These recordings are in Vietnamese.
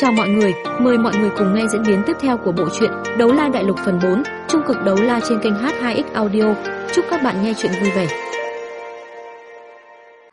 Chào mọi người, mời mọi người cùng nghe diễn biến tiếp theo của bộ truyện Đấu La Đại Lục phần 4, trung cực đấu la trên kênh H2X Audio. Chúc các bạn nghe truyện vui vẻ.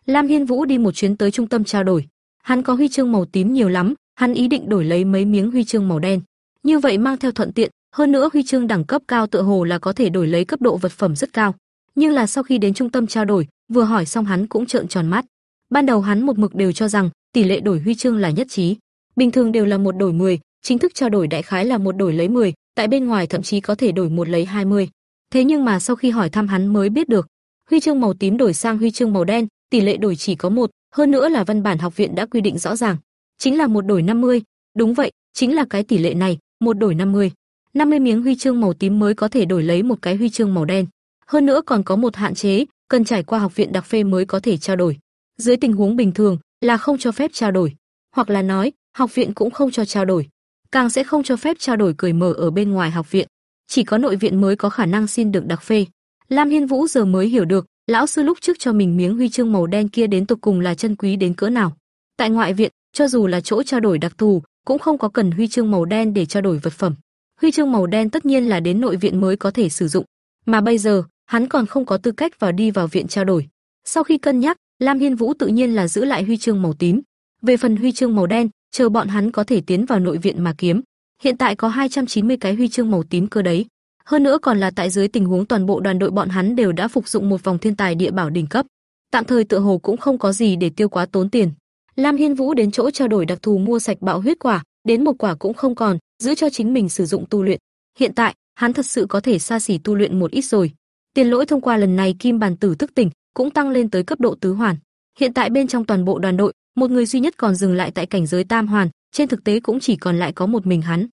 Lam Hiên Vũ đi một chuyến tới trung tâm trao đổi. Hắn có huy chương màu tím nhiều lắm, hắn ý định đổi lấy mấy miếng huy chương màu đen. Như vậy mang theo thuận tiện, hơn nữa huy chương đẳng cấp cao tựa hồ là có thể đổi lấy cấp độ vật phẩm rất cao. Nhưng là sau khi đến trung tâm trao đổi, vừa hỏi xong hắn cũng trợn tròn mắt. Ban đầu hắn một mực đều cho rằng tỷ lệ đổi huy chương là nhất trí, bình thường đều là một đổi 10, chính thức trao đổi đại khái là một đổi lấy 10, tại bên ngoài thậm chí có thể đổi một lấy 20. Thế nhưng mà sau khi hỏi thăm hắn mới biết được, huy chương màu tím đổi sang huy chương màu đen, tỷ lệ đổi chỉ có một, hơn nữa là văn bản học viện đã quy định rõ ràng, chính là một đổi 50, đúng vậy, chính là cái tỷ lệ này, một đổi 50. 50 miếng huy chương màu tím mới có thể đổi lấy một cái huy chương màu đen. Hơn nữa còn có một hạn chế, cần trải qua học viện đặc phê mới có thể trao đổi. Dưới tình huống bình thường là không cho phép trao đổi, hoặc là nói, học viện cũng không cho trao đổi, càng sẽ không cho phép trao đổi cởi mở ở bên ngoài học viện, chỉ có nội viện mới có khả năng xin được đặc phê. Lam Hiên Vũ giờ mới hiểu được, lão sư lúc trước cho mình miếng huy chương màu đen kia đến tục cùng là chân quý đến cỡ nào. Tại ngoại viện, cho dù là chỗ trao đổi đặc thù, cũng không có cần huy chương màu đen để trao đổi vật phẩm. Huy chương màu đen tất nhiên là đến nội viện mới có thể sử dụng, mà bây giờ, hắn còn không có tư cách vào đi vào viện trao đổi. Sau khi cân nhắc, Lam Hiên Vũ tự nhiên là giữ lại huy chương màu tím. Về phần huy chương màu đen, chờ bọn hắn có thể tiến vào nội viện mà kiếm. Hiện tại có 290 cái huy chương màu tím cơ đấy. Hơn nữa còn là tại dưới tình huống toàn bộ đoàn đội bọn hắn đều đã phục dụng một vòng thiên tài địa bảo đỉnh cấp. Tạm thời tựa hồ cũng không có gì để tiêu quá tốn tiền. Lam Hiên Vũ đến chỗ trao đổi đặc thù mua sạch bạo huyết quả, đến một quả cũng không còn, giữ cho chính mình sử dụng tu luyện. Hiện tại, hắn thật sự có thể xa xỉ tu luyện một ít rồi. Tiền lỗi thông qua lần này kim bàn tử thức tỉnh, cũng tăng lên tới cấp độ tứ hoàn. Hiện tại bên trong toàn bộ đoàn đội, một người duy nhất còn dừng lại tại cảnh giới tam hoàn, trên thực tế cũng chỉ còn lại có một mình hắn.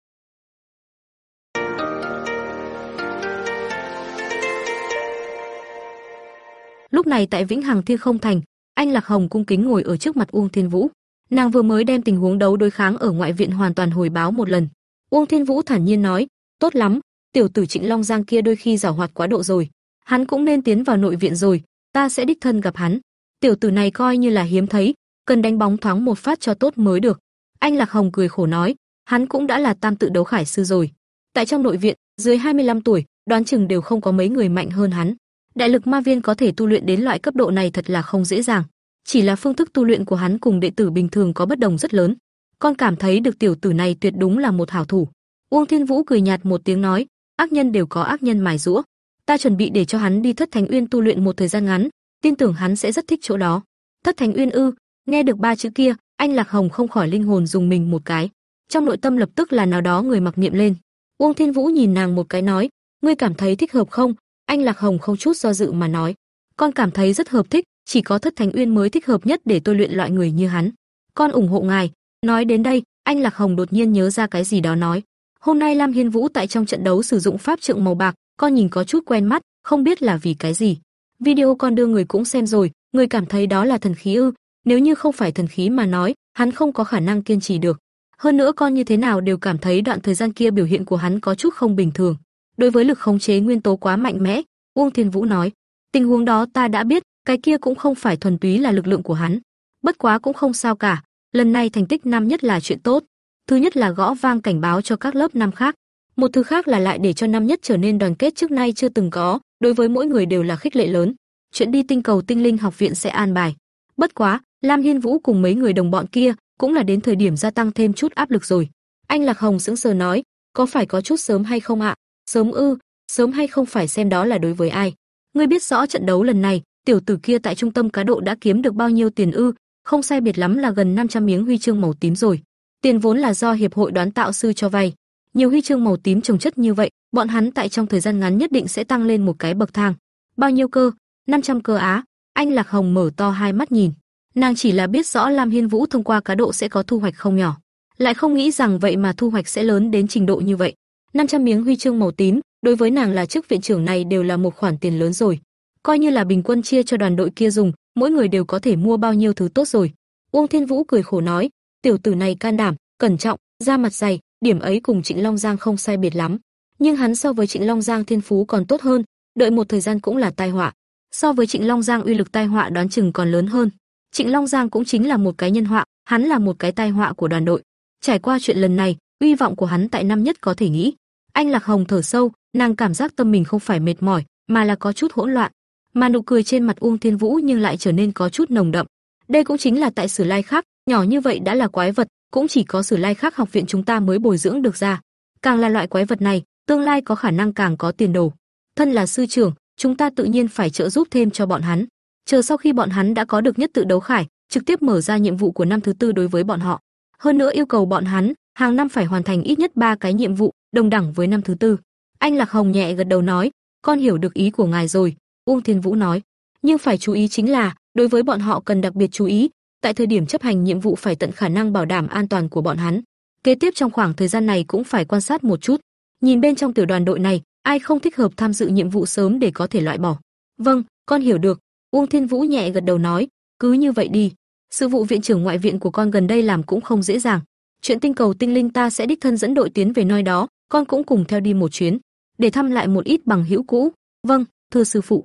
Lúc này tại Vĩnh Hằng Thiên Không Thành, anh Lạc Hồng cung kính ngồi ở trước mặt Uông Thiên Vũ. Nàng vừa mới đem tình huống đấu đối kháng ở ngoại viện hoàn toàn hồi báo một lần. Uông Thiên Vũ thản nhiên nói, "Tốt lắm, tiểu tử Trịnh Long Giang kia đôi khi giảo hoạt quá độ rồi, hắn cũng nên tiến vào nội viện rồi, ta sẽ đích thân gặp hắn. Tiểu tử này coi như là hiếm thấy, cần đánh bóng thoáng một phát cho tốt mới được." Anh Lạc Hồng cười khổ nói, hắn cũng đã là tam tự đấu khải sư rồi. Tại trong nội viện, dưới 25 tuổi, đoán chừng đều không có mấy người mạnh hơn hắn. Đại lực ma viên có thể tu luyện đến loại cấp độ này thật là không dễ dàng. Chỉ là phương thức tu luyện của hắn cùng đệ tử bình thường có bất đồng rất lớn. Con cảm thấy được tiểu tử này tuyệt đúng là một hảo thủ. Uông Thiên Vũ cười nhạt một tiếng nói, ác nhân đều có ác nhân mài rũa. Ta chuẩn bị để cho hắn đi Thất Thánh Uyên tu luyện một thời gian ngắn, tin tưởng hắn sẽ rất thích chỗ đó. Thất Thánh Uyên ư? Nghe được ba chữ kia, anh Lạc Hồng không khỏi linh hồn dùng mình một cái. Trong nội tâm lập tức là nào đó người mặc niệm lên. Uông Thiên Vũ nhìn nàng một cái nói, ngươi cảm thấy thích hợp không? Anh Lạc Hồng không chút do dự mà nói, con cảm thấy rất hợp thích, chỉ có Thất Thánh Uyên mới thích hợp nhất để tôi luyện loại người như hắn. Con ủng hộ ngài. Nói đến đây, anh Lạc Hồng đột nhiên nhớ ra cái gì đó nói, hôm nay Lam Hiên Vũ tại trong trận đấu sử dụng pháp trượng màu bạc, con nhìn có chút quen mắt, không biết là vì cái gì. Video con đưa người cũng xem rồi, người cảm thấy đó là thần khí ư? Nếu như không phải thần khí mà nói, hắn không có khả năng kiên trì được. Hơn nữa con như thế nào đều cảm thấy đoạn thời gian kia biểu hiện của hắn có chút không bình thường. Đối với lực khống chế nguyên tố quá mạnh mẽ, Uông Thiên Vũ nói, tình huống đó ta đã biết, cái kia cũng không phải thuần túy là lực lượng của hắn. Bất quá cũng không sao cả, lần này thành tích năm nhất là chuyện tốt. Thứ nhất là gõ vang cảnh báo cho các lớp năm khác, một thứ khác là lại để cho năm nhất trở nên đoàn kết trước nay chưa từng có, đối với mỗi người đều là khích lệ lớn. Chuyện đi tinh cầu tinh linh học viện sẽ an bài. Bất quá, Lam Hiên Vũ cùng mấy người đồng bọn kia cũng là đến thời điểm gia tăng thêm chút áp lực rồi. Anh Lạc Hồng sững sờ nói, có phải có chút sớm hay không ạ? Sớm ư, sớm hay không phải xem đó là đối với ai. Ngươi biết rõ trận đấu lần này, tiểu tử kia tại trung tâm cá độ đã kiếm được bao nhiêu tiền ư? Không sai biệt lắm là gần 500 miếng huy chương màu tím rồi. Tiền vốn là do hiệp hội đoán tạo sư cho vay. Nhiều huy chương màu tím trồng chất như vậy, bọn hắn tại trong thời gian ngắn nhất định sẽ tăng lên một cái bậc thang. Bao nhiêu cơ? 500 cơ á. Anh Lạc Hồng mở to hai mắt nhìn. Nàng chỉ là biết rõ Lam Hiên Vũ thông qua cá độ sẽ có thu hoạch không nhỏ, lại không nghĩ rằng vậy mà thu hoạch sẽ lớn đến trình độ như vậy. 500 miếng huy chương màu tím, đối với nàng là chức viện trưởng này đều là một khoản tiền lớn rồi. Coi như là bình quân chia cho đoàn đội kia dùng, mỗi người đều có thể mua bao nhiêu thứ tốt rồi. Uông Thiên Vũ cười khổ nói, tiểu tử này can đảm, cẩn trọng, da mặt dày, điểm ấy cùng Trịnh Long Giang không sai biệt lắm. Nhưng hắn so với Trịnh Long Giang thiên phú còn tốt hơn, đợi một thời gian cũng là tai họa. So với Trịnh Long Giang uy lực tai họa đoán chừng còn lớn hơn. Trịnh Long Giang cũng chính là một cái nhân họa, hắn là một cái tai họa của đoàn đội. Trải qua chuyện lần này, uy vọng của hắn tại năm nhất có thể nghĩ. Anh Lạc Hồng thở sâu, nàng cảm giác tâm mình không phải mệt mỏi, mà là có chút hỗn loạn. Mà nụ cười trên mặt Uông Thiên Vũ nhưng lại trở nên có chút nồng đậm. Đây cũng chính là tại Sử Lai khác, nhỏ như vậy đã là quái vật, cũng chỉ có Sử Lai khác học viện chúng ta mới bồi dưỡng được ra. Càng là loại quái vật này, tương lai có khả năng càng có tiền đồ. Thân là sư trưởng, chúng ta tự nhiên phải trợ giúp thêm cho bọn hắn. Chờ sau khi bọn hắn đã có được nhất tự đấu khải, trực tiếp mở ra nhiệm vụ của năm thứ tư đối với bọn họ. Hơn nữa yêu cầu bọn hắn hàng năm phải hoàn thành ít nhất ba cái nhiệm vụ, đồng đẳng với năm thứ tư. Anh Lạc Hồng nhẹ gật đầu nói, con hiểu được ý của ngài rồi. Uông Thiên Vũ nói, nhưng phải chú ý chính là, đối với bọn họ cần đặc biệt chú ý, tại thời điểm chấp hành nhiệm vụ phải tận khả năng bảo đảm an toàn của bọn hắn. Kế tiếp trong khoảng thời gian này cũng phải quan sát một chút, nhìn bên trong tiểu đoàn đội này, ai không thích hợp tham dự nhiệm vụ sớm để có thể loại bỏ. Vâng, con hiểu được. Uông Thiên Vũ nhẹ gật đầu nói, cứ như vậy đi. Sự vụ viện trưởng ngoại viện của con gần đây làm cũng không dễ dàng. Chuyện tinh cầu tinh linh ta sẽ đích thân dẫn đội tiến về nơi đó, con cũng cùng theo đi một chuyến, để thăm lại một ít bằng hữu cũ. Vâng, thưa sư phụ.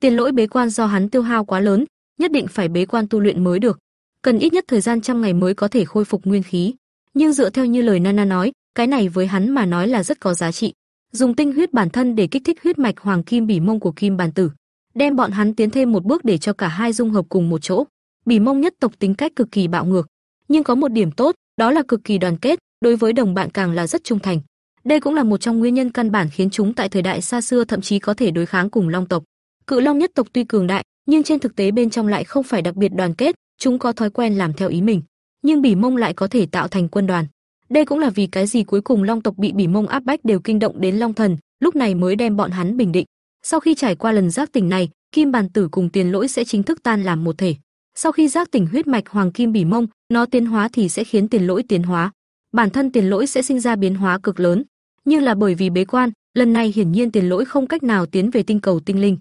Tiền lỗi bế quan do hắn tiêu hao quá lớn, nhất định phải bế quan tu luyện mới được. Cần ít nhất thời gian trăm ngày mới có thể khôi phục nguyên khí. Nhưng dựa theo như lời Nana nói, cái này với hắn mà nói là rất có giá trị. Dùng tinh huyết bản thân để kích thích huyết mạch hoàng kim bỉ mông của Kim bản Tử, đem bọn hắn tiến thêm một bước để cho cả hai dung hợp cùng một chỗ. Bỉ mông nhất tộc tính cách cực kỳ bạo ngược, nhưng có một điểm tốt, đó là cực kỳ đoàn kết, đối với đồng bạn càng là rất trung thành. Đây cũng là một trong nguyên nhân căn bản khiến chúng tại thời đại xa xưa thậm chí có thể đối kháng cùng Long tộc. Cự Long nhất tộc tuy cường đại, nhưng trên thực tế bên trong lại không phải đặc biệt đoàn kết, chúng có thói quen làm theo ý mình, nhưng Bỉ Mông lại có thể tạo thành quân đoàn. Đây cũng là vì cái gì cuối cùng Long tộc bị Bỉ Mông áp bách đều kinh động đến Long Thần, lúc này mới đem bọn hắn bình định. Sau khi trải qua lần giác tỉnh này, Kim Bàn Tử cùng Tiền Lỗi sẽ chính thức tan làm một thể. Sau khi giác tỉnh huyết mạch Hoàng Kim Bỉ Mông, nó tiến hóa thì sẽ khiến Tiền Lỗi tiến hóa. Bản thân Tiền Lỗi sẽ sinh ra biến hóa cực lớn, nhưng là bởi vì bế quan, lần này hiển nhiên Tiền Lỗi không cách nào tiến về tinh cầu tinh linh.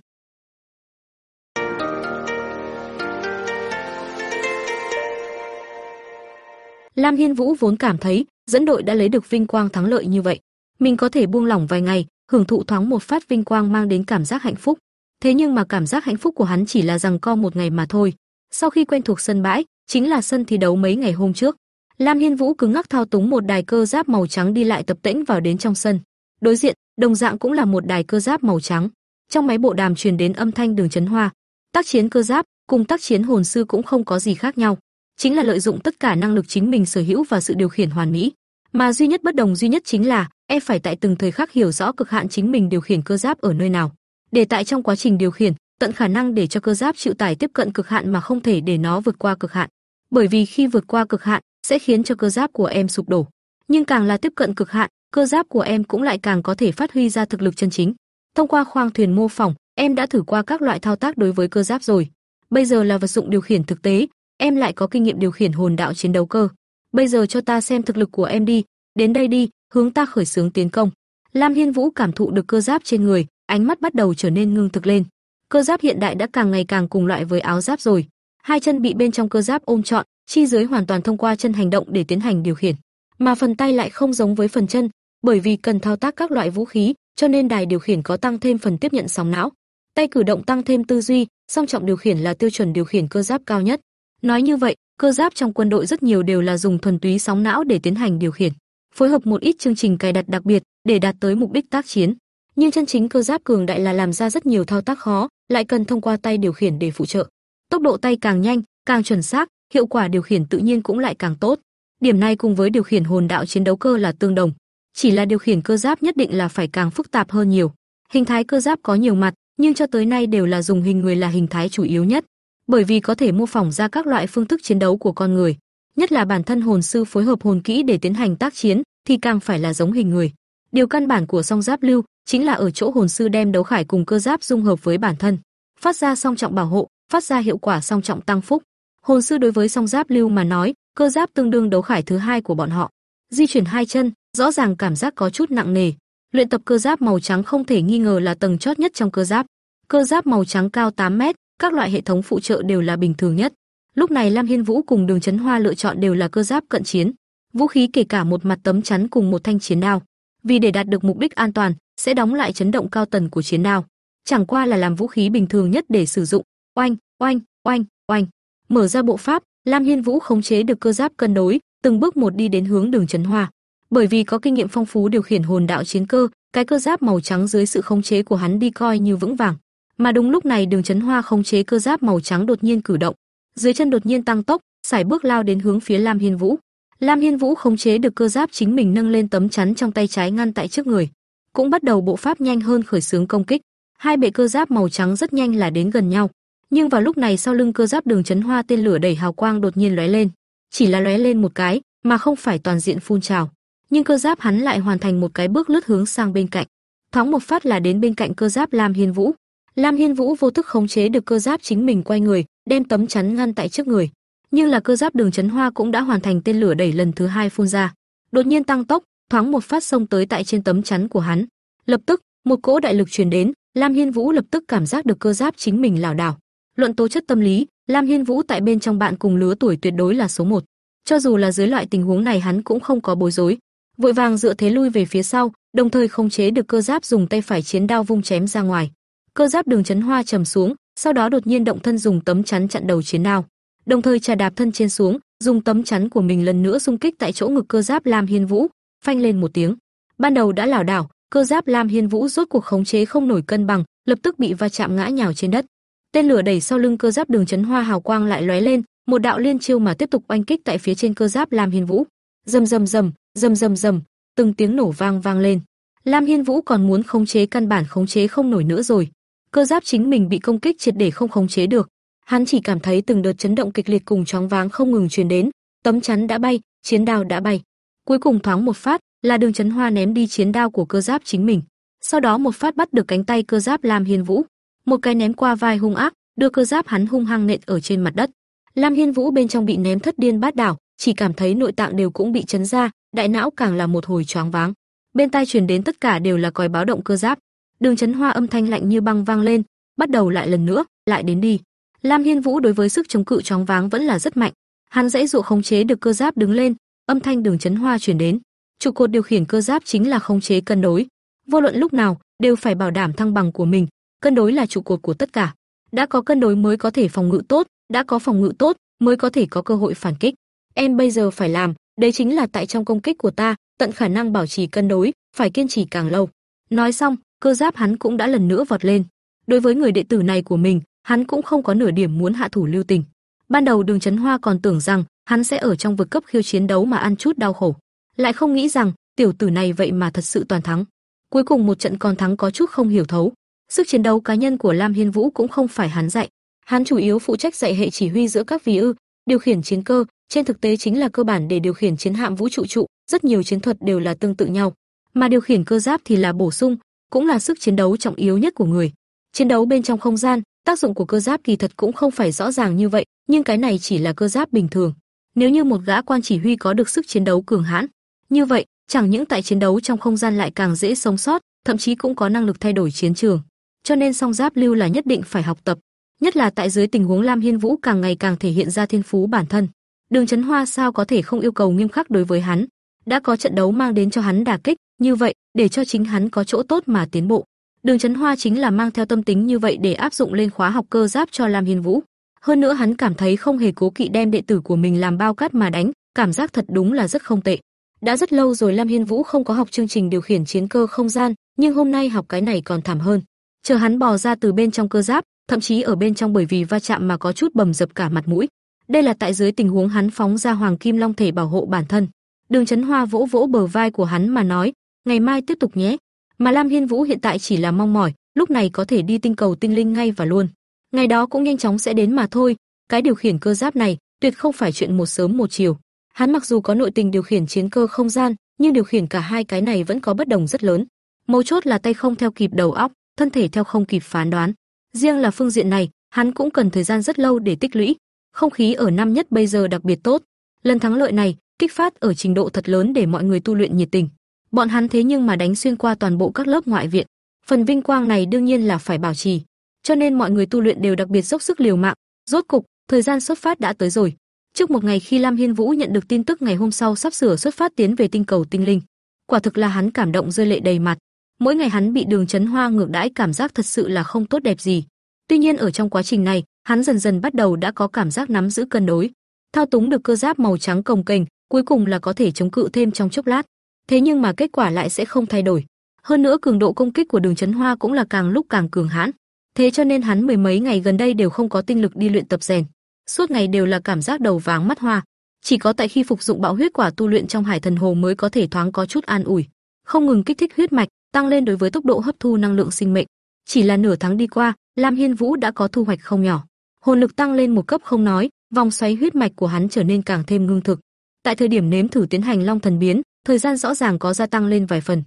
Lam Hiên Vũ vốn cảm thấy dẫn đội đã lấy được vinh quang thắng lợi như vậy, mình có thể buông lỏng vài ngày, hưởng thụ thoáng một phát vinh quang mang đến cảm giác hạnh phúc. Thế nhưng mà cảm giác hạnh phúc của hắn chỉ là rằng co một ngày mà thôi. Sau khi quen thuộc sân bãi, chính là sân thi đấu mấy ngày hôm trước, Lam Hiên Vũ cứng ngắc thao túng một đài cơ giáp màu trắng đi lại tập tễnh vào đến trong sân. Đối diện, đồng dạng cũng là một đài cơ giáp màu trắng. Trong máy bộ đàm truyền đến âm thanh Đường Chấn Hoa. Tác chiến cơ giáp cùng tác chiến hồn sư cũng không có gì khác nhau chính là lợi dụng tất cả năng lực chính mình sở hữu và sự điều khiển hoàn mỹ. Mà duy nhất bất đồng duy nhất chính là, e phải tại từng thời khắc hiểu rõ cực hạn chính mình điều khiển cơ giáp ở nơi nào, để tại trong quá trình điều khiển, tận khả năng để cho cơ giáp chịu tải tiếp cận cực hạn mà không thể để nó vượt qua cực hạn. Bởi vì khi vượt qua cực hạn sẽ khiến cho cơ giáp của em sụp đổ, nhưng càng là tiếp cận cực hạn, cơ giáp của em cũng lại càng có thể phát huy ra thực lực chân chính. Thông qua khoang thuyền mô phỏng, em đã thử qua các loại thao tác đối với cơ giáp rồi. Bây giờ là vật dụng điều khiển thực tế, em lại có kinh nghiệm điều khiển hồn đạo chiến đấu cơ. Bây giờ cho ta xem thực lực của em đi, đến đây đi, hướng ta khởi xướng tiến công. Lam Hiên Vũ cảm thụ được cơ giáp trên người, ánh mắt bắt đầu trở nên ngưng thực lên. Cơ giáp hiện đại đã càng ngày càng cùng loại với áo giáp rồi. Hai chân bị bên trong cơ giáp ôm trọn, chi dưới hoàn toàn thông qua chân hành động để tiến hành điều khiển, mà phần tay lại không giống với phần chân, bởi vì cần thao tác các loại vũ khí, cho nên đài điều khiển có tăng thêm phần tiếp nhận sóng não. Tay cử động tăng thêm tư duy, song trọng điều khiển là tiêu chuẩn điều khiển cơ giáp cao nhất. Nói như vậy, cơ giáp trong quân đội rất nhiều đều là dùng thuần túy sóng não để tiến hành điều khiển, phối hợp một ít chương trình cài đặt đặc biệt để đạt tới mục đích tác chiến. Nhưng chân chính cơ giáp cường đại là làm ra rất nhiều thao tác khó, lại cần thông qua tay điều khiển để phụ trợ. Tốc độ tay càng nhanh, càng chuẩn xác, hiệu quả điều khiển tự nhiên cũng lại càng tốt. Điểm này cùng với điều khiển hồn đạo chiến đấu cơ là tương đồng, chỉ là điều khiển cơ giáp nhất định là phải càng phức tạp hơn nhiều. Hình thái cơ giáp có nhiều mặt, nhưng cho tới nay đều là dùng hình người là hình thái chủ yếu nhất bởi vì có thể mô phỏng ra các loại phương thức chiến đấu của con người, nhất là bản thân hồn sư phối hợp hồn kỹ để tiến hành tác chiến, thì càng phải là giống hình người. Điều căn bản của song giáp lưu chính là ở chỗ hồn sư đem đấu khải cùng cơ giáp dung hợp với bản thân, phát ra song trọng bảo hộ, phát ra hiệu quả song trọng tăng phúc. Hồn sư đối với song giáp lưu mà nói, cơ giáp tương đương đấu khải thứ hai của bọn họ. Di chuyển hai chân, rõ ràng cảm giác có chút nặng nề. Luyện tập cơ giáp màu trắng không thể nghi ngờ là tầng chót nhất trong cơ giáp. Cơ giáp màu trắng cao 8 mét, các loại hệ thống phụ trợ đều là bình thường nhất. Lúc này Lam Hiên Vũ cùng Đường Chấn Hoa lựa chọn đều là cơ giáp cận chiến, vũ khí kể cả một mặt tấm chắn cùng một thanh chiến đao. Vì để đạt được mục đích an toàn, sẽ đóng lại chấn động cao tần của chiến đao. Chẳng qua là làm vũ khí bình thường nhất để sử dụng, oanh, oanh, oanh, oanh. Mở ra bộ pháp, Lam Hiên Vũ khống chế được cơ giáp cân đối, từng bước một đi đến hướng Đường Chấn Hoa. Bởi vì có kinh nghiệm phong phú điều khiển hồn đạo chiến cơ, cái cơ giáp màu trắng dưới sự khống chế của hắn đi coi như vững vàng. Mà đúng lúc này Đường Chấn Hoa khống chế cơ giáp màu trắng đột nhiên cử động, dưới chân đột nhiên tăng tốc, sải bước lao đến hướng phía Lam Hiên Vũ. Lam Hiên Vũ khống chế được cơ giáp chính mình nâng lên tấm chắn trong tay trái ngăn tại trước người, cũng bắt đầu bộ pháp nhanh hơn khởi xướng công kích. Hai bệ cơ giáp màu trắng rất nhanh là đến gần nhau, nhưng vào lúc này sau lưng cơ giáp Đường Chấn Hoa tên lửa đẩy hào quang đột nhiên lóe lên, chỉ là lóe lên một cái, mà không phải toàn diện phun trào. Nhưng cơ giáp hắn lại hoàn thành một cái bước lướt hướng sang bên cạnh, thoáng một phát là đến bên cạnh cơ giáp Lam Hiên Vũ. Lam Hiên Vũ vô thức khống chế được cơ giáp chính mình quay người, đem tấm chắn ngăn tại trước người. Nhưng là cơ giáp Đường Chấn Hoa cũng đã hoàn thành tên lửa đẩy lần thứ hai phun ra, đột nhiên tăng tốc, thoáng một phát xông tới tại trên tấm chắn của hắn. Lập tức, một cỗ đại lực truyền đến, Lam Hiên Vũ lập tức cảm giác được cơ giáp chính mình lảo đảo. Luận tố chất tâm lý, Lam Hiên Vũ tại bên trong bạn cùng lứa tuổi tuyệt đối là số một. Cho dù là dưới loại tình huống này hắn cũng không có bối rối, vội vàng dựa thế lui về phía sau, đồng thời khống chế được cơ giáp dùng tay phải chiến đao vung chém ra ngoài. Cơ giáp Đường Chấn Hoa trầm xuống, sau đó đột nhiên động thân dùng tấm chắn chặn đầu chiến đao, đồng thời trà đạp thân trên xuống, dùng tấm chắn của mình lần nữa xung kích tại chỗ ngực cơ giáp Lam Hiên Vũ, phanh lên một tiếng. Ban đầu đã lảo đảo, cơ giáp Lam Hiên Vũ rốt cuộc khống chế không nổi cân bằng, lập tức bị va chạm ngã nhào trên đất. Tên lửa đẩy sau lưng cơ giáp Đường Chấn Hoa hào quang lại lóe lên, một đạo liên chiêu mà tiếp tục oanh kích tại phía trên cơ giáp Lam Hiên Vũ. Rầm rầm rầm, rầm rầm rầm, từng tiếng nổ vang vang lên. Lam Hiên Vũ còn muốn khống chế căn bản khống chế không nổi nữa rồi. Cơ giáp chính mình bị công kích triệt để không khống chế được. Hắn chỉ cảm thấy từng đợt chấn động kịch liệt cùng chóng váng không ngừng truyền đến, tấm chắn đã bay, chiến đao đã bay. Cuối cùng thoáng một phát, là Đường Chấn Hoa ném đi chiến đao của cơ giáp chính mình. Sau đó một phát bắt được cánh tay cơ giáp Lam Hiên Vũ, một cái ném qua vai hung ác, đưa cơ giáp hắn hung hăng nện ở trên mặt đất. Lam Hiên Vũ bên trong bị ném thất điên bát đảo, chỉ cảm thấy nội tạng đều cũng bị chấn ra, đại não càng là một hồi choáng váng. Bên tai truyền đến tất cả đều là còi báo động cơ giáp. Đường Chấn Hoa âm thanh lạnh như băng vang lên, bắt đầu lại lần nữa, lại đến đi. Lam Hiên Vũ đối với sức chống cự chóng váng vẫn là rất mạnh. Hắn dãy dụ khống chế được cơ giáp đứng lên, âm thanh Đường Chấn Hoa truyền đến. Trụ cột điều khiển cơ giáp chính là khống chế cân đối. Vô luận lúc nào đều phải bảo đảm thăng bằng của mình, cân đối là trụ cột của tất cả. Đã có cân đối mới có thể phòng ngự tốt, đã có phòng ngự tốt mới có thể có cơ hội phản kích. Em bây giờ phải làm, đấy chính là tại trong công kích của ta, tận khả năng bảo trì cân đối, phải kiên trì càng lâu. Nói xong, cơ giáp hắn cũng đã lần nữa vọt lên. Đối với người đệ tử này của mình, hắn cũng không có nửa điểm muốn hạ thủ lưu tình. Ban đầu Đường Chấn Hoa còn tưởng rằng hắn sẽ ở trong vực cấp khiêu chiến đấu mà ăn chút đau khổ, lại không nghĩ rằng tiểu tử này vậy mà thật sự toàn thắng. Cuối cùng một trận còn thắng có chút không hiểu thấu. Sức chiến đấu cá nhân của Lam Hiên Vũ cũng không phải hắn dạy, hắn chủ yếu phụ trách dạy hệ chỉ huy giữa các vị ư, điều khiển chiến cơ, trên thực tế chính là cơ bản để điều khiển chiến hạm vũ trụ trụ, rất nhiều chiến thuật đều là tương tự nhau, mà điều khiển cơ giáp thì là bổ sung, cũng là sức chiến đấu trọng yếu nhất của người. Chiến đấu bên trong không gian, tác dụng của cơ giáp kỳ thật cũng không phải rõ ràng như vậy, nhưng cái này chỉ là cơ giáp bình thường. Nếu như một gã quan chỉ huy có được sức chiến đấu cường hãn, như vậy, chẳng những tại chiến đấu trong không gian lại càng dễ sống sót, thậm chí cũng có năng lực thay đổi chiến trường. Cho nên song giáp lưu là nhất định phải học tập, nhất là tại dưới tình huống Lam Hiên Vũ càng ngày càng thể hiện ra thiên phú bản thân. Đường Chấn Hoa sao có thể không yêu cầu nghiêm khắc đối với hắn? Đã có trận đấu mang đến cho hắn đả kích, như vậy, để cho chính hắn có chỗ tốt mà tiến bộ. Đường Chấn Hoa chính là mang theo tâm tính như vậy để áp dụng lên khóa học cơ giáp cho Lam Hiên Vũ. Hơn nữa hắn cảm thấy không hề cố kỵ đem đệ tử của mình làm bao cát mà đánh, cảm giác thật đúng là rất không tệ. Đã rất lâu rồi Lam Hiên Vũ không có học chương trình điều khiển chiến cơ không gian, nhưng hôm nay học cái này còn thảm hơn. Chờ hắn bò ra từ bên trong cơ giáp, thậm chí ở bên trong bởi vì va chạm mà có chút bầm dập cả mặt mũi. Đây là tại dưới tình huống hắn phóng ra Hoàng Kim Long thể bảo hộ bản thân. Đường Chấn Hoa vỗ vỗ bờ vai của hắn mà nói, ngày mai tiếp tục nhé. Mà Lam Hiên Vũ hiện tại chỉ là mong mỏi, lúc này có thể đi tinh cầu tinh linh ngay và luôn. Ngày đó cũng nhanh chóng sẽ đến mà thôi, cái điều khiển cơ giáp này tuyệt không phải chuyện một sớm một chiều. Hắn mặc dù có nội tình điều khiển chiến cơ không gian, nhưng điều khiển cả hai cái này vẫn có bất đồng rất lớn. Mấu chốt là tay không theo kịp đầu óc, thân thể theo không kịp phán đoán. Riêng là phương diện này, hắn cũng cần thời gian rất lâu để tích lũy. Không khí ở năm nhất bây giờ đặc biệt tốt. Lần thắng lợi này, kích phát ở trình độ thật lớn để mọi người tu luyện nhiệt tình. Bọn hắn thế nhưng mà đánh xuyên qua toàn bộ các lớp ngoại viện. Phần vinh quang này đương nhiên là phải bảo trì. Cho nên mọi người tu luyện đều đặc biệt dốc sức liều mạng. Rốt cục, thời gian xuất phát đã tới rồi. Trước một ngày khi Lam Hiên Vũ nhận được tin tức ngày hôm sau sắp sửa xuất phát tiến về tinh cầu tinh linh, quả thực là hắn cảm động rơi lệ đầy mặt. Mỗi ngày hắn bị Đường Chấn Hoa ngược đãi cảm giác thật sự là không tốt đẹp gì. Tuy nhiên ở trong quá trình này, hắn dần dần bắt đầu đã có cảm giác nắm giữ cân đối, thao túng được cơ giáp màu trắng cồng kềnh, cuối cùng là có thể chống cự thêm trong chốc lát. Thế nhưng mà kết quả lại sẽ không thay đổi. Hơn nữa cường độ công kích của Đường Chấn Hoa cũng là càng lúc càng cường hãn. Thế cho nên hắn mười mấy ngày gần đây đều không có tinh lực đi luyện tập rèn, suốt ngày đều là cảm giác đầu váng mắt hoa. Chỉ có tại khi phục dụng bạo huyết quả tu luyện trong Hải Thần Hồ mới có thể thoáng có chút an ủi, không ngừng kích thích huyết mạch, tăng lên đối với tốc độ hấp thu năng lượng sinh mệnh. Chỉ là nửa tháng đi qua, Lam Hiên Vũ đã có thu hoạch không nhỏ. Hồn lực tăng lên một cấp không nói, vòng xoáy huyết mạch của hắn trở nên càng thêm ngưng thực. Tại thời điểm nếm thử tiến hành Long Thần biến, thời gian rõ ràng có gia tăng lên vài phần.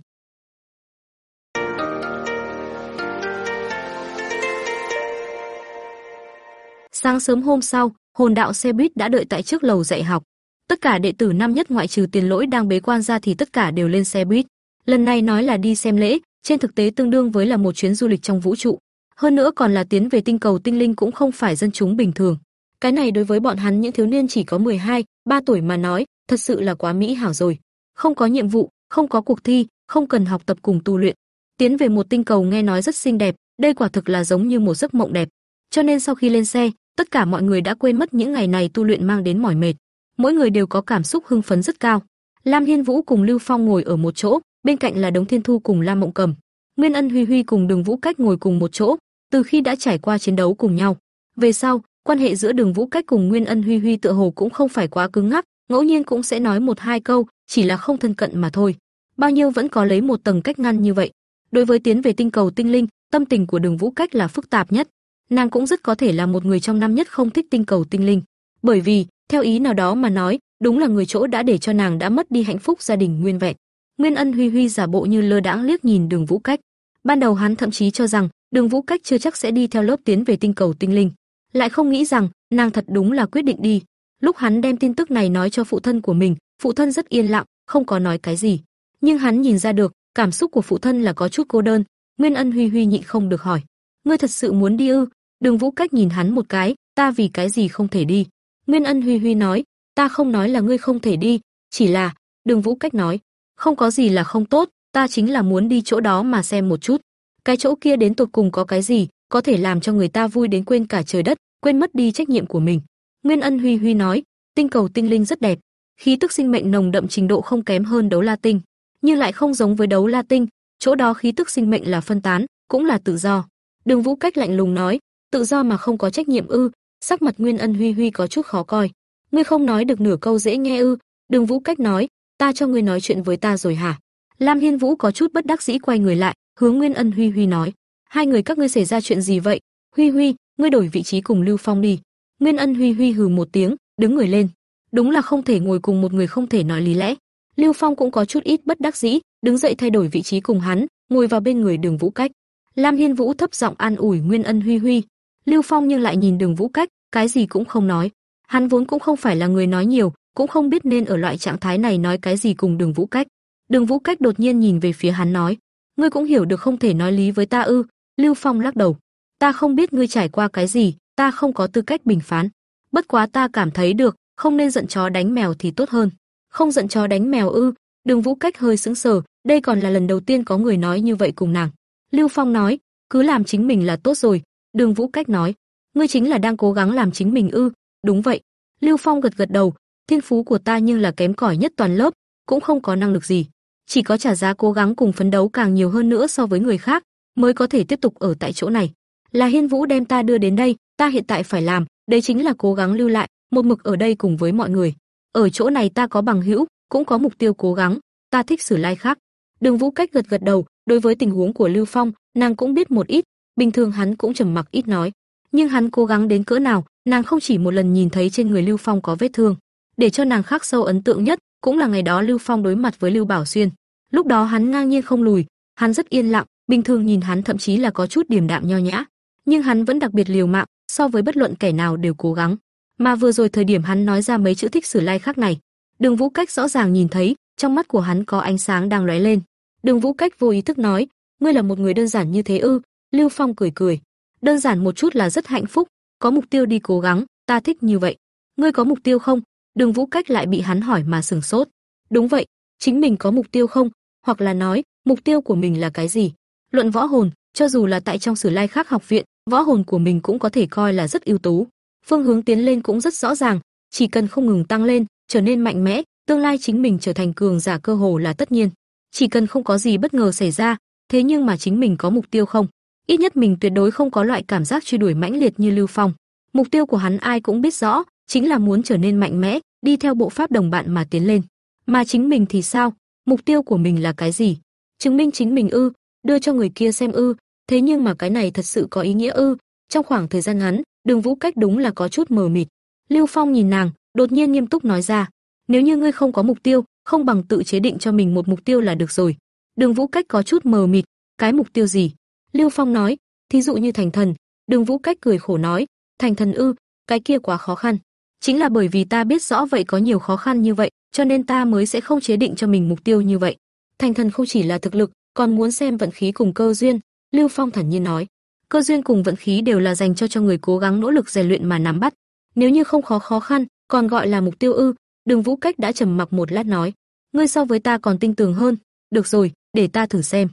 Sáng sớm hôm sau, hồn đạo xe buýt đã đợi tại trước lầu dạy học. Tất cả đệ tử năm nhất ngoại trừ tiền lỗi đang bế quan ra thì tất cả đều lên xe buýt. Lần này nói là đi xem lễ, trên thực tế tương đương với là một chuyến du lịch trong vũ trụ. Hơn nữa còn là tiến về tinh cầu tinh linh cũng không phải dân chúng bình thường. Cái này đối với bọn hắn những thiếu niên chỉ có 12, 3 tuổi mà nói, thật sự là quá mỹ hảo rồi. Không có nhiệm vụ, không có cuộc thi, không cần học tập cùng tu luyện. Tiến về một tinh cầu nghe nói rất xinh đẹp, đây quả thực là giống như một giấc mộng đẹp. Cho nên sau khi lên xe, tất cả mọi người đã quên mất những ngày này tu luyện mang đến mỏi mệt. Mỗi người đều có cảm xúc hưng phấn rất cao. Lam Hiên Vũ cùng Lưu Phong ngồi ở một chỗ, bên cạnh là Đống Thiên Thu cùng Lam Mộng Cầm. Nguyên Ân Huy Huy cùng Đường Vũ Cách ngồi cùng một chỗ, từ khi đã trải qua chiến đấu cùng nhau. Về sau, quan hệ giữa Đường Vũ Cách cùng Nguyên Ân Huy Huy tựa hồ cũng không phải quá cứng ngắc, ngẫu nhiên cũng sẽ nói một hai câu, chỉ là không thân cận mà thôi. Bao nhiêu vẫn có lấy một tầng cách ngăn như vậy. Đối với tiến về tinh cầu tinh linh, tâm tình của Đường Vũ Cách là phức tạp nhất. Nàng cũng rất có thể là một người trong năm nhất không thích tinh cầu tinh linh, bởi vì, theo ý nào đó mà nói, đúng là người chỗ đã để cho nàng đã mất đi hạnh phúc gia đình nguyên vẹn. Nguyên Ân Huy Huy giả bộ như lơ đãng liếc nhìn Đường Vũ Cách. Ban đầu hắn thậm chí cho rằng Đường Vũ Cách chưa chắc sẽ đi theo lớp tiến về tinh cầu tinh linh, lại không nghĩ rằng nàng thật đúng là quyết định đi. Lúc hắn đem tin tức này nói cho phụ thân của mình, phụ thân rất yên lặng, không có nói cái gì. Nhưng hắn nhìn ra được, cảm xúc của phụ thân là có chút cô đơn. Nguyên Ân Huy Huy nhịn không được hỏi: "Ngươi thật sự muốn đi ư?" Đường Vũ Cách nhìn hắn một cái, "Ta vì cái gì không thể đi?" Nguyên Ân Huy Huy nói: "Ta không nói là ngươi không thể đi, chỉ là..." Đường Vũ Cách nói: "Không có gì là không tốt, ta chính là muốn đi chỗ đó mà xem một chút. Cái chỗ kia đến tột cùng có cái gì, có thể làm cho người ta vui đến quên cả trời đất, quên mất đi trách nhiệm của mình." Nguyên Ân Huy Huy nói: "Tinh cầu tinh linh rất đẹp, khí tức sinh mệnh nồng đậm trình độ không kém hơn đấu La tinh, nhưng lại không giống với đấu La tinh, chỗ đó khí tức sinh mệnh là phân tán, cũng là tự do." Đường Vũ Cách lạnh lùng nói: "Tự do mà không có trách nhiệm ư?" Sắc mặt Nguyên Ân Huy Huy có chút khó coi. "Ngươi không nói được nửa câu dễ nghe ư?" Đường Vũ Cách nói: "Ta cho ngươi nói chuyện với ta rồi hả?" Lam Hiên Vũ có chút bất đắc dĩ quay người lại, hướng Nguyên Ân Huy Huy nói: "Hai người các ngươi xảy ra chuyện gì vậy? Huy Huy, ngươi đổi vị trí cùng Lưu Phong đi." Nguyên Ân Huy Huy hừ một tiếng, đứng người lên. Đúng là không thể ngồi cùng một người không thể nói lý lẽ. Lưu Phong cũng có chút ít bất đắc dĩ, đứng dậy thay đổi vị trí cùng hắn, ngồi vào bên người Đường Vũ Cách. Lam Hiên Vũ thấp giọng an ủi Nguyên Ân Huy Huy. Lưu Phong nhưng lại nhìn Đường Vũ Cách, cái gì cũng không nói. Hắn vốn cũng không phải là người nói nhiều, cũng không biết nên ở loại trạng thái này nói cái gì cùng Đường Vũ Cách. Đường Vũ Cách đột nhiên nhìn về phía hắn nói: "Ngươi cũng hiểu được không thể nói lý với ta ư?" Lưu Phong lắc đầu: "Ta không biết ngươi trải qua cái gì, ta không có tư cách bình phán. Bất quá ta cảm thấy được, không nên giận chó đánh mèo thì tốt hơn." "Không giận chó đánh mèo ư?" Đường Vũ Cách hơi sững sờ, đây còn là lần đầu tiên có người nói như vậy cùng nàng. Lưu Phong nói: "Cứ làm chính mình là tốt rồi." Đường Vũ Cách nói: "Ngươi chính là đang cố gắng làm chính mình ư?" "Đúng vậy." Lưu Phong gật gật đầu, "Thiên phú của ta nhưng là kém cỏi nhất toàn lớp, cũng không có năng lực gì." chỉ có trả giá cố gắng cùng phấn đấu càng nhiều hơn nữa so với người khác, mới có thể tiếp tục ở tại chỗ này. Là Hiên Vũ đem ta đưa đến đây, ta hiện tại phải làm, đấy chính là cố gắng lưu lại, một mực ở đây cùng với mọi người. Ở chỗ này ta có bằng hữu, cũng có mục tiêu cố gắng, ta thích Sử Lai khác. Đường Vũ cách gật gật đầu, đối với tình huống của Lưu Phong, nàng cũng biết một ít, bình thường hắn cũng trầm mặc ít nói, nhưng hắn cố gắng đến cỡ nào, nàng không chỉ một lần nhìn thấy trên người Lưu Phong có vết thương, để cho nàng khắc sâu ấn tượng nhất cũng là ngày đó Lưu Phong đối mặt với Lưu Bảo Xuyên. Lúc đó hắn ngang nhiên không lùi, hắn rất yên lặng, bình thường nhìn hắn thậm chí là có chút điềm đạm nho nhã, nhưng hắn vẫn đặc biệt liều mạng, so với bất luận kẻ nào đều cố gắng. Mà vừa rồi thời điểm hắn nói ra mấy chữ thích sử lai khác này, Đường Vũ Cách rõ ràng nhìn thấy, trong mắt của hắn có ánh sáng đang lóe lên. Đường Vũ Cách vô ý thức nói, ngươi là một người đơn giản như thế ư? Lưu Phong cười cười, đơn giản một chút là rất hạnh phúc, có mục tiêu đi cố gắng, ta thích như vậy. Ngươi có mục tiêu không? Đường Vũ Cách lại bị hắn hỏi mà sừng sốt. Đúng vậy, chính mình có mục tiêu không? Hoặc là nói, mục tiêu của mình là cái gì? Luận võ hồn, cho dù là tại trong Sử Lai khác học viện, võ hồn của mình cũng có thể coi là rất ưu tú. Phương hướng tiến lên cũng rất rõ ràng, chỉ cần không ngừng tăng lên, trở nên mạnh mẽ, tương lai chính mình trở thành cường giả cơ hồ là tất nhiên. Chỉ cần không có gì bất ngờ xảy ra, thế nhưng mà chính mình có mục tiêu không? Ít nhất mình tuyệt đối không có loại cảm giác truy đuổi mãnh liệt như Lưu Phong. Mục tiêu của hắn ai cũng biết rõ, chính là muốn trở nên mạnh mẽ, đi theo bộ pháp đồng bạn mà tiến lên. Mà chính mình thì sao? Mục tiêu của mình là cái gì? Chứng minh chính mình ư, đưa cho người kia xem ư, thế nhưng mà cái này thật sự có ý nghĩa ư? Trong khoảng thời gian ngắn, Đường Vũ Cách đúng là có chút mờ mịt. Lưu Phong nhìn nàng, đột nhiên nghiêm túc nói ra, nếu như ngươi không có mục tiêu, không bằng tự chế định cho mình một mục tiêu là được rồi. Đường Vũ Cách có chút mờ mịt, cái mục tiêu gì? Lưu Phong nói, thí dụ như thành thần. Đường Vũ Cách cười khổ nói, thành thần ư, cái kia quá khó khăn. Chính là bởi vì ta biết rõ vậy có nhiều khó khăn như vậy, cho nên ta mới sẽ không chế định cho mình mục tiêu như vậy. Thành thần không chỉ là thực lực, còn muốn xem vận khí cùng cơ duyên, Lưu Phong thản nhiên nói. Cơ duyên cùng vận khí đều là dành cho cho người cố gắng nỗ lực rèn luyện mà nắm bắt. Nếu như không khó khó khăn, còn gọi là mục tiêu ư? Đường Vũ Cách đã trầm mặc một lát nói, ngươi so với ta còn tinh tường hơn, được rồi, để ta thử xem.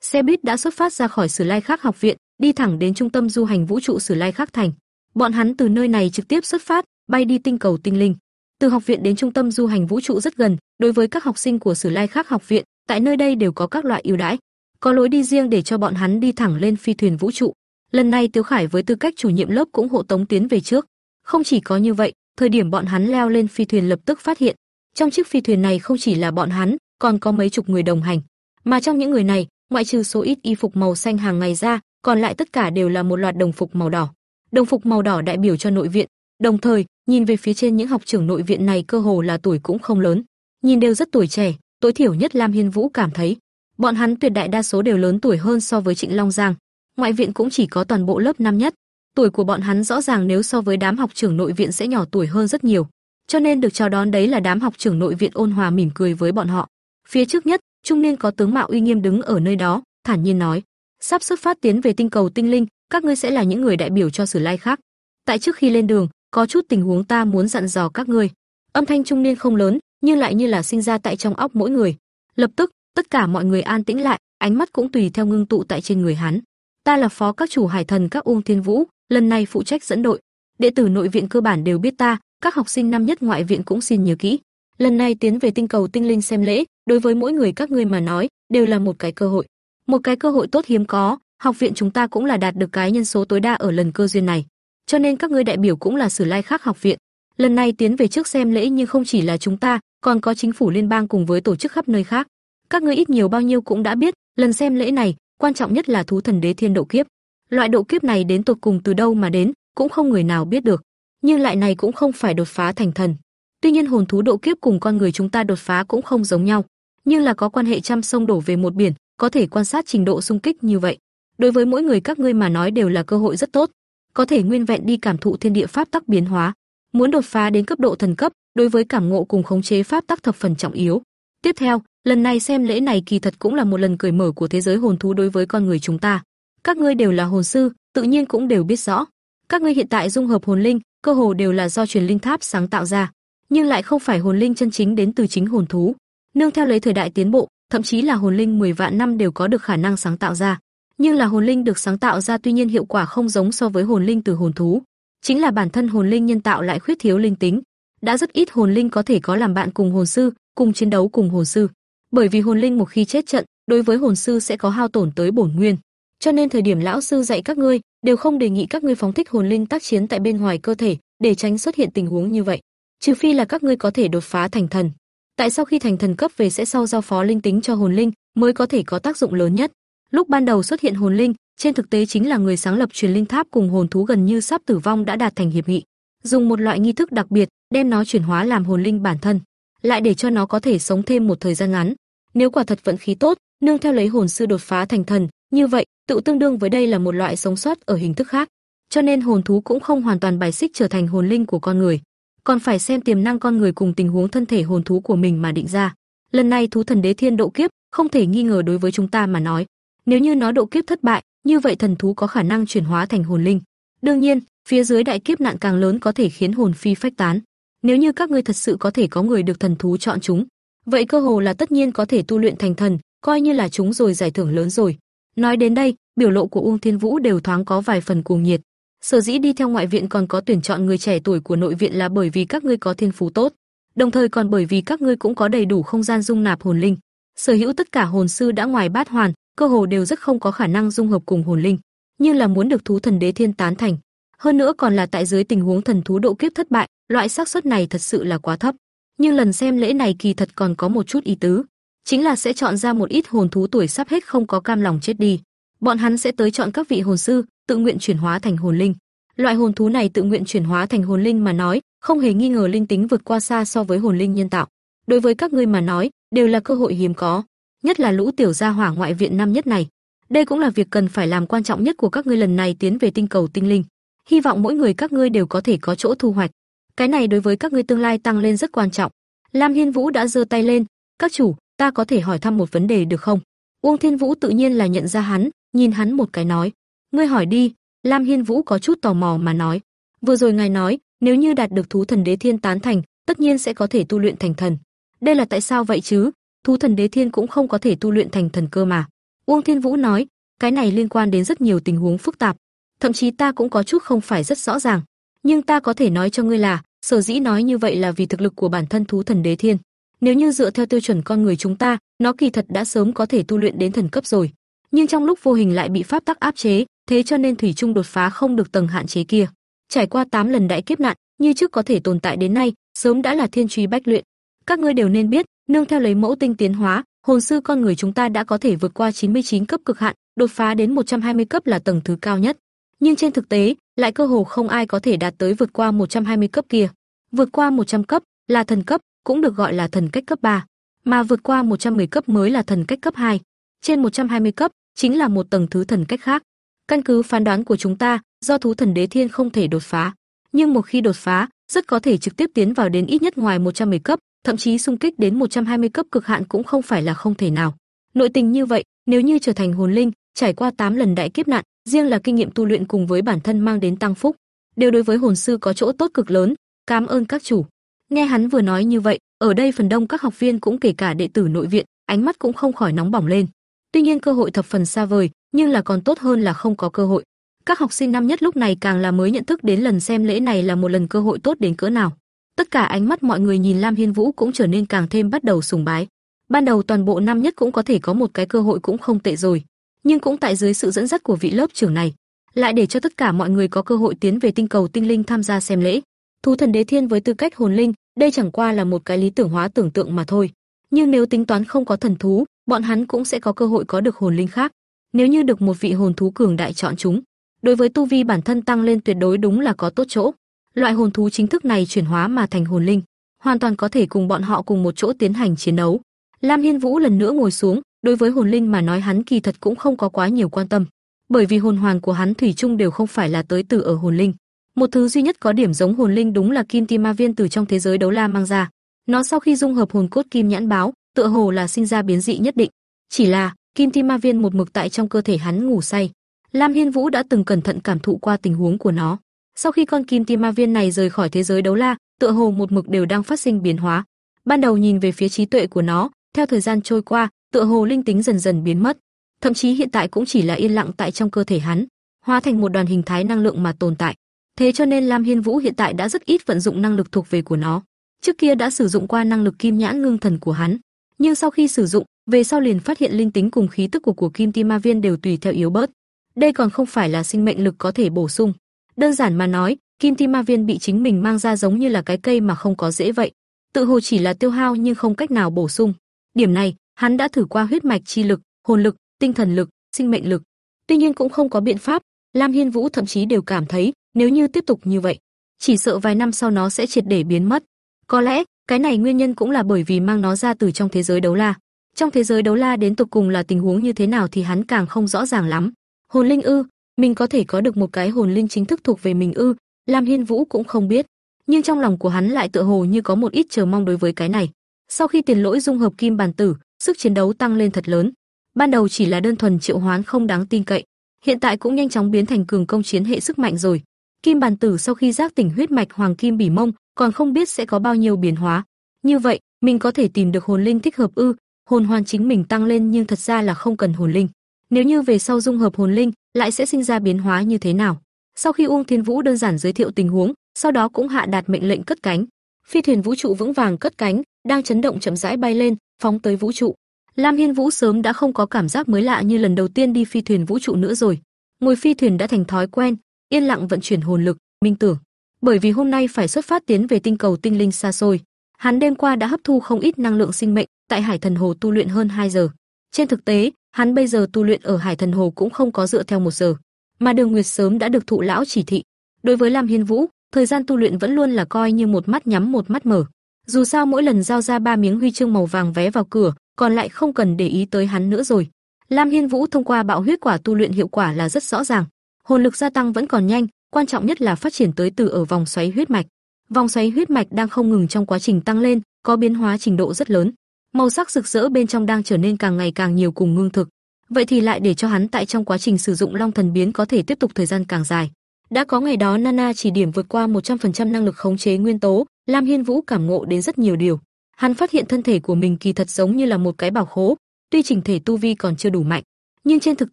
Xe buýt đã xuất phát ra khỏi Sử Lai Khắc học viện, đi thẳng đến trung tâm du hành vũ trụ Sử Lai Khắc thành. Bọn hắn từ nơi này trực tiếp xuất phát, bay đi tinh cầu tinh linh. Từ học viện đến trung tâm du hành vũ trụ rất gần, đối với các học sinh của Sử Lai Khắc học viện, tại nơi đây đều có các loại ưu đãi, có lối đi riêng để cho bọn hắn đi thẳng lên phi thuyền vũ trụ. Lần này Tiếu Khải với tư cách chủ nhiệm lớp cũng hộ tống tiến về trước. Không chỉ có như vậy, thời điểm bọn hắn leo lên phi thuyền lập tức phát hiện, trong chiếc phi thuyền này không chỉ là bọn hắn, còn có mấy chục người đồng hành. Mà trong những người này, ngoại trừ số ít y phục màu xanh hàng ngày ra, còn lại tất cả đều là một loạt đồng phục màu đỏ. Đồng phục màu đỏ đại biểu cho nội viện, đồng thời, nhìn về phía trên những học trưởng nội viện này cơ hồ là tuổi cũng không lớn, nhìn đều rất tuổi trẻ, tối thiểu nhất Lam Hiên Vũ cảm thấy, bọn hắn tuyệt đại đa số đều lớn tuổi hơn so với Trịnh Long Giang. Ngoại viện cũng chỉ có toàn bộ lớp năm nhất, tuổi của bọn hắn rõ ràng nếu so với đám học trưởng nội viện sẽ nhỏ tuổi hơn rất nhiều, cho nên được chào đón đấy là đám học trưởng nội viện ôn hòa mỉm cười với bọn họ. Phía trước nhất, trung niên có tướng mạo uy nghiêm đứng ở nơi đó, thản nhiên nói: "Sắp xuất phát tiến về tinh cầu tinh linh, các ngươi sẽ là những người đại biểu cho Sử Lai khác. Tại trước khi lên đường, có chút tình huống ta muốn dặn dò các ngươi." Âm thanh trung niên không lớn, nhưng lại như là sinh ra tại trong óc mỗi người. Lập tức, tất cả mọi người an tĩnh lại, ánh mắt cũng tùy theo ngưng tụ tại trên người hắn. Ta là phó các chủ hải thần các Ung Thiên Vũ, lần này phụ trách dẫn đội. Đệ tử nội viện cơ bản đều biết ta, các học sinh năm nhất ngoại viện cũng xin nhớ kỹ. Lần này tiến về tinh cầu tinh linh xem lễ, đối với mỗi người các ngươi mà nói, đều là một cái cơ hội. Một cái cơ hội tốt hiếm có, học viện chúng ta cũng là đạt được cái nhân số tối đa ở lần cơ duyên này. Cho nên các ngươi đại biểu cũng là Sử Lai khác học viện. Lần này tiến về trước xem lễ nhưng không chỉ là chúng ta, còn có chính phủ liên bang cùng với tổ chức khắp nơi khác. Các ngươi ít nhiều bao nhiêu cũng đã biết, lần xem lễ này, quan trọng nhất là thú thần đế thiên độ kiếp. Loại độ kiếp này đến tột cùng từ đâu mà đến, cũng không người nào biết được. Nhưng lại này cũng không phải đột phá thành thần. Tuy nhiên hồn thú độ kiếp cùng con người chúng ta đột phá cũng không giống nhau, nhưng là có quan hệ trăm sông đổ về một biển, có thể quan sát trình độ xung kích như vậy. Đối với mỗi người các ngươi mà nói đều là cơ hội rất tốt, có thể nguyên vẹn đi cảm thụ thiên địa pháp tắc biến hóa. Muốn đột phá đến cấp độ thần cấp, đối với cảm ngộ cùng khống chế pháp tắc thập phần trọng yếu. Tiếp theo, lần này xem lễ này kỳ thật cũng là một lần cởi mở của thế giới hồn thú đối với con người chúng ta. Các ngươi đều là hồn sư, tự nhiên cũng đều biết rõ. Các ngươi hiện tại dung hợp hồn linh, cơ hồ đều là do truyền linh tháp sáng tạo ra, nhưng lại không phải hồn linh chân chính đến từ chính hồn thú. Nương theo lấy thời đại tiến bộ, thậm chí là hồn linh 10 vạn năm đều có được khả năng sáng tạo ra. Nhưng là hồn linh được sáng tạo ra tuy nhiên hiệu quả không giống so với hồn linh từ hồn thú. Chính là bản thân hồn linh nhân tạo lại khuyết thiếu linh tính, đã rất ít hồn linh có thể có làm bạn cùng hồn sư, cùng chiến đấu cùng hồn sư. Bởi vì hồn linh một khi chết trận, đối với hồn sư sẽ có hao tổn tới bổn nguyên. Cho nên thời điểm lão sư dạy các ngươi, đều không đề nghị các ngươi phóng thích hồn linh tác chiến tại bên ngoài cơ thể, để tránh xuất hiện tình huống như vậy. Trừ phi là các ngươi có thể đột phá thành thần. Tại sau khi thành thần cấp về sẽ sau giao phó linh tính cho hồn linh, mới có thể có tác dụng lớn nhất. Lúc ban đầu xuất hiện hồn linh, trên thực tế chính là người sáng lập truyền linh tháp cùng hồn thú gần như sắp tử vong đã đạt thành hiệp nghị, dùng một loại nghi thức đặc biệt, đem nó chuyển hóa làm hồn linh bản thân, lại để cho nó có thể sống thêm một thời gian ngắn. Nếu quả thật vận khí tốt, nương theo lấy hồn sư đột phá thành thần, như vậy, tự tương đương với đây là một loại sống sót ở hình thức khác. Cho nên hồn thú cũng không hoàn toàn bài xích trở thành hồn linh của con người, còn phải xem tiềm năng con người cùng tình huống thân thể hồn thú của mình mà định ra. Lần này thú thần đế thiên độ kiếp, không thể nghi ngờ đối với chúng ta mà nói, nếu như nó độ kiếp thất bại, như vậy thần thú có khả năng chuyển hóa thành hồn linh. Đương nhiên, phía dưới đại kiếp nạn càng lớn có thể khiến hồn phi phách tán. Nếu như các ngươi thật sự có thể có người được thần thú chọn chúng, vậy cơ hồ là tất nhiên có thể tu luyện thành thần, coi như là chúng rồi giải thưởng lớn rồi. Nói đến đây, biểu lộ của Uông Thiên Vũ đều thoáng có vài phần cuồng nhiệt. Sở dĩ đi theo ngoại viện còn có tuyển chọn người trẻ tuổi của nội viện là bởi vì các ngươi có thiên phú tốt, đồng thời còn bởi vì các ngươi cũng có đầy đủ không gian dung nạp hồn linh. Sở hữu tất cả hồn sư đã ngoài bát hoàn, cơ hồ đều rất không có khả năng dung hợp cùng hồn linh, nhưng là muốn được thú thần đế thiên tán thành, hơn nữa còn là tại dưới tình huống thần thú độ kiếp thất bại, loại xác suất này thật sự là quá thấp. Nhưng lần xem lễ này kỳ thật còn có một chút ý tứ, chính là sẽ chọn ra một ít hồn thú tuổi sắp hết không có cam lòng chết đi. Bọn hắn sẽ tới chọn các vị hồn sư, tự nguyện chuyển hóa thành hồn linh. Loại hồn thú này tự nguyện chuyển hóa thành hồn linh mà nói, không hề nghi ngờ linh tính vượt qua xa so với hồn linh nhân tạo. Đối với các ngươi mà nói, đều là cơ hội hiếm có, nhất là lũ tiểu gia hỏa ngoại viện năm nhất này. Đây cũng là việc cần phải làm quan trọng nhất của các ngươi lần này tiến về tinh cầu tinh linh. Hy vọng mỗi người các ngươi đều có thể có chỗ thu hoạch. Cái này đối với các ngươi tương lai tăng lên rất quan trọng. Lam Hiên Vũ đã giơ tay lên, "Các chủ, ta có thể hỏi thăm một vấn đề được không?" Uông Thiên Vũ tự nhiên là nhận ra hắn, nhìn hắn một cái nói, "Ngươi hỏi đi." Lam Hiên Vũ có chút tò mò mà nói, "Vừa rồi ngài nói, nếu như đạt được thú thần đế thiên tán thành, tất nhiên sẽ có thể tu luyện thành thần. Đây là tại sao vậy chứ? Thú thần đế thiên cũng không có thể tu luyện thành thần cơ mà." Uông Thiên Vũ nói, "Cái này liên quan đến rất nhiều tình huống phức tạp, thậm chí ta cũng có chút không phải rất rõ ràng, nhưng ta có thể nói cho ngươi là, sở dĩ nói như vậy là vì thực lực của bản thân thú thần đế thiên. Nếu như dựa theo tiêu chuẩn con người chúng ta, nó kỳ thật đã sớm có thể tu luyện đến thần cấp rồi, nhưng trong lúc vô hình lại bị pháp tắc áp chế, thế cho nên thủy chung đột phá không được tầng hạn chế kia. Trải qua 8 lần đại kiếp nạn, như trước có thể tồn tại đến nay, sớm đã là thiên truy bách luyện. Các ngươi đều nên biết, nương theo lấy mẫu tinh tiến hóa, hồn sư con người chúng ta đã có thể vượt qua 99 cấp cực hạn, đột phá đến 120 cấp là tầng thứ cao nhất nhưng trên thực tế, lại cơ hồ không ai có thể đạt tới vượt qua 120 cấp kia. Vượt qua 100 cấp là thần cấp, cũng được gọi là thần cách cấp 3, mà vượt qua 110 cấp mới là thần cách cấp 2. Trên 120 cấp chính là một tầng thứ thần cách khác. Căn cứ phán đoán của chúng ta, do thú thần đế thiên không thể đột phá, nhưng một khi đột phá, rất có thể trực tiếp tiến vào đến ít nhất ngoài 110 cấp, thậm chí xung kích đến 120 cấp cực hạn cũng không phải là không thể nào. Nội tình như vậy, nếu như trở thành hồn linh, trải qua 8 lần đại kiếp nạn, riêng là kinh nghiệm tu luyện cùng với bản thân mang đến tăng phúc, đều đối với hồn sư có chỗ tốt cực lớn. Cảm ơn các chủ. Nghe hắn vừa nói như vậy, ở đây phần đông các học viên cũng kể cả đệ tử nội viện, ánh mắt cũng không khỏi nóng bỏng lên. Tuy nhiên cơ hội thập phần xa vời, nhưng là còn tốt hơn là không có cơ hội. Các học sinh năm nhất lúc này càng là mới nhận thức đến lần xem lễ này là một lần cơ hội tốt đến cỡ nào. Tất cả ánh mắt mọi người nhìn Lam Hiên Vũ cũng trở nên càng thêm bắt đầu sùng bái. Ban đầu toàn bộ năm nhất cũng có thể có một cái cơ hội cũng không tệ rồi, nhưng cũng tại dưới sự dẫn dắt của vị lớp trưởng này, lại để cho tất cả mọi người có cơ hội tiến về tinh cầu tinh linh tham gia xem lễ. Thú thần đế thiên với tư cách hồn linh, đây chẳng qua là một cái lý tưởng hóa tưởng tượng mà thôi. Nhưng nếu tính toán không có thần thú, bọn hắn cũng sẽ có cơ hội có được hồn linh khác. Nếu như được một vị hồn thú cường đại chọn chúng, đối với tu vi bản thân tăng lên tuyệt đối đúng là có tốt chỗ. Loại hồn thú chính thức này chuyển hóa mà thành hồn linh, hoàn toàn có thể cùng bọn họ cùng một chỗ tiến hành chiến đấu. Lam Hiên Vũ lần nữa ngồi xuống, đối với hồn linh mà nói hắn kỳ thật cũng không có quá nhiều quan tâm, bởi vì hồn hoàn của hắn thủy chung đều không phải là tới từ ở hồn linh. Một thứ duy nhất có điểm giống hồn linh đúng là kim ti ma viên từ trong thế giới đấu la mang ra. Nó sau khi dung hợp hồn cốt kim nhãn báo, tựa hồ là sinh ra biến dị nhất định. Chỉ là, kim ti ma viên một mực tại trong cơ thể hắn ngủ say. Lam Hiên Vũ đã từng cẩn thận cảm thụ qua tình huống của nó. Sau khi con kim ti ma viên này rời khỏi thế giới đấu la, tựa hồ một mực đều đang phát sinh biến hóa. Ban đầu nhìn về phía trí tuệ của nó, theo thời gian trôi qua, tựa hồ linh tính dần dần biến mất, thậm chí hiện tại cũng chỉ là yên lặng tại trong cơ thể hắn, hóa thành một đoàn hình thái năng lượng mà tồn tại. Thế cho nên Lam Hiên Vũ hiện tại đã rất ít vận dụng năng lực thuộc về của nó. Trước kia đã sử dụng qua năng lực kim nhãn ngưng thần của hắn, nhưng sau khi sử dụng, về sau liền phát hiện linh tính cùng khí tức của của Kim Ti Ma Viên đều tùy theo yếu bớt. Đây còn không phải là sinh mệnh lực có thể bổ sung. Đơn giản mà nói, Kim Ti Ma Viên bị chính mình mang ra giống như là cái cây mà không có rễ vậy. Tự hồ chỉ là tiêu hao nhưng không cách nào bổ sung. Điểm này, Hắn đã thử qua huyết mạch chi lực, hồn lực, tinh thần lực, sinh mệnh lực, tuy nhiên cũng không có biện pháp. Lam Hiên Vũ thậm chí đều cảm thấy, nếu như tiếp tục như vậy, chỉ sợ vài năm sau nó sẽ triệt để biến mất. Có lẽ, cái này nguyên nhân cũng là bởi vì mang nó ra từ trong thế giới đấu la. Trong thế giới đấu la đến tục cùng là tình huống như thế nào thì hắn càng không rõ ràng lắm. Hồn linh ư, mình có thể có được một cái hồn linh chính thức thuộc về mình ư? Lam Hiên Vũ cũng không biết, nhưng trong lòng của hắn lại tựa hồ như có một ít chờ mong đối với cái này. Sau khi tiền lỗi dung hợp kim bàn tử, sức chiến đấu tăng lên thật lớn. Ban đầu chỉ là đơn thuần triệu hoán không đáng tin cậy, hiện tại cũng nhanh chóng biến thành cường công chiến hệ sức mạnh rồi. Kim bàn tử sau khi giác tỉnh huyết mạch hoàng kim bỉ mông, còn không biết sẽ có bao nhiêu biến hóa. Như vậy, mình có thể tìm được hồn linh thích hợp ư? Hồn hoàn chính mình tăng lên nhưng thật ra là không cần hồn linh. Nếu như về sau dung hợp hồn linh, lại sẽ sinh ra biến hóa như thế nào? Sau khi Uông Thiên Vũ đơn giản giới thiệu tình huống, sau đó cũng hạ đạt mệnh lệnh cất cánh. Phi thuyền vũ trụ vững vàng cất cánh, đang chấn động chậm rãi bay lên, phóng tới vũ trụ. Lam Hiên Vũ sớm đã không có cảm giác mới lạ như lần đầu tiên đi phi thuyền vũ trụ nữa rồi. Ngồi phi thuyền đã thành thói quen, yên lặng vận chuyển hồn lực, minh tưởng. Bởi vì hôm nay phải xuất phát tiến về tinh cầu tinh linh xa xôi, hắn đêm qua đã hấp thu không ít năng lượng sinh mệnh, tại Hải Thần Hồ tu luyện hơn 2 giờ. Trên thực tế, hắn bây giờ tu luyện ở Hải Thần Hồ cũng không có dựa theo một giờ, mà Đường Nguyệt sớm đã được thụ lão chỉ thị. Đối với Lam Hiên Vũ, thời gian tu luyện vẫn luôn là coi như một mắt nhắm một mắt mở. Dù sao mỗi lần giao ra ba miếng huy chương màu vàng vé vào cửa, còn lại không cần để ý tới hắn nữa rồi. Lam Hiên Vũ thông qua bạo huyết quả tu luyện hiệu quả là rất rõ ràng. Hồn lực gia tăng vẫn còn nhanh, quan trọng nhất là phát triển tới từ ở vòng xoáy huyết mạch. Vòng xoáy huyết mạch đang không ngừng trong quá trình tăng lên, có biến hóa trình độ rất lớn. Màu sắc rực rỡ bên trong đang trở nên càng ngày càng nhiều cùng ngưng thực. Vậy thì lại để cho hắn tại trong quá trình sử dụng Long Thần biến có thể tiếp tục thời gian càng dài. Đã có ngày đó Nana chỉ điểm vượt qua 100% năng lực khống chế nguyên tố, Lam Hiên Vũ cảm ngộ đến rất nhiều điều. Hắn phát hiện thân thể của mình kỳ thật giống như là một cái bảo khố, tuy chỉnh thể tu vi còn chưa đủ mạnh, nhưng trên thực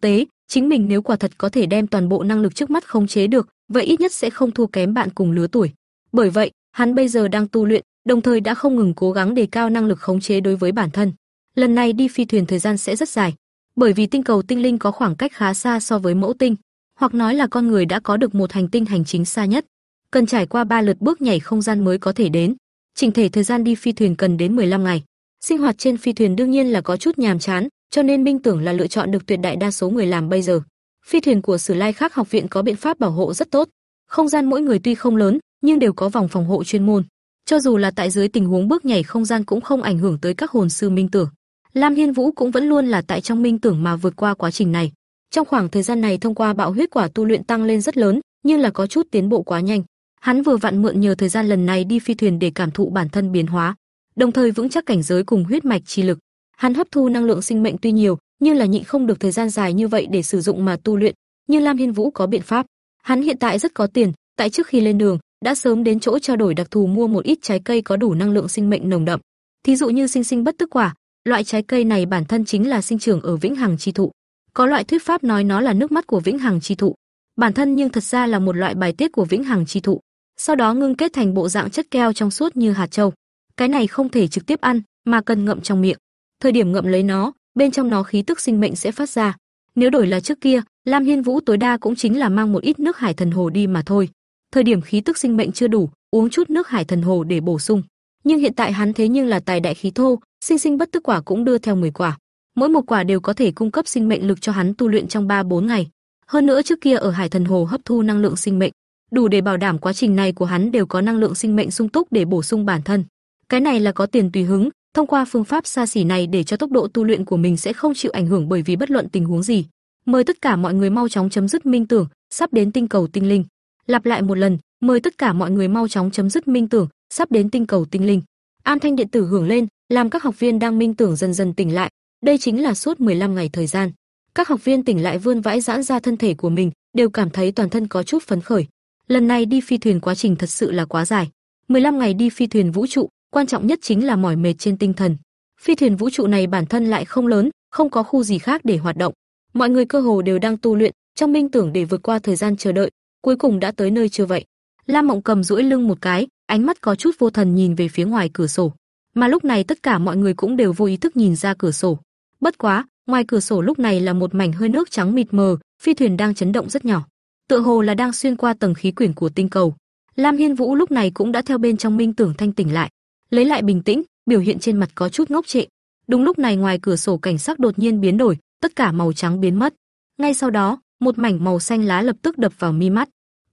tế, chính mình nếu quả thật có thể đem toàn bộ năng lực trước mắt khống chế được, vậy ít nhất sẽ không thua kém bạn cùng lứa tuổi. Bởi vậy, hắn bây giờ đang tu luyện, đồng thời đã không ngừng cố gắng đề cao năng lực khống chế đối với bản thân. Lần này đi phi thuyền thời gian sẽ rất dài, bởi vì tinh cầu tinh linh có khoảng cách khá xa so với mẫu tinh, hoặc nói là con người đã có được một hành tinh hành chính xa nhất, cần trải qua ba lượt bước nhảy không gian mới có thể đến. Trình thể thời gian đi phi thuyền cần đến 15 ngày. Sinh hoạt trên phi thuyền đương nhiên là có chút nhàm chán, cho nên Minh Tưởng là lựa chọn được tuyệt đại đa số người làm bây giờ. Phi thuyền của Sử Lai Khắc học viện có biện pháp bảo hộ rất tốt. Không gian mỗi người tuy không lớn, nhưng đều có vòng phòng hộ chuyên môn. Cho dù là tại dưới tình huống bước nhảy không gian cũng không ảnh hưởng tới các hồn sư Minh Tưởng. Lam Hiên Vũ cũng vẫn luôn là tại trong Minh Tưởng mà vượt qua quá trình này. Trong khoảng thời gian này thông qua bạo huyết quả tu luyện tăng lên rất lớn, nhưng là có chút tiến bộ quá nhanh. Hắn vừa vặn mượn nhờ thời gian lần này đi phi thuyền để cảm thụ bản thân biến hóa, đồng thời vững chắc cảnh giới cùng huyết mạch chi lực. Hắn hấp thu năng lượng sinh mệnh tuy nhiều, nhưng là nhịn không được thời gian dài như vậy để sử dụng mà tu luyện, nhưng Lam Hiên Vũ có biện pháp. Hắn hiện tại rất có tiền, tại trước khi lên đường, đã sớm đến chỗ trao đổi đặc thù mua một ít trái cây có đủ năng lượng sinh mệnh nồng đậm. Thí dụ như sinh sinh bất tức quả, loại trái cây này bản thân chính là sinh trưởng ở vĩnh hằng chi thụ. Có loại thuyết pháp nói nó là nước mắt của vĩnh hằng chi thụ, bản thân nhưng thật ra là một loại bài tiết của vĩnh hằng chi thụ sau đó ngưng kết thành bộ dạng chất keo trong suốt như hạt châu. Cái này không thể trực tiếp ăn, mà cần ngậm trong miệng. Thời điểm ngậm lấy nó, bên trong nó khí tức sinh mệnh sẽ phát ra. Nếu đổi là trước kia, Lam Hiên Vũ tối đa cũng chính là mang một ít nước hải thần hồ đi mà thôi. Thời điểm khí tức sinh mệnh chưa đủ, uống chút nước hải thần hồ để bổ sung. Nhưng hiện tại hắn thế nhưng là tài đại khí thô, sinh sinh bất tức quả cũng đưa theo 10 quả. Mỗi một quả đều có thể cung cấp sinh mệnh lực cho hắn tu luyện trong 3-4 ngày. Hơn nữa trước kia ở Hải Thần Hồ hấp thu năng lượng sinh mệnh, đủ để bảo đảm quá trình này của hắn đều có năng lượng sinh mệnh sung túc để bổ sung bản thân. Cái này là có tiền tùy hứng, thông qua phương pháp xa xỉ này để cho tốc độ tu luyện của mình sẽ không chịu ảnh hưởng bởi vì bất luận tình huống gì. Mời tất cả mọi người mau chóng chấm dứt minh tưởng, sắp đến tinh cầu tinh linh. Lặp lại một lần, mời tất cả mọi người mau chóng chấm dứt minh tưởng, sắp đến tinh cầu tinh linh. an thanh điện tử hưởng lên, làm các học viên đang minh tưởng dần dần tỉnh lại. Đây chính là suốt 15 ngày thời gian. Các học viên tỉnh lại vươn vãi giãn ra thân thể của mình, đều cảm thấy toàn thân có chút phấn khởi. Lần này đi phi thuyền quá trình thật sự là quá dài. 15 ngày đi phi thuyền vũ trụ, quan trọng nhất chính là mỏi mệt trên tinh thần. Phi thuyền vũ trụ này bản thân lại không lớn, không có khu gì khác để hoạt động. Mọi người cơ hồ đều đang tu luyện, trong minh tưởng để vượt qua thời gian chờ đợi, cuối cùng đã tới nơi chưa vậy. Lam Mộng cầm duỗi lưng một cái, ánh mắt có chút vô thần nhìn về phía ngoài cửa sổ. Mà lúc này tất cả mọi người cũng đều vô ý thức nhìn ra cửa sổ. Bất quá, ngoài cửa sổ lúc này là một mảnh hơi nước trắng mịt mờ, phi thuyền đang chấn động rất nhỏ tựa hồ là đang xuyên qua tầng khí quyển của tinh cầu. Lam Hiên Vũ lúc này cũng đã theo bên trong minh tưởng thanh tỉnh lại, lấy lại bình tĩnh, biểu hiện trên mặt có chút ngốc trệ. Đúng lúc này ngoài cửa sổ cảnh sắc đột nhiên biến đổi, tất cả màu trắng biến mất. Ngay sau đó, một mảnh màu xanh lá lập tức đập vào mi mắt.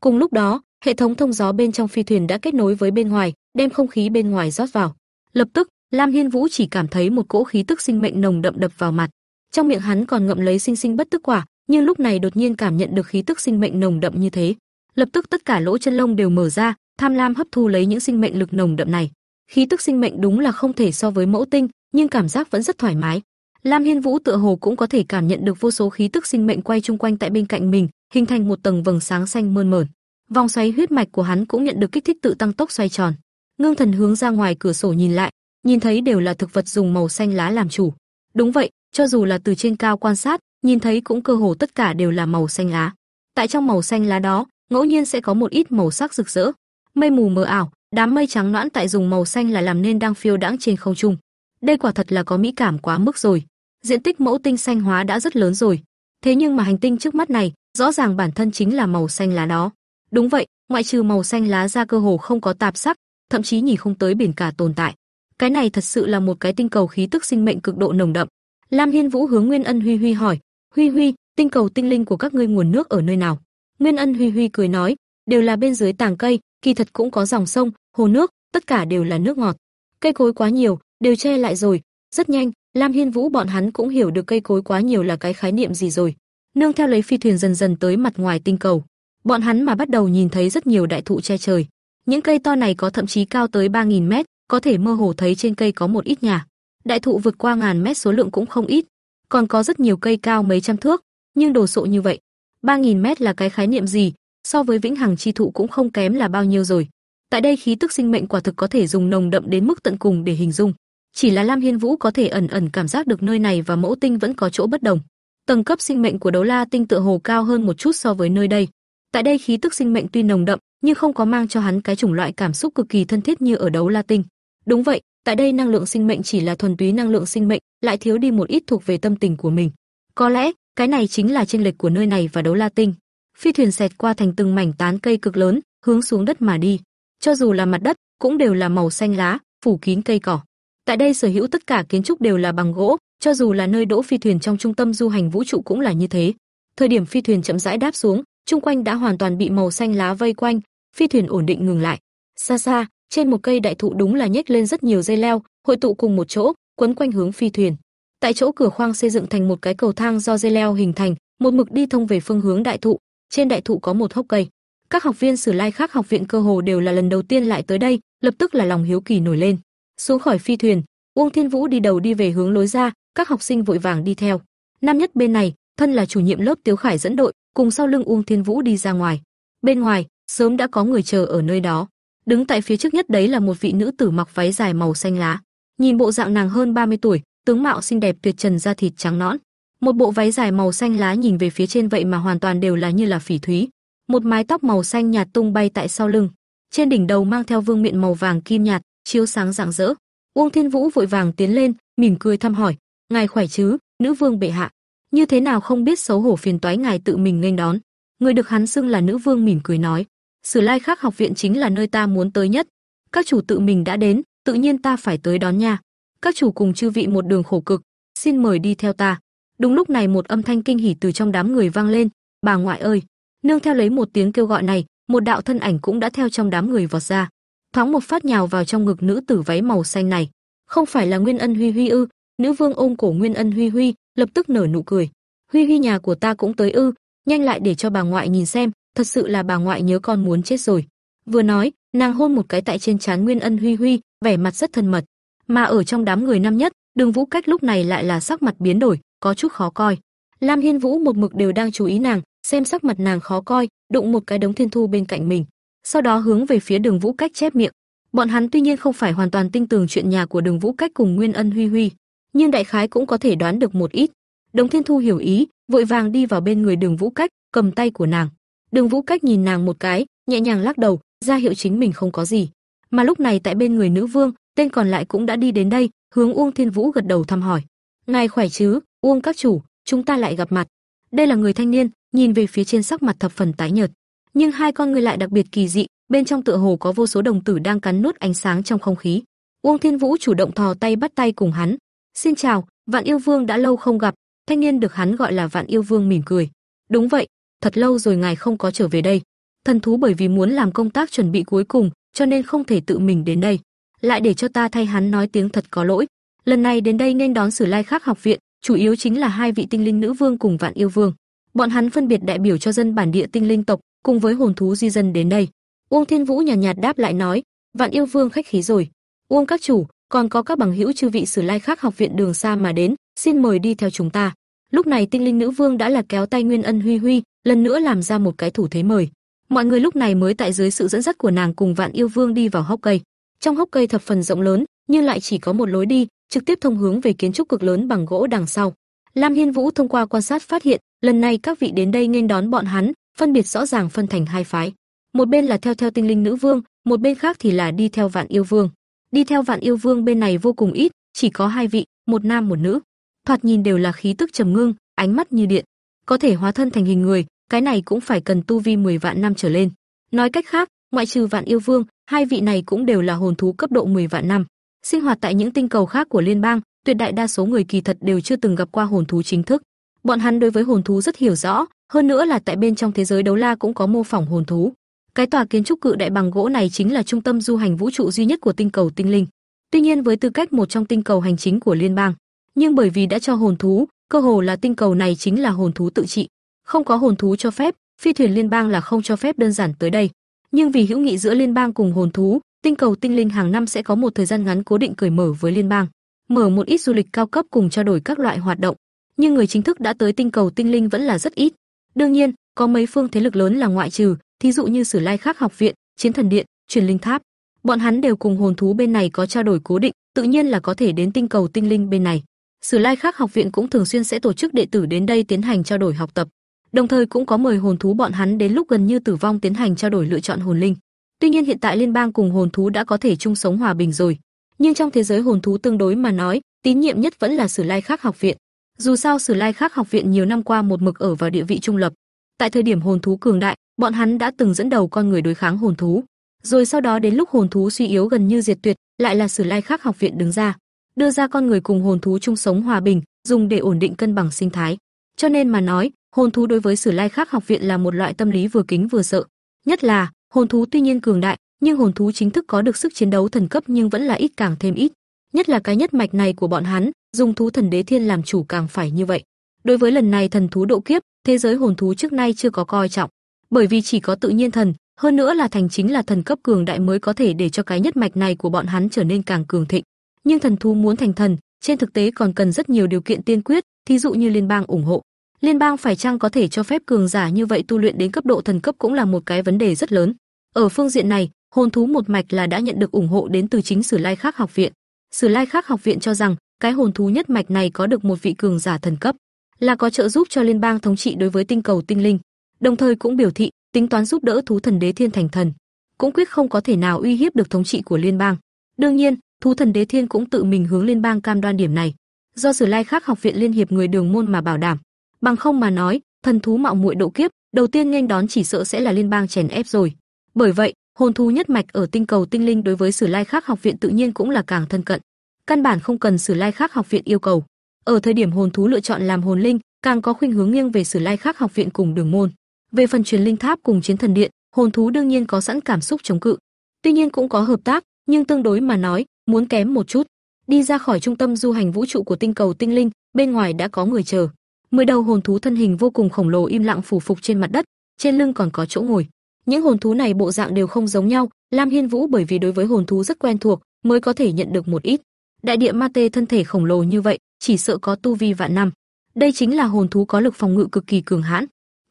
Cùng lúc đó, hệ thống thông gió bên trong phi thuyền đã kết nối với bên ngoài, đem không khí bên ngoài rót vào. Lập tức, Lam Hiên Vũ chỉ cảm thấy một cỗ khí tức sinh mệnh nồng đậm đập vào mặt. Trong miệng hắn còn ngậm lấy sinh sinh bất tức quả, nhưng lúc này đột nhiên cảm nhận được khí tức sinh mệnh nồng đậm như thế, lập tức tất cả lỗ chân lông đều mở ra, tham lam hấp thu lấy những sinh mệnh lực nồng đậm này. Khí tức sinh mệnh đúng là không thể so với mẫu tinh, nhưng cảm giác vẫn rất thoải mái. Lam Hiên Vũ tựa hồ cũng có thể cảm nhận được vô số khí tức sinh mệnh quay chung quanh tại bên cạnh mình, hình thành một tầng vầng sáng xanh mơn mởn. Vòng xoáy huyết mạch của hắn cũng nhận được kích thích tự tăng tốc xoay tròn. Ngưng Thần hướng ra ngoài cửa sổ nhìn lại, nhìn thấy đều là thực vật dùng màu xanh lá làm chủ. Đúng vậy, cho dù là từ trên cao quan sát, nhìn thấy cũng cơ hồ tất cả đều là màu xanh lá. Tại trong màu xanh lá đó, ngẫu nhiên sẽ có một ít màu sắc rực rỡ. Mây mù mờ ảo, đám mây trắng noãn tại dùng màu xanh là làm nên đang phiêu đãng trên không trung. Đây quả thật là có mỹ cảm quá mức rồi. Diện tích mẫu tinh xanh hóa đã rất lớn rồi. Thế nhưng mà hành tinh trước mắt này, rõ ràng bản thân chính là màu xanh lá đó. Đúng vậy, ngoại trừ màu xanh lá ra cơ hồ không có tạp sắc, thậm chí nhìn không tới biển cả tồn tại. Cái này thật sự là một cái tinh cầu khí tức sinh mệnh cực độ nồng đậm. Lam Hiên Vũ hướng Nguyên Ân Huy Huy hỏi, "Huy Huy, tinh cầu tinh linh của các ngươi nguồn nước ở nơi nào?" Nguyên Ân Huy Huy cười nói, "Đều là bên dưới tàng cây, kỳ thật cũng có dòng sông, hồ nước, tất cả đều là nước ngọt. Cây cối quá nhiều, đều che lại rồi." Rất nhanh, Lam Hiên Vũ bọn hắn cũng hiểu được cây cối quá nhiều là cái khái niệm gì rồi. Nương theo lấy phi thuyền dần dần tới mặt ngoài tinh cầu, bọn hắn mà bắt đầu nhìn thấy rất nhiều đại thụ che trời. Những cây to này có thậm chí cao tới 3000 mét, có thể mơ hồ thấy trên cây có một ít nhà. Đại thụ vượt qua ngàn mét số lượng cũng không ít, còn có rất nhiều cây cao mấy trăm thước, nhưng đồ sộ như vậy. 3000 mét là cái khái niệm gì, so với vĩnh hằng chi thụ cũng không kém là bao nhiêu rồi. Tại đây khí tức sinh mệnh quả thực có thể dùng nồng đậm đến mức tận cùng để hình dung. Chỉ là Lam Hiên Vũ có thể ẩn ẩn cảm giác được nơi này và mẫu tinh vẫn có chỗ bất đồng. Tầng cấp sinh mệnh của đấu la tinh tựa hồ cao hơn một chút so với nơi đây. Tại đây khí tức sinh mệnh tuy nồng đậm, nhưng không có mang cho hắn cái chủng loại cảm xúc cực kỳ thân thiết như ở đấu la tinh. Đúng vậy, tại đây năng lượng sinh mệnh chỉ là thuần túy năng lượng sinh mệnh, lại thiếu đi một ít thuộc về tâm tình của mình. Có lẽ, cái này chính là chênh lệch của nơi này và đấu la tinh. Phi thuyền xẹt qua thành từng mảnh tán cây cực lớn, hướng xuống đất mà đi. Cho dù là mặt đất, cũng đều là màu xanh lá, phủ kín cây cỏ. Tại đây sở hữu tất cả kiến trúc đều là bằng gỗ, cho dù là nơi đỗ phi thuyền trong trung tâm du hành vũ trụ cũng là như thế. Thời điểm phi thuyền chậm rãi đáp xuống, chung quanh đã hoàn toàn bị màu xanh lá vây quanh, phi thuyền ổn định ngừng lại. Xa xa, trên một cây đại thụ đúng là nhếch lên rất nhiều dây leo, hội tụ cùng một chỗ, quấn quanh hướng phi thuyền. Tại chỗ cửa khoang xây dựng thành một cái cầu thang do dây leo hình thành, một mực đi thông về phương hướng đại thụ, trên đại thụ có một hốc cây. Các học viên Sử Lai khác học viện cơ hồ đều là lần đầu tiên lại tới đây, lập tức là lòng hiếu kỳ nổi lên. Xuống khỏi phi thuyền, Uông Thiên Vũ đi đầu đi về hướng lối ra, các học sinh vội vàng đi theo. Nam nhất bên này, thân là chủ nhiệm lớp Tiếu Khải dẫn đội, cùng sau lưng Uông Thiên Vũ đi ra ngoài. Bên ngoài, sớm đã có người chờ ở nơi đó. Đứng tại phía trước nhất đấy là một vị nữ tử mặc váy dài màu xanh lá. Nhìn bộ dạng nàng hơn 30 tuổi, tướng mạo xinh đẹp tuyệt trần da thịt trắng nõn. Một bộ váy dài màu xanh lá nhìn về phía trên vậy mà hoàn toàn đều là như là phỉ thúy. Một mái tóc màu xanh nhạt tung bay tại sau lưng, trên đỉnh đầu mang theo vương miện màu vàng kim nhạt, chiếu sáng rạng rỡ. Uông Thiên Vũ vội vàng tiến lên, mỉm cười thăm hỏi, "Ngài khỏe chứ, nữ vương bệ hạ? Như thế nào không biết xấu hổ phiền toái ngài tự mình nghênh đón?" Người được hắn xưng là nữ vương mỉm cười nói, "Sử Lai Khắc học viện chính là nơi ta muốn tới nhất, các chủ tự mình đã đến, tự nhiên ta phải tới đón nha. Các chủ cùng chư vị một đường khổ cực, xin mời đi theo ta." Đúng lúc này một âm thanh kinh hỉ từ trong đám người vang lên, "Bà ngoại ơi!" Nương theo lấy một tiếng kêu gọi này, một đạo thân ảnh cũng đã theo trong đám người vọt ra thoáng một phát nhào vào trong ngực nữ tử váy màu xanh này. Không phải là Nguyên Ân Huy Huy ư? Nữ vương ôm cổ Nguyên Ân Huy Huy, lập tức nở nụ cười. Huy Huy nhà của ta cũng tới ư? Nhanh lại để cho bà ngoại nhìn xem, thật sự là bà ngoại nhớ con muốn chết rồi. Vừa nói, nàng hôn một cái tại trên trán Nguyên Ân Huy Huy, vẻ mặt rất thân mật. Mà ở trong đám người năm nhất, Đường Vũ Cách lúc này lại là sắc mặt biến đổi, có chút khó coi. Lam Hiên Vũ một mực đều đang chú ý nàng, xem sắc mặt nàng khó coi, đụng một cái đống thiên thu bên cạnh mình sau đó hướng về phía Đường Vũ Cách chép miệng. Bọn hắn tuy nhiên không phải hoàn toàn tin tưởng chuyện nhà của Đường Vũ Cách cùng Nguyên Ân Huy Huy, nhưng đại khái cũng có thể đoán được một ít. Đồng Thiên Thu hiểu ý, vội vàng đi vào bên người Đường Vũ Cách, cầm tay của nàng. Đường Vũ Cách nhìn nàng một cái, nhẹ nhàng lắc đầu, ra hiệu chính mình không có gì. Mà lúc này tại bên người nữ vương, tên còn lại cũng đã đi đến đây, hướng Uông Thiên Vũ gật đầu thăm hỏi. "Ngài khỏe chứ, Uông các chủ, chúng ta lại gặp mặt." Đây là người thanh niên, nhìn về phía trên sắc mặt thập phần tái nhợt, nhưng hai con người lại đặc biệt kỳ dị, bên trong tựa hồ có vô số đồng tử đang cắn nuốt ánh sáng trong không khí. Uông Thiên Vũ chủ động thò tay bắt tay cùng hắn. "Xin chào, Vạn Yêu Vương đã lâu không gặp." Thanh niên được hắn gọi là Vạn Yêu Vương mỉm cười. "Đúng vậy, thật lâu rồi ngài không có trở về đây. Thần thú bởi vì muốn làm công tác chuẩn bị cuối cùng, cho nên không thể tự mình đến đây. Lại để cho ta thay hắn nói tiếng thật có lỗi. Lần này đến đây nên đón Sử Lai Khắc học viện, chủ yếu chính là hai vị tinh linh nữ vương cùng Vạn Yêu Vương. Bọn hắn phân biệt đại biểu cho dân bản địa tinh linh tộc, cùng với hồn thú di dân đến đây. Uông Thiên Vũ nhàn nhạt, nhạt đáp lại nói, Vạn Yêu Vương khách khí rồi. Uông các chủ, còn có các bằng hữu chư vị Sử Lai khác học viện đường xa mà đến, xin mời đi theo chúng ta. Lúc này Tinh Linh Nữ Vương đã là kéo tay Nguyên Ân Huy Huy, lần nữa làm ra một cái thủ thế mời. Mọi người lúc này mới tại dưới sự dẫn dắt của nàng cùng Vạn Yêu Vương đi vào hốc cây. Trong hốc cây thập phần rộng lớn, nhưng lại chỉ có một lối đi, trực tiếp thông hướng về kiến trúc cực lớn bằng gỗ đằng sau. Lam Hiên Vũ thông qua quan sát phát hiện, lần này các vị đến đây nghênh đón bọn hắn, phân biệt rõ ràng phân thành hai phái. Một bên là theo theo tinh linh nữ vương, một bên khác thì là đi theo vạn yêu vương. Đi theo vạn yêu vương bên này vô cùng ít, chỉ có hai vị, một nam một nữ. Thoạt nhìn đều là khí tức trầm ngưng, ánh mắt như điện, có thể hóa thân thành hình người, cái này cũng phải cần tu vi 10 vạn năm trở lên. Nói cách khác, ngoại trừ vạn yêu vương, hai vị này cũng đều là hồn thú cấp độ 10 vạn năm. Sinh hoạt tại những tinh cầu khác của liên bang, tuyệt đại đa số người kỳ thật đều chưa từng gặp qua hồn thú chính thức. Bọn hắn đối với hồn thú rất hiểu rõ, hơn nữa là tại bên trong thế giới đấu la cũng có mô phỏng hồn thú. Cái tòa kiến trúc cự đại bằng gỗ này chính là trung tâm du hành vũ trụ duy nhất của tinh cầu tinh linh. Tuy nhiên với tư cách một trong tinh cầu hành chính của liên bang, nhưng bởi vì đã cho hồn thú, cơ hồ là tinh cầu này chính là hồn thú tự trị, không có hồn thú cho phép, phi thuyền liên bang là không cho phép đơn giản tới đây. Nhưng vì hữu nghị giữa liên bang cùng hồn thú, tinh cầu tinh linh hàng năm sẽ có một thời gian ngắn cố định cởi mở với liên bang, mở một ít du lịch cao cấp cùng trao đổi các loại hoạt động. Nhưng người chính thức đã tới tinh cầu tinh linh vẫn là rất ít. Đương nhiên, có mấy phương thế lực lớn là ngoại trừ, thí dụ như Sử Lai Khắc học viện, Chiến Thần Điện, Truyền Linh Tháp. Bọn hắn đều cùng hồn thú bên này có trao đổi cố định, tự nhiên là có thể đến tinh cầu tinh linh bên này. Sử Lai Khắc học viện cũng thường xuyên sẽ tổ chức đệ tử đến đây tiến hành trao đổi học tập. Đồng thời cũng có mời hồn thú bọn hắn đến lúc gần như tử vong tiến hành trao đổi lựa chọn hồn linh. Tuy nhiên hiện tại liên bang cùng hồn thú đã có thể chung sống hòa bình rồi, nhưng trong thế giới hồn thú tương đối mà nói, tín nhiệm nhất vẫn là Sử Lai Khắc học viện. Dù sao Sử Lai Khắc học viện nhiều năm qua một mực ở vào địa vị trung lập. Tại thời điểm hồn thú cường đại, bọn hắn đã từng dẫn đầu con người đối kháng hồn thú, rồi sau đó đến lúc hồn thú suy yếu gần như diệt tuyệt, lại là Sử Lai Khắc học viện đứng ra, đưa ra con người cùng hồn thú chung sống hòa bình, dùng để ổn định cân bằng sinh thái. Cho nên mà nói, hồn thú đối với Sử Lai Khắc học viện là một loại tâm lý vừa kính vừa sợ. Nhất là, hồn thú tuy nhiên cường đại, nhưng hồn thú chính thức có được sức chiến đấu thần cấp nhưng vẫn là ít càng thêm ít. Nhất là cái nhất mạch này của bọn hắn, dùng thú thần đế thiên làm chủ càng phải như vậy. Đối với lần này thần thú độ kiếp, thế giới hồn thú trước nay chưa có coi trọng, bởi vì chỉ có tự nhiên thần, hơn nữa là thành chính là thần cấp cường đại mới có thể để cho cái nhất mạch này của bọn hắn trở nên càng cường thịnh. Nhưng thần thú muốn thành thần, trên thực tế còn cần rất nhiều điều kiện tiên quyết, thí dụ như liên bang ủng hộ. Liên bang phải chăng có thể cho phép cường giả như vậy tu luyện đến cấp độ thần cấp cũng là một cái vấn đề rất lớn. Ở phương diện này, hồn thú một mạch là đã nhận được ủng hộ đến từ chính Sử Lai Khắc học viện. Sử Lai Khắc học viện cho rằng, cái hồn thú nhất mạch này có được một vị cường giả thần cấp, là có trợ giúp cho liên bang thống trị đối với tinh cầu tinh linh, đồng thời cũng biểu thị tính toán giúp đỡ thú thần đế thiên thành thần, cũng quyết không có thể nào uy hiếp được thống trị của liên bang. Đương nhiên, thú thần đế thiên cũng tự mình hướng liên bang cam đoan điểm này, do Sử Lai Khắc học viện liên hiệp người đường môn mà bảo đảm. Bằng không mà nói, thần thú mạo muội độ kiếp, đầu tiên nghênh đón chỉ sợ sẽ là liên bang chèn ép rồi. Bởi vậy, hồn thú nhất mạch ở tinh cầu tinh linh đối với Sử Lai Khắc học viện tự nhiên cũng là càng thân cận. Căn bản không cần Sử Lai Khắc học viện yêu cầu. Ở thời điểm hồn thú lựa chọn làm hồn linh, càng có khuynh hướng nghiêng về Sử Lai Khắc học viện cùng đường môn. Về phần truyền linh tháp cùng chiến thần điện, hồn thú đương nhiên có sẵn cảm xúc chống cự. Tuy nhiên cũng có hợp tác, nhưng tương đối mà nói, muốn kém một chút. Đi ra khỏi trung tâm du hành vũ trụ của tinh cầu tinh linh, bên ngoài đã có người chờ. Mười đầu hồn thú thân hình vô cùng khổng lồ im lặng phủ phục trên mặt đất, trên lưng còn có chỗ ngồi. Những hồn thú này bộ dạng đều không giống nhau, Lam Hiên Vũ bởi vì đối với hồn thú rất quen thuộc, mới có thể nhận được một ít. Đại địa ma tê thân thể khổng lồ như vậy, chỉ sợ có tu vi vạn năm. Đây chính là hồn thú có lực phòng ngự cực kỳ cường hãn,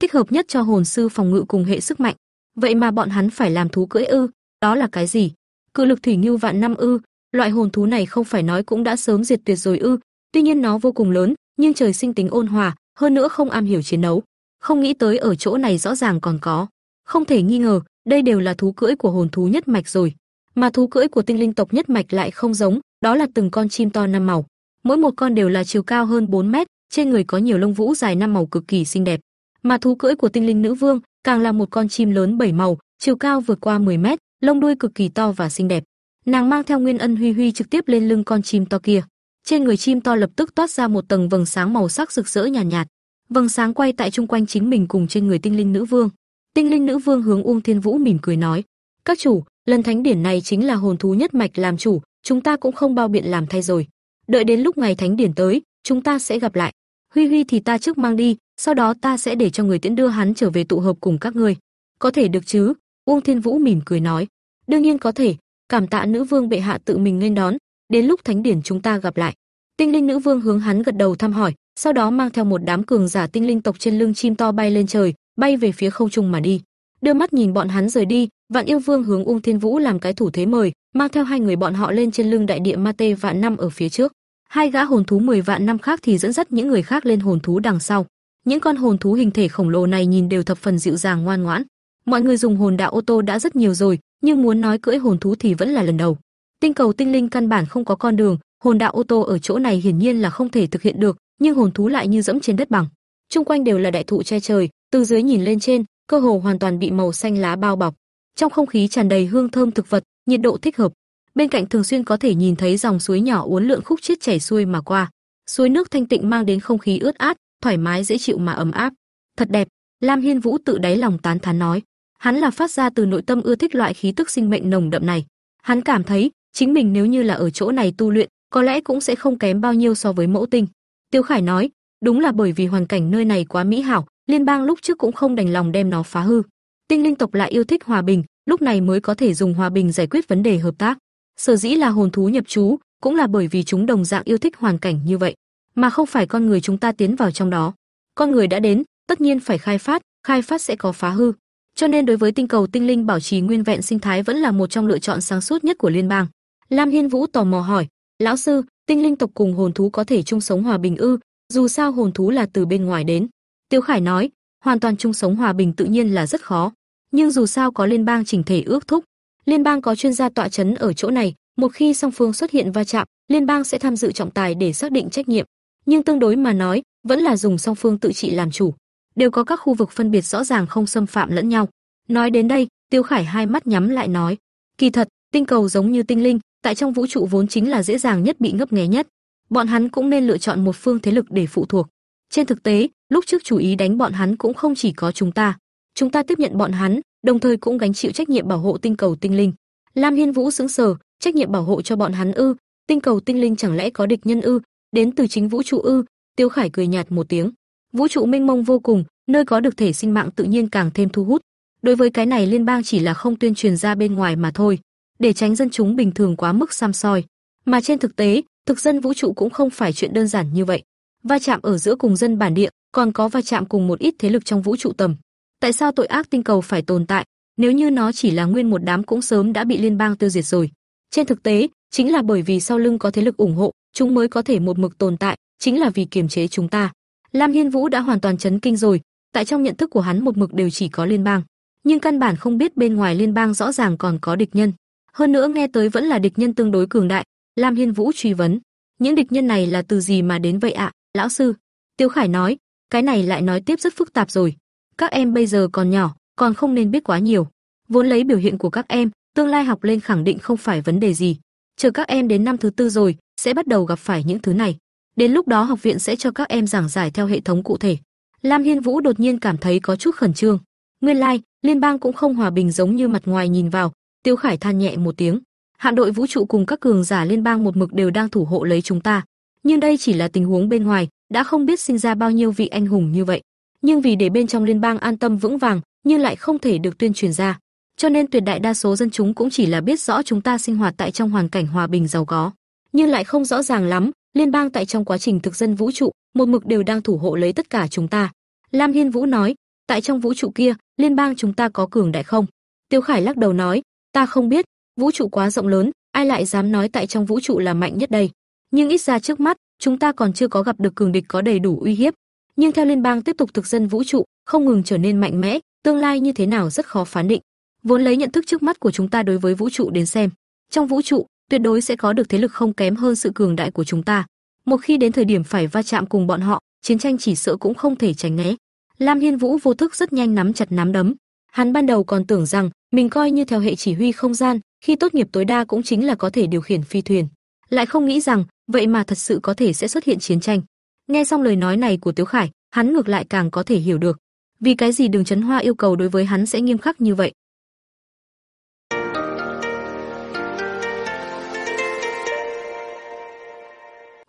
thích hợp nhất cho hồn sư phòng ngự cùng hệ sức mạnh. Vậy mà bọn hắn phải làm thú cưỡi ư? Đó là cái gì? Cự lực thủy ngưu vạn năm ư? Loại hồn thú này không phải nói cũng đã sớm diệt tuyệt rồi ư? Tuy nhiên nó vô cùng lớn, nhưng trời sinh tính ôn hòa, hơn nữa không am hiểu chiến đấu. Không nghĩ tới ở chỗ này rõ ràng còn có. Không thể nghi ngờ, đây đều là thú cưỡi của hồn thú nhất mạch rồi. Mà thú cưỡi của tinh linh tộc nhất mạch lại không giống, đó là từng con chim to năm màu. Mỗi một con đều là chiều cao hơn 4 mét, trên người có nhiều lông vũ dài năm màu cực kỳ xinh đẹp. Mà thú cưỡi của tinh linh nữ vương càng là một con chim lớn bảy màu, chiều cao vượt qua 10 mét, lông đuôi cực kỳ to và xinh đẹp. Nàng mang theo Nguyên Ân Huy Huy trực tiếp lên lưng con chim to kia. Trên người chim to lập tức toát ra một tầng vầng sáng màu sắc rực rỡ nhàn nhạt, nhạt. Vầng sáng quay tại trung quanh chính mình cùng trên người tinh linh nữ vương. Tinh linh nữ vương hướng Uông Thiên Vũ mỉm cười nói: "Các chủ, lần thánh điển này chính là hồn thú nhất mạch làm chủ, chúng ta cũng không bao biện làm thay rồi. Đợi đến lúc ngày thánh điển tới, chúng ta sẽ gặp lại. Huy Huy thì ta trước mang đi, sau đó ta sẽ để cho người tiễn đưa hắn trở về tụ hợp cùng các ngươi. Có thể được chứ?" Uông Thiên Vũ mỉm cười nói. "Đương nhiên có thể, cảm tạ nữ vương bệ hạ tự mình nghênh đón, đến lúc thánh điển chúng ta gặp lại." Tinh linh nữ vương hướng hắn gật đầu thăm hỏi, sau đó mang theo một đám cường giả tinh linh tộc trên lưng chim to bay lên trời, bay về phía không trung mà đi. Đưa mắt nhìn bọn hắn rời đi, Vạn Yêu Vương hướng Ung Thiên Vũ làm cái thủ thế mời, mang theo hai người bọn họ lên trên lưng đại địa ma tê vạn năm ở phía trước. Hai gã hồn thú 10 vạn năm khác thì dẫn dắt những người khác lên hồn thú đằng sau. Những con hồn thú hình thể khổng lồ này nhìn đều thập phần dịu dàng ngoan ngoãn. Mọi người dùng hồn đạo ô tô đã rất nhiều rồi, nhưng muốn nói cưỡi hồn thú thì vẫn là lần đầu. Tinh cầu tinh linh căn bản không có con đường, hồn đạo ô tô ở chỗ này hiển nhiên là không thể thực hiện được, nhưng hồn thú lại như dẫm trên đất bằng. Trung quanh đều là đại thụ che trời, từ dưới nhìn lên trên, cơ hồ hoàn toàn bị màu xanh lá bao bọc. Trong không khí tràn đầy hương thơm thực vật, nhiệt độ thích hợp. Bên cạnh thường xuyên có thể nhìn thấy dòng suối nhỏ uốn lượn khúc chiết chảy xuôi mà qua. Suối nước thanh tịnh mang đến không khí ướt át, thoải mái dễ chịu mà ấm áp. Thật đẹp, Lam Hiên Vũ tự đáy lòng tán thán nói. Hắn là phát ra từ nội tâm ưa thích loại khí tức sinh mệnh nồng đậm này. Hắn cảm thấy, chính mình nếu như là ở chỗ này tu luyện, có lẽ cũng sẽ không kém bao nhiêu so với mẫu tinh. Tiêu Khải nói, đúng là bởi vì hoàn cảnh nơi này quá mỹ hảo, liên bang lúc trước cũng không đành lòng đem nó phá hư. Tinh linh tộc lại yêu thích hòa bình, lúc này mới có thể dùng hòa bình giải quyết vấn đề hợp tác. Sở dĩ là hồn thú nhập trú, cũng là bởi vì chúng đồng dạng yêu thích hoàn cảnh như vậy, mà không phải con người chúng ta tiến vào trong đó. Con người đã đến, tất nhiên phải khai phát, khai phát sẽ có phá hư. Cho nên đối với tinh cầu tinh linh bảo trì nguyên vẹn sinh thái vẫn là một trong lựa chọn sáng suốt nhất của liên bang. Lam Hiên Vũ tò mò hỏi, "Lão sư, tinh linh tộc cùng hồn thú có thể chung sống hòa bình ư? Dù sao hồn thú là từ bên ngoài đến." Tiêu Khải nói, "Hoàn toàn chung sống hòa bình tự nhiên là rất khó, nhưng dù sao có liên bang chỉnh thể ước thúc, liên bang có chuyên gia tọa chấn ở chỗ này, một khi song phương xuất hiện va chạm, liên bang sẽ tham dự trọng tài để xác định trách nhiệm. Nhưng tương đối mà nói, vẫn là dùng song phương tự trị làm chủ, đều có các khu vực phân biệt rõ ràng không xâm phạm lẫn nhau. Nói đến đây, Tiêu Khải hai mắt nhắm lại nói, kỳ thật, tinh cầu giống như tinh linh, tại trong vũ trụ vốn chính là dễ dàng nhất bị ngấp nghé nhất. Bọn hắn cũng nên lựa chọn một phương thế lực để phụ thuộc. Trên thực tế, lúc trước chủ ý đánh bọn hắn cũng không chỉ có chúng ta. Chúng ta tiếp nhận bọn hắn, đồng thời cũng gánh chịu trách nhiệm bảo hộ tinh cầu tinh linh. Lam Hiên Vũ sững sờ, trách nhiệm bảo hộ cho bọn hắn ư? Tinh cầu tinh linh chẳng lẽ có địch nhân ư? Đến từ chính vũ trụ ư? Tiêu Khải cười nhạt một tiếng. Vũ trụ mênh mông vô cùng, nơi có được thể sinh mạng tự nhiên càng thêm thu hút. Đối với cái này liên bang chỉ là không tuyên truyền ra bên ngoài mà thôi, để tránh dân chúng bình thường quá mức xăm soi. Mà trên thực tế, thực dân vũ trụ cũng không phải chuyện đơn giản như vậy. Va chạm ở giữa cùng dân bản địa, còn có va chạm cùng một ít thế lực trong vũ trụ tầm. Tại sao tội ác tinh cầu phải tồn tại? Nếu như nó chỉ là nguyên một đám cũng sớm đã bị liên bang tiêu diệt rồi. Trên thực tế, chính là bởi vì sau lưng có thế lực ủng hộ, chúng mới có thể một mực tồn tại, chính là vì kiềm chế chúng ta. Lam Hiên Vũ đã hoàn toàn chấn kinh rồi, tại trong nhận thức của hắn một mực đều chỉ có liên bang, nhưng căn bản không biết bên ngoài liên bang rõ ràng còn có địch nhân. Hơn nữa nghe tới vẫn là địch nhân tương đối cường đại. Lam Hiên Vũ truy vấn, những địch nhân này là từ gì mà đến vậy ạ, lão sư? Tiêu Khải nói, cái này lại nói tiếp rất phức tạp rồi. Các em bây giờ còn nhỏ, còn không nên biết quá nhiều. Vốn lấy biểu hiện của các em, tương lai học lên khẳng định không phải vấn đề gì. Chờ các em đến năm thứ tư rồi, sẽ bắt đầu gặp phải những thứ này. Đến lúc đó học viện sẽ cho các em giảng giải theo hệ thống cụ thể. Lam Hiên Vũ đột nhiên cảm thấy có chút khẩn trương. Nguyên lai, like, liên bang cũng không hòa bình giống như mặt ngoài nhìn vào, Tiêu Khải than nhẹ một tiếng. Hạm đội vũ trụ cùng các cường giả liên bang một mực đều đang thủ hộ lấy chúng ta, nhưng đây chỉ là tình huống bên ngoài, đã không biết sinh ra bao nhiêu vị anh hùng như vậy. Nhưng vì để bên trong liên bang an tâm vững vàng, nhưng lại không thể được tuyên truyền ra, cho nên tuyệt đại đa số dân chúng cũng chỉ là biết rõ chúng ta sinh hoạt tại trong hoàn cảnh hòa bình giàu có, nhưng lại không rõ ràng lắm, liên bang tại trong quá trình thực dân vũ trụ, một mực đều đang thủ hộ lấy tất cả chúng ta. Lam Hiên Vũ nói, tại trong vũ trụ kia, liên bang chúng ta có cường đại không? Tiêu Khải lắc đầu nói, ta không biết, vũ trụ quá rộng lớn, ai lại dám nói tại trong vũ trụ là mạnh nhất đây? Nhưng ít ra trước mắt, chúng ta còn chưa có gặp được cường địch có đầy đủ uy hiếp. Nhưng theo liên bang tiếp tục thực dân vũ trụ, không ngừng trở nên mạnh mẽ, tương lai như thế nào rất khó phán định. Vốn lấy nhận thức trước mắt của chúng ta đối với vũ trụ đến xem, trong vũ trụ, tuyệt đối sẽ có được thế lực không kém hơn sự cường đại của chúng ta. Một khi đến thời điểm phải va chạm cùng bọn họ, chiến tranh chỉ sợ cũng không thể tránh né. Lam Hiên Vũ vô thức rất nhanh nắm chặt nắm đấm. Hắn ban đầu còn tưởng rằng mình coi như theo hệ chỉ huy không gian, khi tốt nghiệp tối đa cũng chính là có thể điều khiển phi thuyền, lại không nghĩ rằng vậy mà thật sự có thể sẽ xuất hiện chiến tranh. Nghe xong lời nói này của Tiếu Khải, hắn ngược lại càng có thể hiểu được, vì cái gì Đường Chấn Hoa yêu cầu đối với hắn sẽ nghiêm khắc như vậy.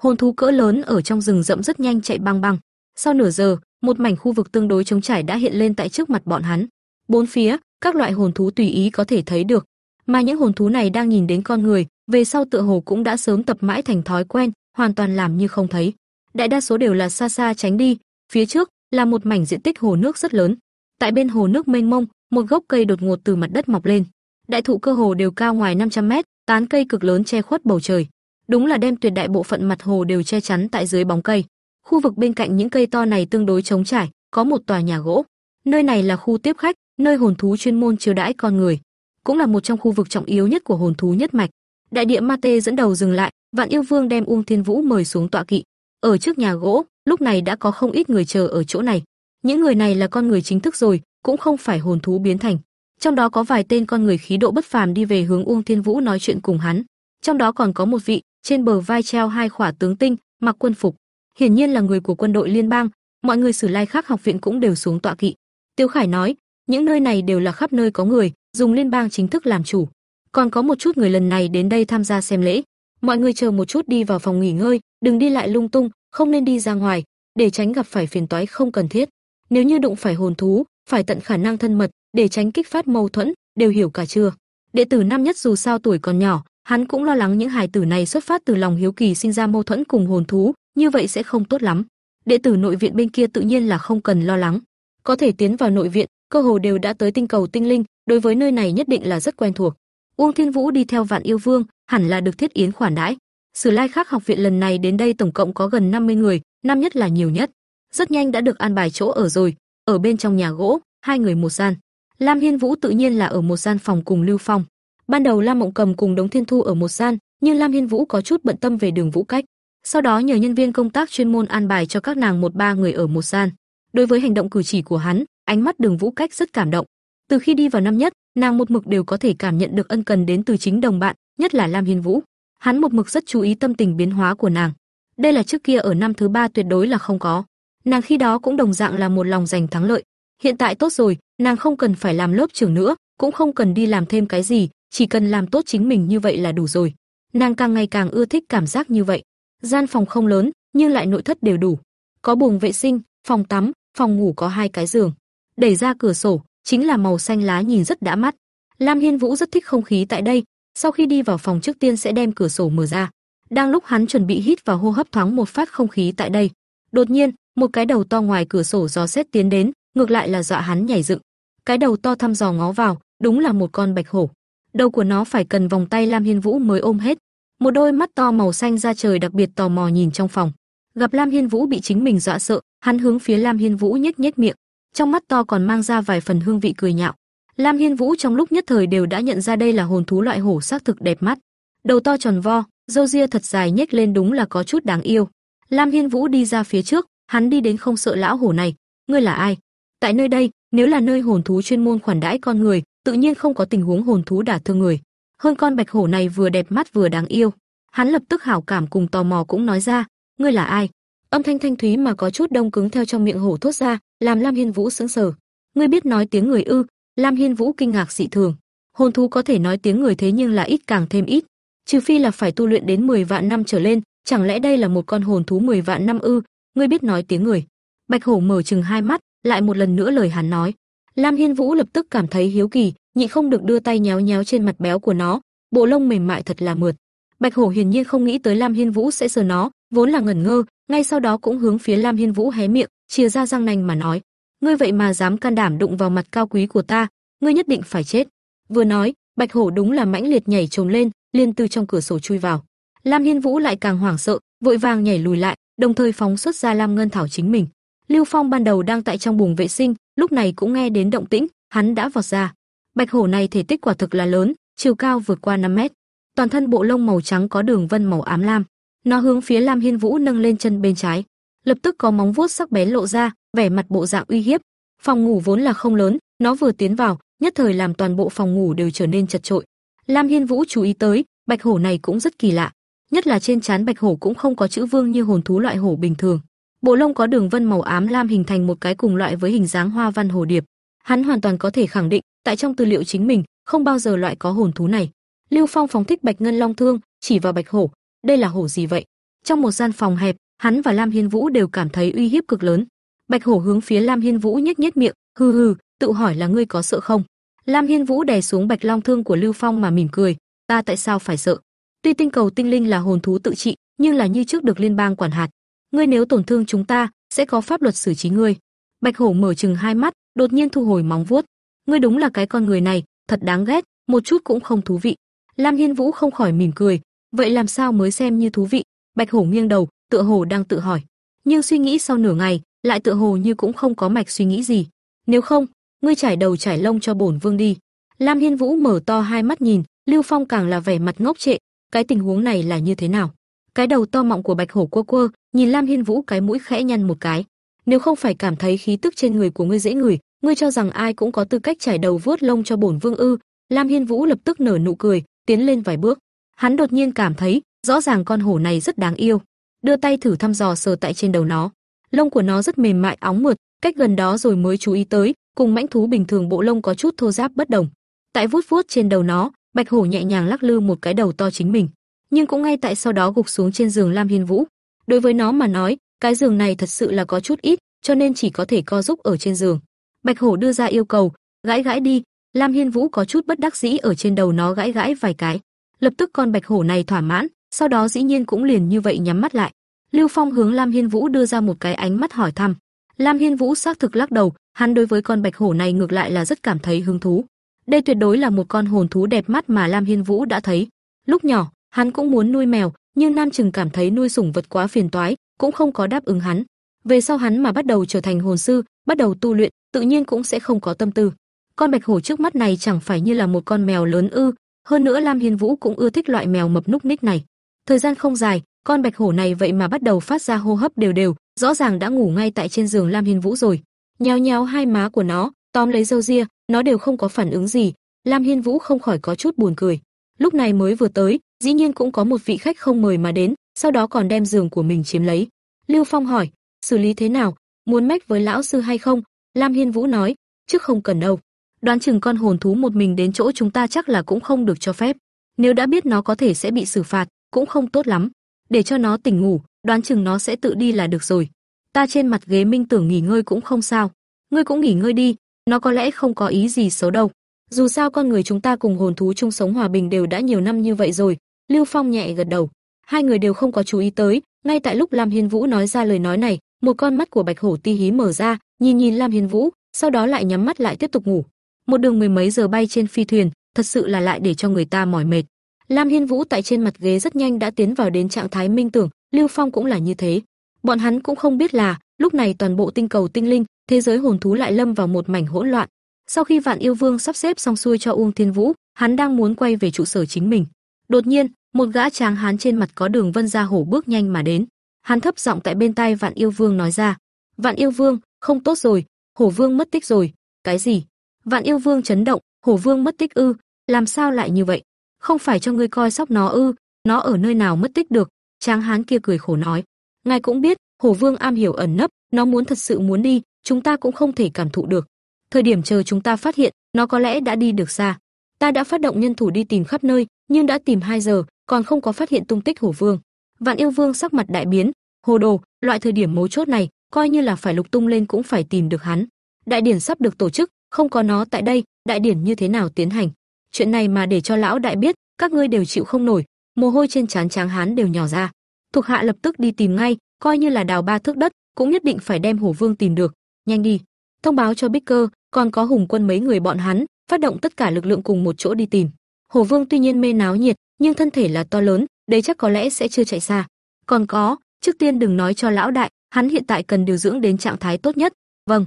Hồn thú cỡ lớn ở trong rừng rậm rất nhanh chạy băng băng. Sau nửa giờ, một mảnh khu vực tương đối trống trải đã hiện lên tại trước mặt bọn hắn. Bốn phía, các loại hồn thú tùy ý có thể thấy được, mà những hồn thú này đang nhìn đến con người, về sau tựa hồ cũng đã sớm tập mãi thành thói quen, hoàn toàn làm như không thấy. Đại đa số đều là xa xa tránh đi, phía trước là một mảnh diện tích hồ nước rất lớn. Tại bên hồ nước mênh mông, một gốc cây đột ngột từ mặt đất mọc lên. Đại thụ cơ hồ đều cao ngoài 500 mét, tán cây cực lớn che khuất bầu trời, đúng là đem tuyệt đại bộ phận mặt hồ đều che chắn tại dưới bóng cây. Khu vực bên cạnh những cây to này tương đối trống trải, có một tòa nhà gỗ. Nơi này là khu tiếp khách, nơi hồn thú chuyên môn chiêu đãi con người, cũng là một trong khu vực trọng yếu nhất của hồn thú nhất mạch. Đại địa Ma Tê dẫn đầu dừng lại, Vạn Yêu Vương đem Uông Thiên Vũ mời xuống tọa kỵ. Ở trước nhà gỗ, lúc này đã có không ít người chờ ở chỗ này. Những người này là con người chính thức rồi, cũng không phải hồn thú biến thành. Trong đó có vài tên con người khí độ bất phàm đi về hướng Uông Thiên Vũ nói chuyện cùng hắn. Trong đó còn có một vị, trên bờ vai treo hai khỏa tướng tinh, mặc quân phục, hiển nhiên là người của quân đội liên bang, mọi người Sử Lai khác học viện cũng đều xuống tọa kỵ. Tiêu Khải nói, những nơi này đều là khắp nơi có người, dùng liên bang chính thức làm chủ. Còn có một chút người lần này đến đây tham gia xem lễ. Mọi người chờ một chút đi vào phòng nghỉ ngơi, đừng đi lại lung tung, không nên đi ra ngoài, để tránh gặp phải phiền toái không cần thiết. Nếu như đụng phải hồn thú, phải tận khả năng thân mật, để tránh kích phát mâu thuẫn, đều hiểu cả chưa? Đệ tử năm nhất dù sao tuổi còn nhỏ, hắn cũng lo lắng những hài tử này xuất phát từ lòng hiếu kỳ sinh ra mâu thuẫn cùng hồn thú, như vậy sẽ không tốt lắm. Đệ tử nội viện bên kia tự nhiên là không cần lo lắng, có thể tiến vào nội viện, cơ hồ đều đã tới tinh cầu tinh linh, đối với nơi này nhất định là rất quen thuộc. Uông Thiên Vũ đi theo Vạn Yêu Vương, hẳn là được thiết yến khoản đãi. Sử Lai Khắc học viện lần này đến đây tổng cộng có gần 50 người, năm nhất là nhiều nhất. Rất nhanh đã được an bài chỗ ở rồi, ở bên trong nhà gỗ, hai người một gian. Lam Hiên Vũ tự nhiên là ở một gian phòng cùng Lưu Phong. Ban đầu Lam Mộng Cầm cùng Đống Thiên Thu ở một gian, nhưng Lam Hiên Vũ có chút bận tâm về Đường Vũ Cách. Sau đó nhờ nhân viên công tác chuyên môn an bài cho các nàng một ba người ở một gian. Đối với hành động cử chỉ của hắn, ánh mắt Đường Vũ Cách rất cảm động. Từ khi đi vào năm nhất, nàng một mực đều có thể cảm nhận được ân cần đến từ chính đồng bạn, nhất là Lam Hiên Vũ. Hắn một mực rất chú ý tâm tình biến hóa của nàng. Đây là trước kia ở năm thứ ba tuyệt đối là không có. Nàng khi đó cũng đồng dạng là một lòng giành thắng lợi. Hiện tại tốt rồi, nàng không cần phải làm lớp trưởng nữa, cũng không cần đi làm thêm cái gì, chỉ cần làm tốt chính mình như vậy là đủ rồi. Nàng càng ngày càng ưa thích cảm giác như vậy. Gian phòng không lớn, nhưng lại nội thất đều đủ. Có buồng vệ sinh, phòng tắm, phòng ngủ có hai cái giường. Đẩy ra cửa sổ, chính là màu xanh lá nhìn rất đã mắt. Lam Hiên Vũ rất thích không khí tại đây, sau khi đi vào phòng trước tiên sẽ đem cửa sổ mở ra. Đang lúc hắn chuẩn bị hít vào hô hấp thoáng một phát không khí tại đây, đột nhiên, một cái đầu to ngoài cửa sổ gió xét tiến đến, ngược lại là dọa hắn nhảy dựng. Cái đầu to thăm dò ngó vào, đúng là một con bạch hổ. Đầu của nó phải cần vòng tay Lam Hiên Vũ mới ôm hết. Một đôi mắt to màu xanh ra trời đặc biệt tò mò nhìn trong phòng. Gặp Lam Hiên Vũ bị chính mình dọa sợ, hắn hướng phía Lam Hiên Vũ nhếch nhếch miệng, trong mắt to còn mang ra vài phần hương vị cười nhạo. Lam Hiên Vũ trong lúc nhất thời đều đã nhận ra đây là hồn thú loại hổ xác thực đẹp mắt. Đầu to tròn vo, râu ria thật dài nhếch lên đúng là có chút đáng yêu. Lam Hiên Vũ đi ra phía trước, hắn đi đến không sợ lão hổ này, ngươi là ai? Tại nơi đây, nếu là nơi hồn thú chuyên môn khoản đãi con người, tự nhiên không có tình huống hồn thú đả thương người. Hơn con bạch hổ này vừa đẹp mắt vừa đáng yêu. Hắn lập tức hảo cảm cùng tò mò cũng nói ra, ngươi là ai? Âm thanh thanh thúy mà có chút đông cứng theo trong miệng hổ thốt ra, làm Lam Hiên Vũ sững sờ. Ngươi biết nói tiếng người ư? Lam Hiên Vũ kinh ngạc dị thường. Hồn thú có thể nói tiếng người thế nhưng là ít càng thêm ít, trừ phi là phải tu luyện đến 10 vạn năm trở lên, chẳng lẽ đây là một con hồn thú 10 vạn năm ư? Ngươi biết nói tiếng người? Bạch Hổ mở trừng hai mắt, lại một lần nữa lời hắn nói. Lam Hiên Vũ lập tức cảm thấy hiếu kỳ, nhịn không được đưa tay nhéo nhéo trên mặt béo của nó, bộ lông mềm mại thật là mượt. Bạch Hổ hiển nhiên không nghĩ tới Lam Hiên Vũ sẽ sờ nó, vốn là ngẩn ngơ, ngay sau đó cũng hướng phía Lam Hiên Vũ hé miệng, chia ra răng nanh mà nói: "Ngươi vậy mà dám can đảm đụng vào mặt cao quý của ta, ngươi nhất định phải chết." Vừa nói, Bạch Hổ đúng là mãnh liệt nhảy trồm lên, liên từ trong cửa sổ chui vào. Lam Hiên Vũ lại càng hoảng sợ, vội vàng nhảy lùi lại, đồng thời phóng xuất ra Lam Ngân Thảo chính mình. Lưu Phong ban đầu đang tại trong buồng vệ sinh, lúc này cũng nghe đến động tĩnh, hắn đã vọt ra. Bạch hổ này thể tích quả thực là lớn, chiều cao vượt qua 5 mét. Toàn thân bộ lông màu trắng có đường vân màu ám lam. Nó hướng phía Lam Hiên Vũ nâng lên chân bên trái, lập tức có móng vuốt sắc bén lộ ra, vẻ mặt bộ dạng uy hiếp. Phòng ngủ vốn là không lớn, nó vừa tiến vào, nhất thời làm toàn bộ phòng ngủ đều trở nên chật chội. Lam Hiên Vũ chú ý tới, bạch hổ này cũng rất kỳ lạ, nhất là trên trán bạch hổ cũng không có chữ vương như hồn thú loại hổ bình thường. Bộ lông có đường vân màu ám lam hình thành một cái cùng loại với hình dáng hoa văn hồ điệp. Hắn hoàn toàn có thể khẳng định, tại trong tư liệu chính mình, không bao giờ loại có hồn thú này. Lưu Phong phóng thích Bạch Ngân Long Thương, chỉ vào Bạch Hổ, đây là hổ gì vậy? Trong một gian phòng hẹp, hắn và Lam Hiên Vũ đều cảm thấy uy hiếp cực lớn. Bạch Hổ hướng phía Lam Hiên Vũ nhếch nhếch miệng, hừ hừ, tự hỏi là ngươi có sợ không? Lam Hiên Vũ đè xuống Bạch Long Thương của Lưu Phong mà mỉm cười, ta tại sao phải sợ? Tuy tinh cầu tinh linh là hồn thú tự trị, nhưng là như trước được liên bang quản hạt. Ngươi nếu tổn thương chúng ta, sẽ có pháp luật xử trí ngươi. Bạch Hổ mở trừng hai mắt, đột nhiên thu hồi móng vuốt. Ngươi đúng là cái con người này, thật đáng ghét, một chút cũng không thú vị. Lam Hiên Vũ không khỏi mỉm cười, vậy làm sao mới xem như thú vị? Bạch Hổ nghiêng đầu, tựa hồ đang tự hỏi, nhưng suy nghĩ sau nửa ngày, lại tựa hồ như cũng không có mạch suy nghĩ gì. Nếu không, ngươi trải đầu trải lông cho bổn vương đi. Lam Hiên Vũ mở to hai mắt nhìn, Lưu Phong càng là vẻ mặt ngốc trệ, cái tình huống này là như thế nào? Cái đầu to mọng của Bạch Hổ quơ quơ, nhìn Lam Hiên Vũ cái mũi khẽ nhăn một cái. Nếu không phải cảm thấy khí tức trên người của ngươi dễ ngửi, ngươi cho rằng ai cũng có tư cách trải đầu vuốt lông cho bổn vương ư? Lam Hiên Vũ lập tức nở nụ cười, tiến lên vài bước. Hắn đột nhiên cảm thấy, rõ ràng con hổ này rất đáng yêu. Đưa tay thử thăm dò sờ tại trên đầu nó. Lông của nó rất mềm mại óng mượt, cách gần đó rồi mới chú ý tới, cùng mãnh thú bình thường bộ lông có chút thô ráp bất đồng. Tại vuốt vuốt trên đầu nó, Bạch hổ nhẹ nhàng lắc lư một cái đầu to chính mình, nhưng cũng ngay tại sau đó gục xuống trên giường Lam Hiên Vũ. Đối với nó mà nói, cái giường này thật sự là có chút ít, cho nên chỉ có thể co giúp ở trên giường. Bạch hổ đưa ra yêu cầu, gãi gãi đi, Lam Hiên Vũ có chút bất đắc dĩ ở trên đầu nó gãi gãi vài cái. Lập tức con bạch hổ này thỏa mãn, sau đó dĩ nhiên cũng liền như vậy nhắm mắt lại. Lưu Phong hướng Lam Hiên Vũ đưa ra một cái ánh mắt hỏi thăm. Lam Hiên Vũ xác thực lắc đầu, hắn đối với con bạch hổ này ngược lại là rất cảm thấy hứng thú. Đây tuyệt đối là một con hồn thú đẹp mắt mà Lam Hiên Vũ đã thấy. Lúc nhỏ, hắn cũng muốn nuôi mèo, nhưng Nam Trừng cảm thấy nuôi sủng vật quá phiền toái, cũng không có đáp ứng hắn. Về sau hắn mà bắt đầu trở thành hồn sư, bắt đầu tu luyện, tự nhiên cũng sẽ không có tâm tư. Con bạch hổ trước mắt này chẳng phải như là một con mèo lớn ư? Hơn nữa Lam Hiên Vũ cũng ưa thích loại mèo mập núc ních này. Thời gian không dài, con bạch hổ này vậy mà bắt đầu phát ra hô hấp đều đều, rõ ràng đã ngủ ngay tại trên giường Lam Hiên Vũ rồi. Nhéo nhéo hai má của nó, tóm lấy râu ria, nó đều không có phản ứng gì. Lam Hiên Vũ không khỏi có chút buồn cười. Lúc này mới vừa tới, dĩ nhiên cũng có một vị khách không mời mà đến, sau đó còn đem giường của mình chiếm lấy. Lưu Phong hỏi, xử lý thế nào, muốn mách với lão sư hay không? Lam Hiên Vũ nói, trước không cần đâu. Đoán chừng con hồn thú một mình đến chỗ chúng ta chắc là cũng không được cho phép. Nếu đã biết nó có thể sẽ bị xử phạt, cũng không tốt lắm. Để cho nó tỉnh ngủ, đoán chừng nó sẽ tự đi là được rồi. Ta trên mặt ghế minh tưởng nghỉ ngơi cũng không sao. Ngươi cũng nghỉ ngơi đi, nó có lẽ không có ý gì xấu đâu. Dù sao con người chúng ta cùng hồn thú chung sống hòa bình đều đã nhiều năm như vậy rồi, Lưu Phong nhẹ gật đầu. Hai người đều không có chú ý tới, ngay tại lúc Lam Hiên Vũ nói ra lời nói này, một con mắt của Bạch Hổ Ti hí mở ra, nhìn nhìn Lam Hiên Vũ, sau đó lại nhắm mắt lại tiếp tục ngủ. Một đường mười mấy giờ bay trên phi thuyền, thật sự là lại để cho người ta mỏi mệt. Lam Hiên Vũ tại trên mặt ghế rất nhanh đã tiến vào đến trạng thái minh tưởng, Lưu Phong cũng là như thế. Bọn hắn cũng không biết là, lúc này toàn bộ tinh cầu tinh linh, thế giới hồn thú lại lâm vào một mảnh hỗn loạn. Sau khi Vạn Yêu Vương sắp xếp xong xuôi cho Uông Thiên Vũ, hắn đang muốn quay về trụ sở chính mình. Đột nhiên, một gã tráng hán trên mặt có đường vân da hổ bước nhanh mà đến. Hắn thấp giọng tại bên tai Vạn Yêu Vương nói ra: "Vạn Yêu Vương, không tốt rồi, Hổ Vương mất tích rồi." "Cái gì?" Vạn Yêu Vương chấn động, "Hổ Vương mất tích ư? Làm sao lại như vậy? Không phải cho ngươi coi sóc nó ư? Nó ở nơi nào mất tích được?" Tráng hán kia cười khổ nói: "Ngài cũng biết, Hổ Vương am hiểu ẩn nấp, nó muốn thật sự muốn đi, chúng ta cũng không thể cảm thụ được. Thời điểm chờ chúng ta phát hiện, nó có lẽ đã đi được xa. Ta đã phát động nhân thủ đi tìm khắp nơi, nhưng đã tìm 2 giờ, còn không có phát hiện tung tích Hổ Vương. Vạn Yêu Vương sắc mặt đại biến, hồ đồ, loại thời điểm mấu chốt này, coi như là phải lục tung lên cũng phải tìm được hắn. Đại điển sắp được tổ chức, không có nó tại đây, đại điển như thế nào tiến hành? Chuyện này mà để cho lão đại biết, các ngươi đều chịu không nổi, mồ hôi trên trán tráng hán đều nhỏ ra. Thuộc hạ lập tức đi tìm ngay, coi như là đào ba thước đất, cũng nhất định phải đem Hổ Vương tìm được. Nhanh đi, thông báo cho bích cơ còn có Hùng Quân mấy người bọn hắn, phát động tất cả lực lượng cùng một chỗ đi tìm. Hổ Vương tuy nhiên mê náo nhiệt, nhưng thân thể là to lớn, đấy chắc có lẽ sẽ chưa chạy xa. Còn có, trước tiên đừng nói cho lão đại, hắn hiện tại cần điều dưỡng đến trạng thái tốt nhất. Vâng.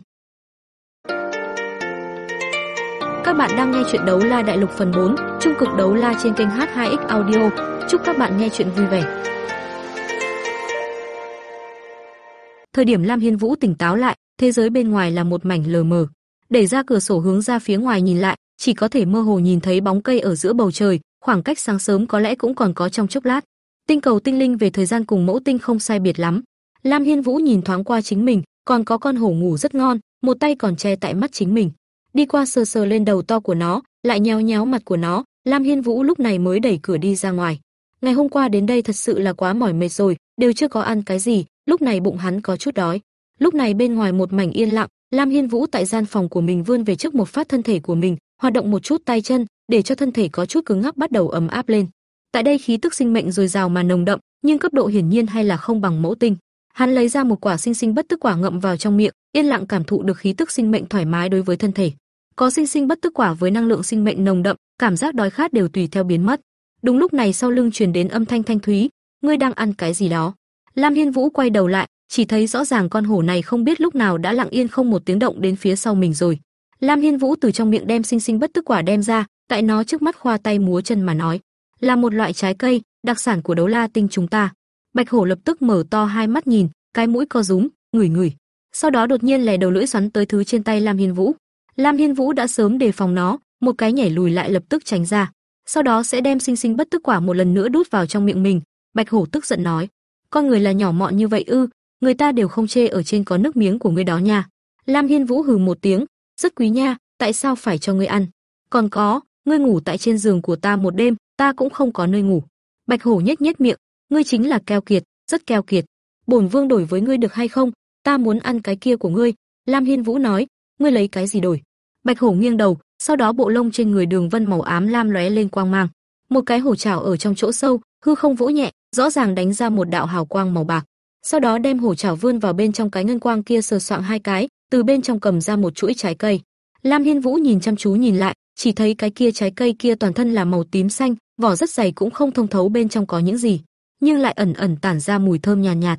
Các bạn đang nghe chuyện đấu la đại lục phần 4, trung cực đấu la trên kênh H2X Audio. Chúc các bạn nghe chuyện vui vẻ. Thời điểm Lam Hiên Vũ tỉnh táo lại, thế giới bên ngoài là một mảnh lờ mờ. Đẩy ra cửa sổ hướng ra phía ngoài nhìn lại, chỉ có thể mơ hồ nhìn thấy bóng cây ở giữa bầu trời, khoảng cách sáng sớm có lẽ cũng còn có trong chốc lát. Tinh cầu tinh linh về thời gian cùng mẫu tinh không sai biệt lắm. Lam Hiên Vũ nhìn thoáng qua chính mình, còn có con hổ ngủ rất ngon, một tay còn che tại mắt chính mình. Đi qua sờ sờ lên đầu to của nó, lại nhéo nhéo mặt của nó, Lam Hiên Vũ lúc này mới đẩy cửa đi ra ngoài. Ngày hôm qua đến đây thật sự là quá mỏi mệt rồi, đều chưa có ăn cái gì, lúc này bụng hắn có chút đói. Lúc này bên ngoài một mảnh yên lặng, Lam Hiên Vũ tại gian phòng của mình vươn về trước một phát thân thể của mình, hoạt động một chút tay chân, để cho thân thể có chút cứng ngắc bắt đầu ấm áp lên. Tại đây khí tức sinh mệnh dồi dào mà nồng đậm, nhưng cấp độ hiển nhiên hay là không bằng mẫu tinh. Hắn lấy ra một quả sinh sinh bất tức quả ngậm vào trong miệng, yên lặng cảm thụ được khí tức sinh mệnh thoải mái đối với thân thể. Có sinh sinh bất tức quả với năng lượng sinh mệnh nồng đậm, cảm giác đói khát đều tùy theo biến mất. Đúng lúc này sau lưng truyền đến âm thanh thanh thúy, ngươi đang ăn cái gì đó? Lam Hiên Vũ quay đầu lại, chỉ thấy rõ ràng con hổ này không biết lúc nào đã lặng yên không một tiếng động đến phía sau mình rồi. Lam Hiên Vũ từ trong miệng đem sinh sinh bất tức quả đem ra, tại nó trước mắt khoa tay múa chân mà nói, là một loại trái cây, đặc sản của đấu la tinh chúng ta. Bạch hổ lập tức mở to hai mắt nhìn, cái mũi co rúm, ngửi ngửi. Sau đó đột nhiên lè đầu lưỡi xoắn tới thứ trên tay Lam Hiên Vũ. Lam Hiên Vũ đã sớm đề phòng nó, một cái nhảy lùi lại lập tức tránh ra. Sau đó sẽ đem sinh sinh bất tức quả một lần nữa đút vào trong miệng mình. Bạch hổ tức giận nói, con người là nhỏ mọn như vậy ư? người ta đều không chê ở trên có nước miếng của ngươi đó nha. Lam Hiên Vũ hừ một tiếng, rất quý nha, tại sao phải cho ngươi ăn? Còn có, ngươi ngủ tại trên giường của ta một đêm, ta cũng không có nơi ngủ. Bạch Hổ nhếch nhếch miệng, ngươi chính là keo kiệt, rất keo kiệt. Bổn vương đổi với ngươi được hay không? Ta muốn ăn cái kia của ngươi." Lam Hiên Vũ nói, "Ngươi lấy cái gì đổi?" Bạch Hổ nghiêng đầu, sau đó bộ lông trên người Đường Vân màu ám lam lóe lên quang mang. Một cái hổ trảo ở trong chỗ sâu, hư không vỗ nhẹ, rõ ràng đánh ra một đạo hào quang màu bạc. Sau đó đem hổ chảo vươn vào bên trong cái ngân quang kia sờ soạng hai cái, từ bên trong cầm ra một chuỗi trái cây. Lam Hiên Vũ nhìn chăm chú nhìn lại, chỉ thấy cái kia trái cây kia toàn thân là màu tím xanh, vỏ rất dày cũng không thông thấu bên trong có những gì, nhưng lại ẩn ẩn tản ra mùi thơm nhàn nhạt, nhạt.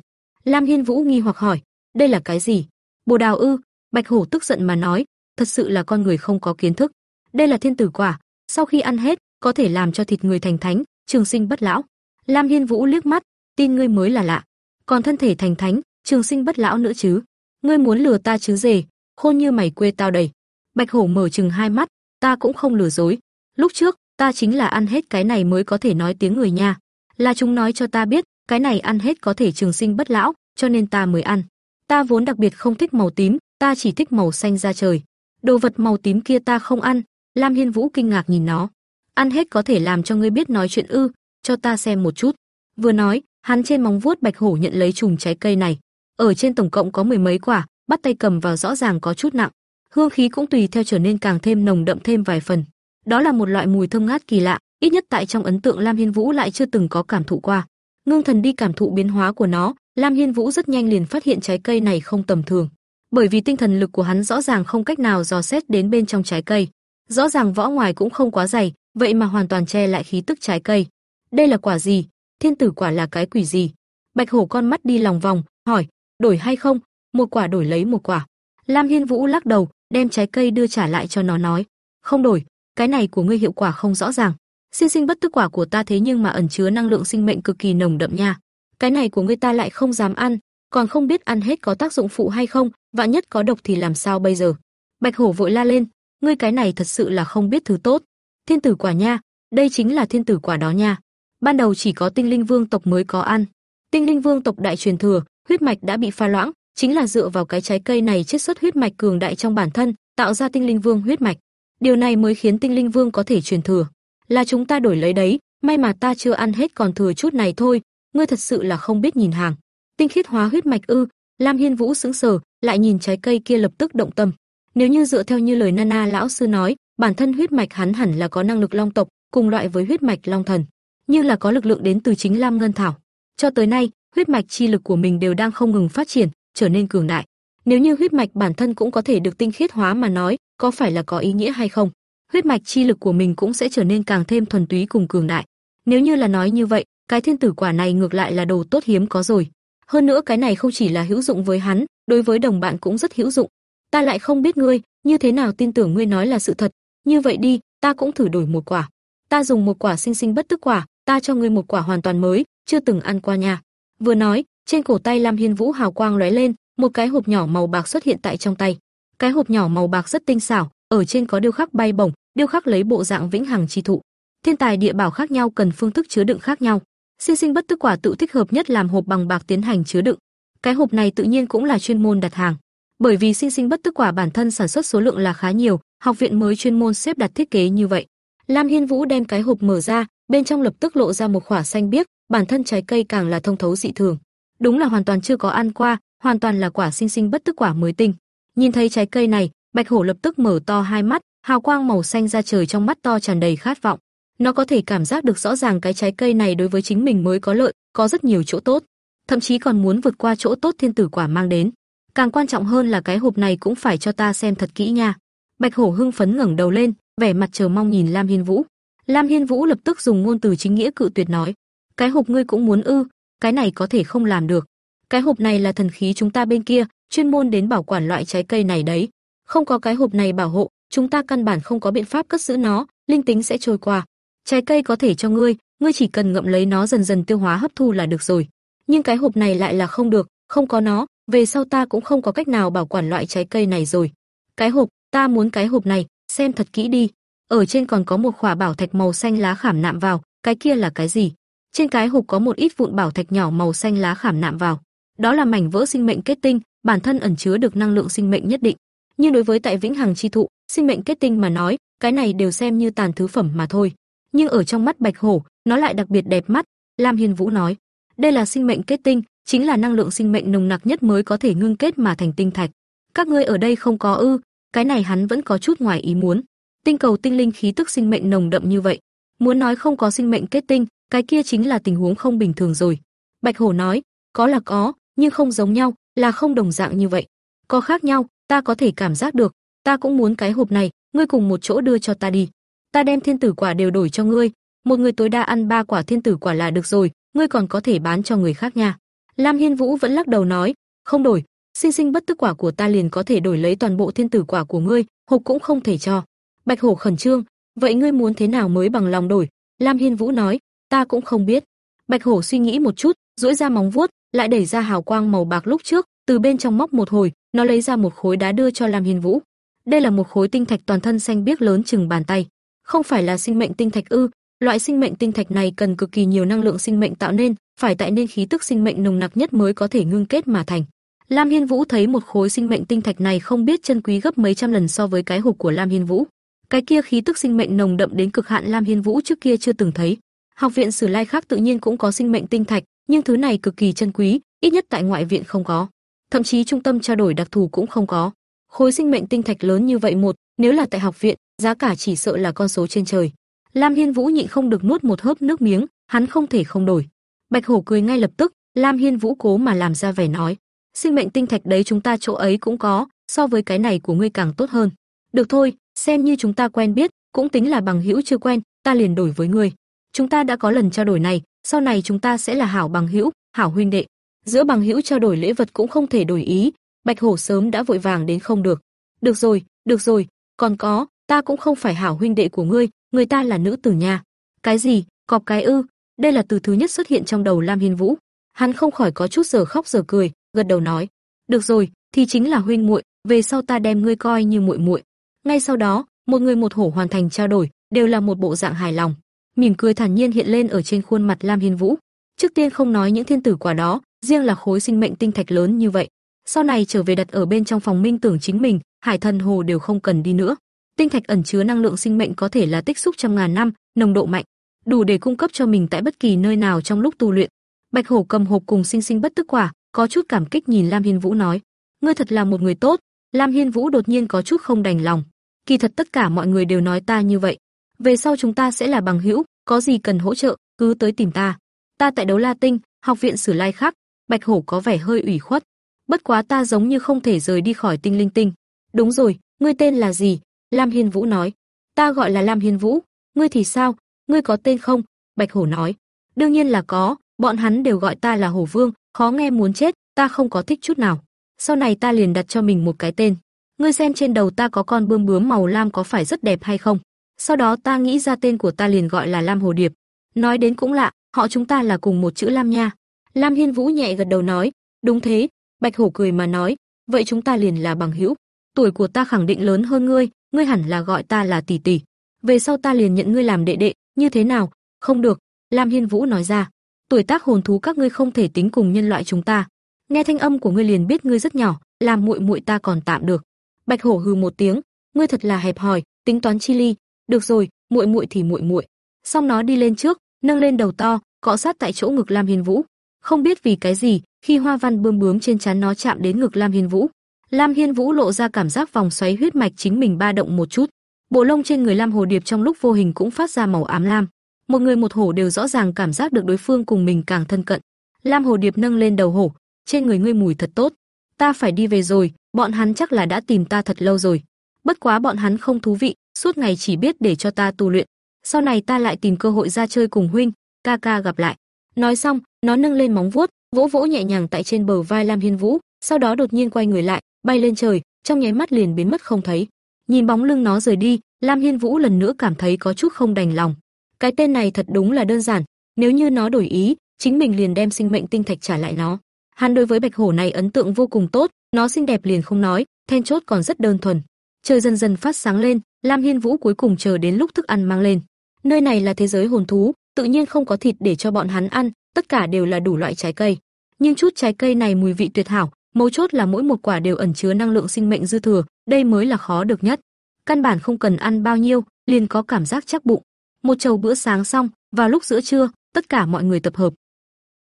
Lam Hiên Vũ nghi hoặc hỏi, đây là cái gì? Bồ đào ư? Bạch Hổ tức giận mà nói, thật sự là con người không có kiến thức. Đây là thiên tử quả, sau khi ăn hết, có thể làm cho thịt người thành thánh, trường sinh bất lão. Lam Hiên Vũ liếc mắt, tin ngươi mới là lạ, còn thân thể thành thánh, trường sinh bất lão nữa chứ? Ngươi muốn lừa ta chứ rể, khôn như mày quê tao đầy. Bạch Hổ mở trừng hai mắt, ta cũng không lừa dối. Lúc trước, ta chính là ăn hết cái này mới có thể nói tiếng người nha. Là chúng nói cho ta biết, cái này ăn hết có thể trường sinh bất lão, cho nên ta mới ăn. Ta vốn đặc biệt không thích màu tím, ta chỉ thích màu xanh da trời. Đồ vật màu tím kia ta không ăn. Lam Hiên Vũ kinh ngạc nhìn nó. Ăn hết có thể làm cho ngươi biết nói chuyện ư, cho ta xem một chút. Vừa nói, hắn trên móng vuốt bạch hổ nhận lấy chùm trái cây này. Ở trên tổng cộng có mười mấy quả, bắt tay cầm vào rõ ràng có chút nặng hương khí cũng tùy theo trở nên càng thêm nồng đậm thêm vài phần. Đó là một loại mùi thơm ngát kỳ lạ, ít nhất tại trong ấn tượng Lam Hiên Vũ lại chưa từng có cảm thụ qua. Ngưng thần đi cảm thụ biến hóa của nó, Lam Hiên Vũ rất nhanh liền phát hiện trái cây này không tầm thường, bởi vì tinh thần lực của hắn rõ ràng không cách nào dò xét đến bên trong trái cây. Rõ ràng vỏ ngoài cũng không quá dày, vậy mà hoàn toàn che lại khí tức trái cây. Đây là quả gì? Thiên tử quả là cái quỷ gì? Bạch Hổ con mắt đi lòng vòng, hỏi, đổi hay không? Một quả đổi lấy một quả. Lam Hiên Vũ lắc đầu, đem trái cây đưa trả lại cho nó nói, không đổi, cái này của ngươi hiệu quả không rõ ràng. Sinh sinh bất tức quả của ta thế nhưng mà ẩn chứa năng lượng sinh mệnh cực kỳ nồng đậm nha. Cái này của ngươi ta lại không dám ăn, còn không biết ăn hết có tác dụng phụ hay không, vạn nhất có độc thì làm sao bây giờ? Bạch Hổ vội la lên, ngươi cái này thật sự là không biết thứ tốt. Thiên tử quả nha, đây chính là thiên tử quả đó nha. Ban đầu chỉ có tinh linh vương tộc mới có ăn. Tinh linh vương tộc đại truyền thừa, huyết mạch đã bị pha loãng, chính là dựa vào cái trái cây này chiết xuất huyết mạch cường đại trong bản thân, tạo ra tinh linh vương huyết mạch. Điều này mới khiến tinh linh vương có thể truyền thừa. Là chúng ta đổi lấy đấy, may mà ta chưa ăn hết còn thừa chút này thôi, ngươi thật sự là không biết nhìn hàng. Tinh khiết hóa huyết mạch ư? Lam Hiên Vũ sững sờ, lại nhìn trái cây kia lập tức động tâm. Nếu như dựa theo như lời Nana lão sư nói, bản thân huyết mạch hắn hẳn là có năng lực long tộc, cùng loại với huyết mạch long thần, như là có lực lượng đến từ chính Lam Ngân Thảo. Cho tới nay, huyết mạch chi lực của mình đều đang không ngừng phát triển, trở nên cường đại. Nếu như huyết mạch bản thân cũng có thể được tinh khiết hóa mà nói, có phải là có ý nghĩa hay không? Huyết mạch chi lực của mình cũng sẽ trở nên càng thêm thuần túy cùng cường đại. Nếu như là nói như vậy, cái thiên tử quả này ngược lại là đồ tốt hiếm có rồi. Hơn nữa cái này không chỉ là hữu dụng với hắn, đối với đồng bạn cũng rất hữu dụng. Ta lại không biết ngươi, như thế nào tin tưởng ngươi nói là sự thật, như vậy đi, ta cũng thử đổi một quả. Ta dùng một quả sinh sinh bất tức quả, ta cho ngươi một quả hoàn toàn mới, chưa từng ăn qua nhà. Vừa nói, trên cổ tay Lam Hiên Vũ hào quang lóe lên, một cái hộp nhỏ màu bạc xuất hiện tại trong tay. Cái hộp nhỏ màu bạc rất tinh xảo, ở trên có điêu khắc bay bổng, điêu khắc lấy bộ dạng vĩnh hằng chi thụ. Thiên tài địa bảo khác nhau cần phương thức chứa đựng khác nhau. Sinh sinh bất tức quả tự thích hợp nhất làm hộp bằng bạc tiến hành chứa đựng. Cái hộp này tự nhiên cũng là chuyên môn đặt hàng. Bởi vì sinh sinh bất tức quả bản thân sản xuất số lượng là khá nhiều, học viện mới chuyên môn xếp đặt thiết kế như vậy. Lam Hiên Vũ đem cái hộp mở ra, bên trong lập tức lộ ra một quả xanh biếc, bản thân trái cây càng là thông thấu dị thường. Đúng là hoàn toàn chưa có ăn qua, hoàn toàn là quả sinh sinh bất tức quả mới tinh. Nhìn thấy trái cây này, Bạch Hổ lập tức mở to hai mắt, hào quang màu xanh ra trời trong mắt to tràn đầy khát vọng. Nó có thể cảm giác được rõ ràng cái trái cây này đối với chính mình mới có lợi, có rất nhiều chỗ tốt, thậm chí còn muốn vượt qua chỗ tốt thiên tử quả mang đến. Càng quan trọng hơn là cái hộp này cũng phải cho ta xem thật kỹ nha. Bạch Hổ hưng phấn ngẩng đầu lên, vẻ mặt chờ mong nhìn Lam Hiên Vũ. Lam Hiên Vũ lập tức dùng ngôn từ chính nghĩa cự tuyệt nói, cái hộp ngươi cũng muốn ư? Cái này có thể không làm được. Cái hộp này là thần khí chúng ta bên kia, chuyên môn đến bảo quản loại trái cây này đấy. Không có cái hộp này bảo hộ, chúng ta căn bản không có biện pháp cất giữ nó, linh tính sẽ trôi qua. Trái cây có thể cho ngươi, ngươi chỉ cần ngậm lấy nó dần dần tiêu hóa hấp thu là được rồi. Nhưng cái hộp này lại là không được, không có nó, về sau ta cũng không có cách nào bảo quản loại trái cây này rồi. Cái hộp, ta muốn cái hộp này, xem thật kỹ đi. Ở trên còn có một khỏa bảo thạch màu xanh lá khảm nạm vào, cái kia là cái gì? Trên cái hộp có một ít vụn bảo thạch nhỏ màu xanh lá khảm nạm vào. Đó là mảnh vỡ sinh mệnh kết tinh, bản thân ẩn chứa được năng lượng sinh mệnh nhất định. Nhưng đối với tại Vĩnh Hằng chi thụ, sinh mệnh kết tinh mà nói, cái này đều xem như tàn thứ phẩm mà thôi. Nhưng ở trong mắt Bạch Hổ, nó lại đặc biệt đẹp mắt, Lam Hiên Vũ nói, đây là sinh mệnh kết tinh, chính là năng lượng sinh mệnh nồng nặc nhất mới có thể ngưng kết mà thành tinh thạch. Các ngươi ở đây không có ư? Cái này hắn vẫn có chút ngoài ý muốn. Tinh cầu tinh linh khí tức sinh mệnh nồng đậm như vậy, muốn nói không có sinh mệnh kết tinh, cái kia chính là tình huống không bình thường rồi. Bạch Hổ nói, có là có, nhưng không giống nhau, là không đồng dạng như vậy. Có khác nhau, ta có thể cảm giác được, ta cũng muốn cái hộp này, ngươi cùng một chỗ đưa cho ta đi. Ta đem thiên tử quả đều đổi cho ngươi, một người tối đa ăn ba quả thiên tử quả là được rồi, ngươi còn có thể bán cho người khác nha. Lam Hiên Vũ vẫn lắc đầu nói, không đổi, sinh sinh bất tức quả của ta liền có thể đổi lấy toàn bộ thiên tử quả của ngươi, hộp cũng không thể cho. Bạch Hổ khẩn trương, vậy ngươi muốn thế nào mới bằng lòng đổi? Lam Hiên Vũ nói, ta cũng không biết. Bạch Hổ suy nghĩ một chút, duỗi ra móng vuốt, lại đẩy ra hào quang màu bạc lúc trước, từ bên trong móc một hồi, nó lấy ra một khối đá đưa cho Lam Hiên Vũ. Đây là một khối tinh thạch toàn thân xanh biếc lớn chừng bàn tay. Không phải là sinh mệnh tinh thạch ư? Loại sinh mệnh tinh thạch này cần cực kỳ nhiều năng lượng sinh mệnh tạo nên, phải tại nên khí tức sinh mệnh nồng nặc nhất mới có thể ngưng kết mà thành. Lam Hiên Vũ thấy một khối sinh mệnh tinh thạch này không biết chân quý gấp mấy trăm lần so với cái hộp của Lam Hiên Vũ. Cái kia khí tức sinh mệnh nồng đậm đến cực hạn Lam Hiên Vũ trước kia chưa từng thấy. Học viện Sử Lai khác tự nhiên cũng có sinh mệnh tinh thạch, nhưng thứ này cực kỳ chân quý, ít nhất tại ngoại viện không có. Thậm chí trung tâm trao đổi đặc thù cũng không có. Khối sinh mệnh tinh thạch lớn như vậy một, nếu là tại học viện, giá cả chỉ sợ là con số trên trời. Lam Hiên Vũ nhịn không được nuốt một hớp nước miếng, hắn không thể không đổi. Bạch Hổ cười ngay lập tức, Lam Hiên Vũ cố mà làm ra vẻ nói, sinh mệnh tinh thạch đấy chúng ta chỗ ấy cũng có, so với cái này của ngươi càng tốt hơn. Được thôi, xem như chúng ta quen biết, cũng tính là bằng hữu chưa quen, ta liền đổi với ngươi. Chúng ta đã có lần trao đổi này, sau này chúng ta sẽ là hảo bằng hữu, hảo huynh đệ. Giữa bằng hữu trao đổi lễ vật cũng không thể đổi ý, Bạch Hổ sớm đã vội vàng đến không được. Được rồi, được rồi, còn có, ta cũng không phải hảo huynh đệ của ngươi, người ta là nữ tử nha. Cái gì? Cọp cái ư? Đây là từ thứ nhất xuất hiện trong đầu Lam Hiên Vũ. Hắn không khỏi có chút giờ khóc giờ cười, gật đầu nói: "Được rồi, thì chính là huynh muội, về sau ta đem ngươi coi như muội muội." Ngay sau đó, một người một hổ hoàn thành trao đổi, đều là một bộ dạng hài lòng. Mỉm cười thản nhiên hiện lên ở trên khuôn mặt Lam Hiên Vũ. Trước tiên không nói những thiên tử quả đó, riêng là khối sinh mệnh tinh thạch lớn như vậy, sau này trở về đặt ở bên trong phòng minh tưởng chính mình, Hải Thần Hồ đều không cần đi nữa. Tinh thạch ẩn chứa năng lượng sinh mệnh có thể là tích xúc trăm ngàn năm, nồng độ mạnh, đủ để cung cấp cho mình tại bất kỳ nơi nào trong lúc tu luyện. Bạch Hổ cầm hộp cùng sinh sinh bất tức quả, có chút cảm kích nhìn Lam Hiên Vũ nói: "Ngươi thật là một người tốt." Lam Hiên Vũ đột nhiên có chút không đành lòng. Kỳ thật tất cả mọi người đều nói ta như vậy, về sau chúng ta sẽ là bằng hữu, có gì cần hỗ trợ, cứ tới tìm ta. Ta tại Đấu La Tinh, học viện Sử Lai khác, Bạch Hổ có vẻ hơi ủy khuất. Bất quá ta giống như không thể rời đi khỏi Tinh Linh Tinh. Đúng rồi, ngươi tên là gì? Lam Hiên Vũ nói. Ta gọi là Lam Hiên Vũ, ngươi thì sao? Ngươi có tên không? Bạch Hổ nói. Đương nhiên là có, bọn hắn đều gọi ta là Hổ Vương, khó nghe muốn chết, ta không có thích chút nào. Sau này ta liền đặt cho mình một cái tên. Ngươi xem trên đầu ta có con bươm bướm màu lam có phải rất đẹp hay không? Sau đó ta nghĩ ra tên của ta liền gọi là Lam Hồ Điệp. Nói đến cũng lạ, họ chúng ta là cùng một chữ Lam nha. Lam Hiên Vũ nhẹ gật đầu nói, đúng thế, Bạch Hổ cười mà nói, vậy chúng ta liền là bằng hữu. Tuổi của ta khẳng định lớn hơn ngươi, ngươi hẳn là gọi ta là tỷ tỷ. Về sau ta liền nhận ngươi làm đệ đệ, như thế nào? Không được, Lam Hiên Vũ nói ra. Tuổi tác hồn thú các ngươi không thể tính cùng nhân loại chúng ta. Nghe thanh âm của ngươi liền biết ngươi rất nhỏ, làm muội muội ta còn tạm được. Bạch Hổ hừ một tiếng, ngươi thật là hẹp hòi, tính toán chi ly, được rồi, muội muội thì muội muội. Xong nó đi lên trước, nâng lên đầu to, cọ sát tại chỗ ngực Lam Hiên Vũ. Không biết vì cái gì, khi hoa văn bươm bướm trên trán nó chạm đến ngực Lam Hiên Vũ, Lam Hiên Vũ lộ ra cảm giác vòng xoáy huyết mạch chính mình ba động một chút. Bộ lông trên người Lam Hồ Điệp trong lúc vô hình cũng phát ra màu ám lam. Một người một hổ đều rõ ràng cảm giác được đối phương cùng mình càng thân cận. Lam Hồ Điệp nâng lên đầu hổ, trên người ngươi mùi thật tốt. Ta phải đi về rồi, bọn hắn chắc là đã tìm ta thật lâu rồi. Bất quá bọn hắn không thú vị, suốt ngày chỉ biết để cho ta tu luyện. Sau này ta lại tìm cơ hội ra chơi cùng huynh, ca ca gặp lại. Nói xong, nó nâng lên móng vuốt, vỗ vỗ nhẹ nhàng tại trên bờ vai Lam Hiên Vũ, sau đó đột nhiên quay người lại, bay lên trời, trong nháy mắt liền biến mất không thấy. Nhìn bóng lưng nó rời đi, Lam Hiên Vũ lần nữa cảm thấy có chút không đành lòng. Cái tên này thật đúng là đơn giản, nếu như nó đổi ý, chính mình liền đem sinh mệnh tinh thạch trả lại nó. Hắn đối với bạch hổ này ấn tượng vô cùng tốt, nó xinh đẹp liền không nói, then chốt còn rất đơn thuần. Trời dần dần phát sáng lên, Lam Hiên Vũ cuối cùng chờ đến lúc thức ăn mang lên. Nơi này là thế giới hồn thú, tự nhiên không có thịt để cho bọn hắn ăn, tất cả đều là đủ loại trái cây. Nhưng chút trái cây này mùi vị tuyệt hảo, mấu chốt là mỗi một quả đều ẩn chứa năng lượng sinh mệnh dư thừa, đây mới là khó được nhất. Căn bản không cần ăn bao nhiêu, liền có cảm giác chắc bụng. Một chầu bữa sáng xong, vào lúc giữa trưa, tất cả mọi người tập hợp.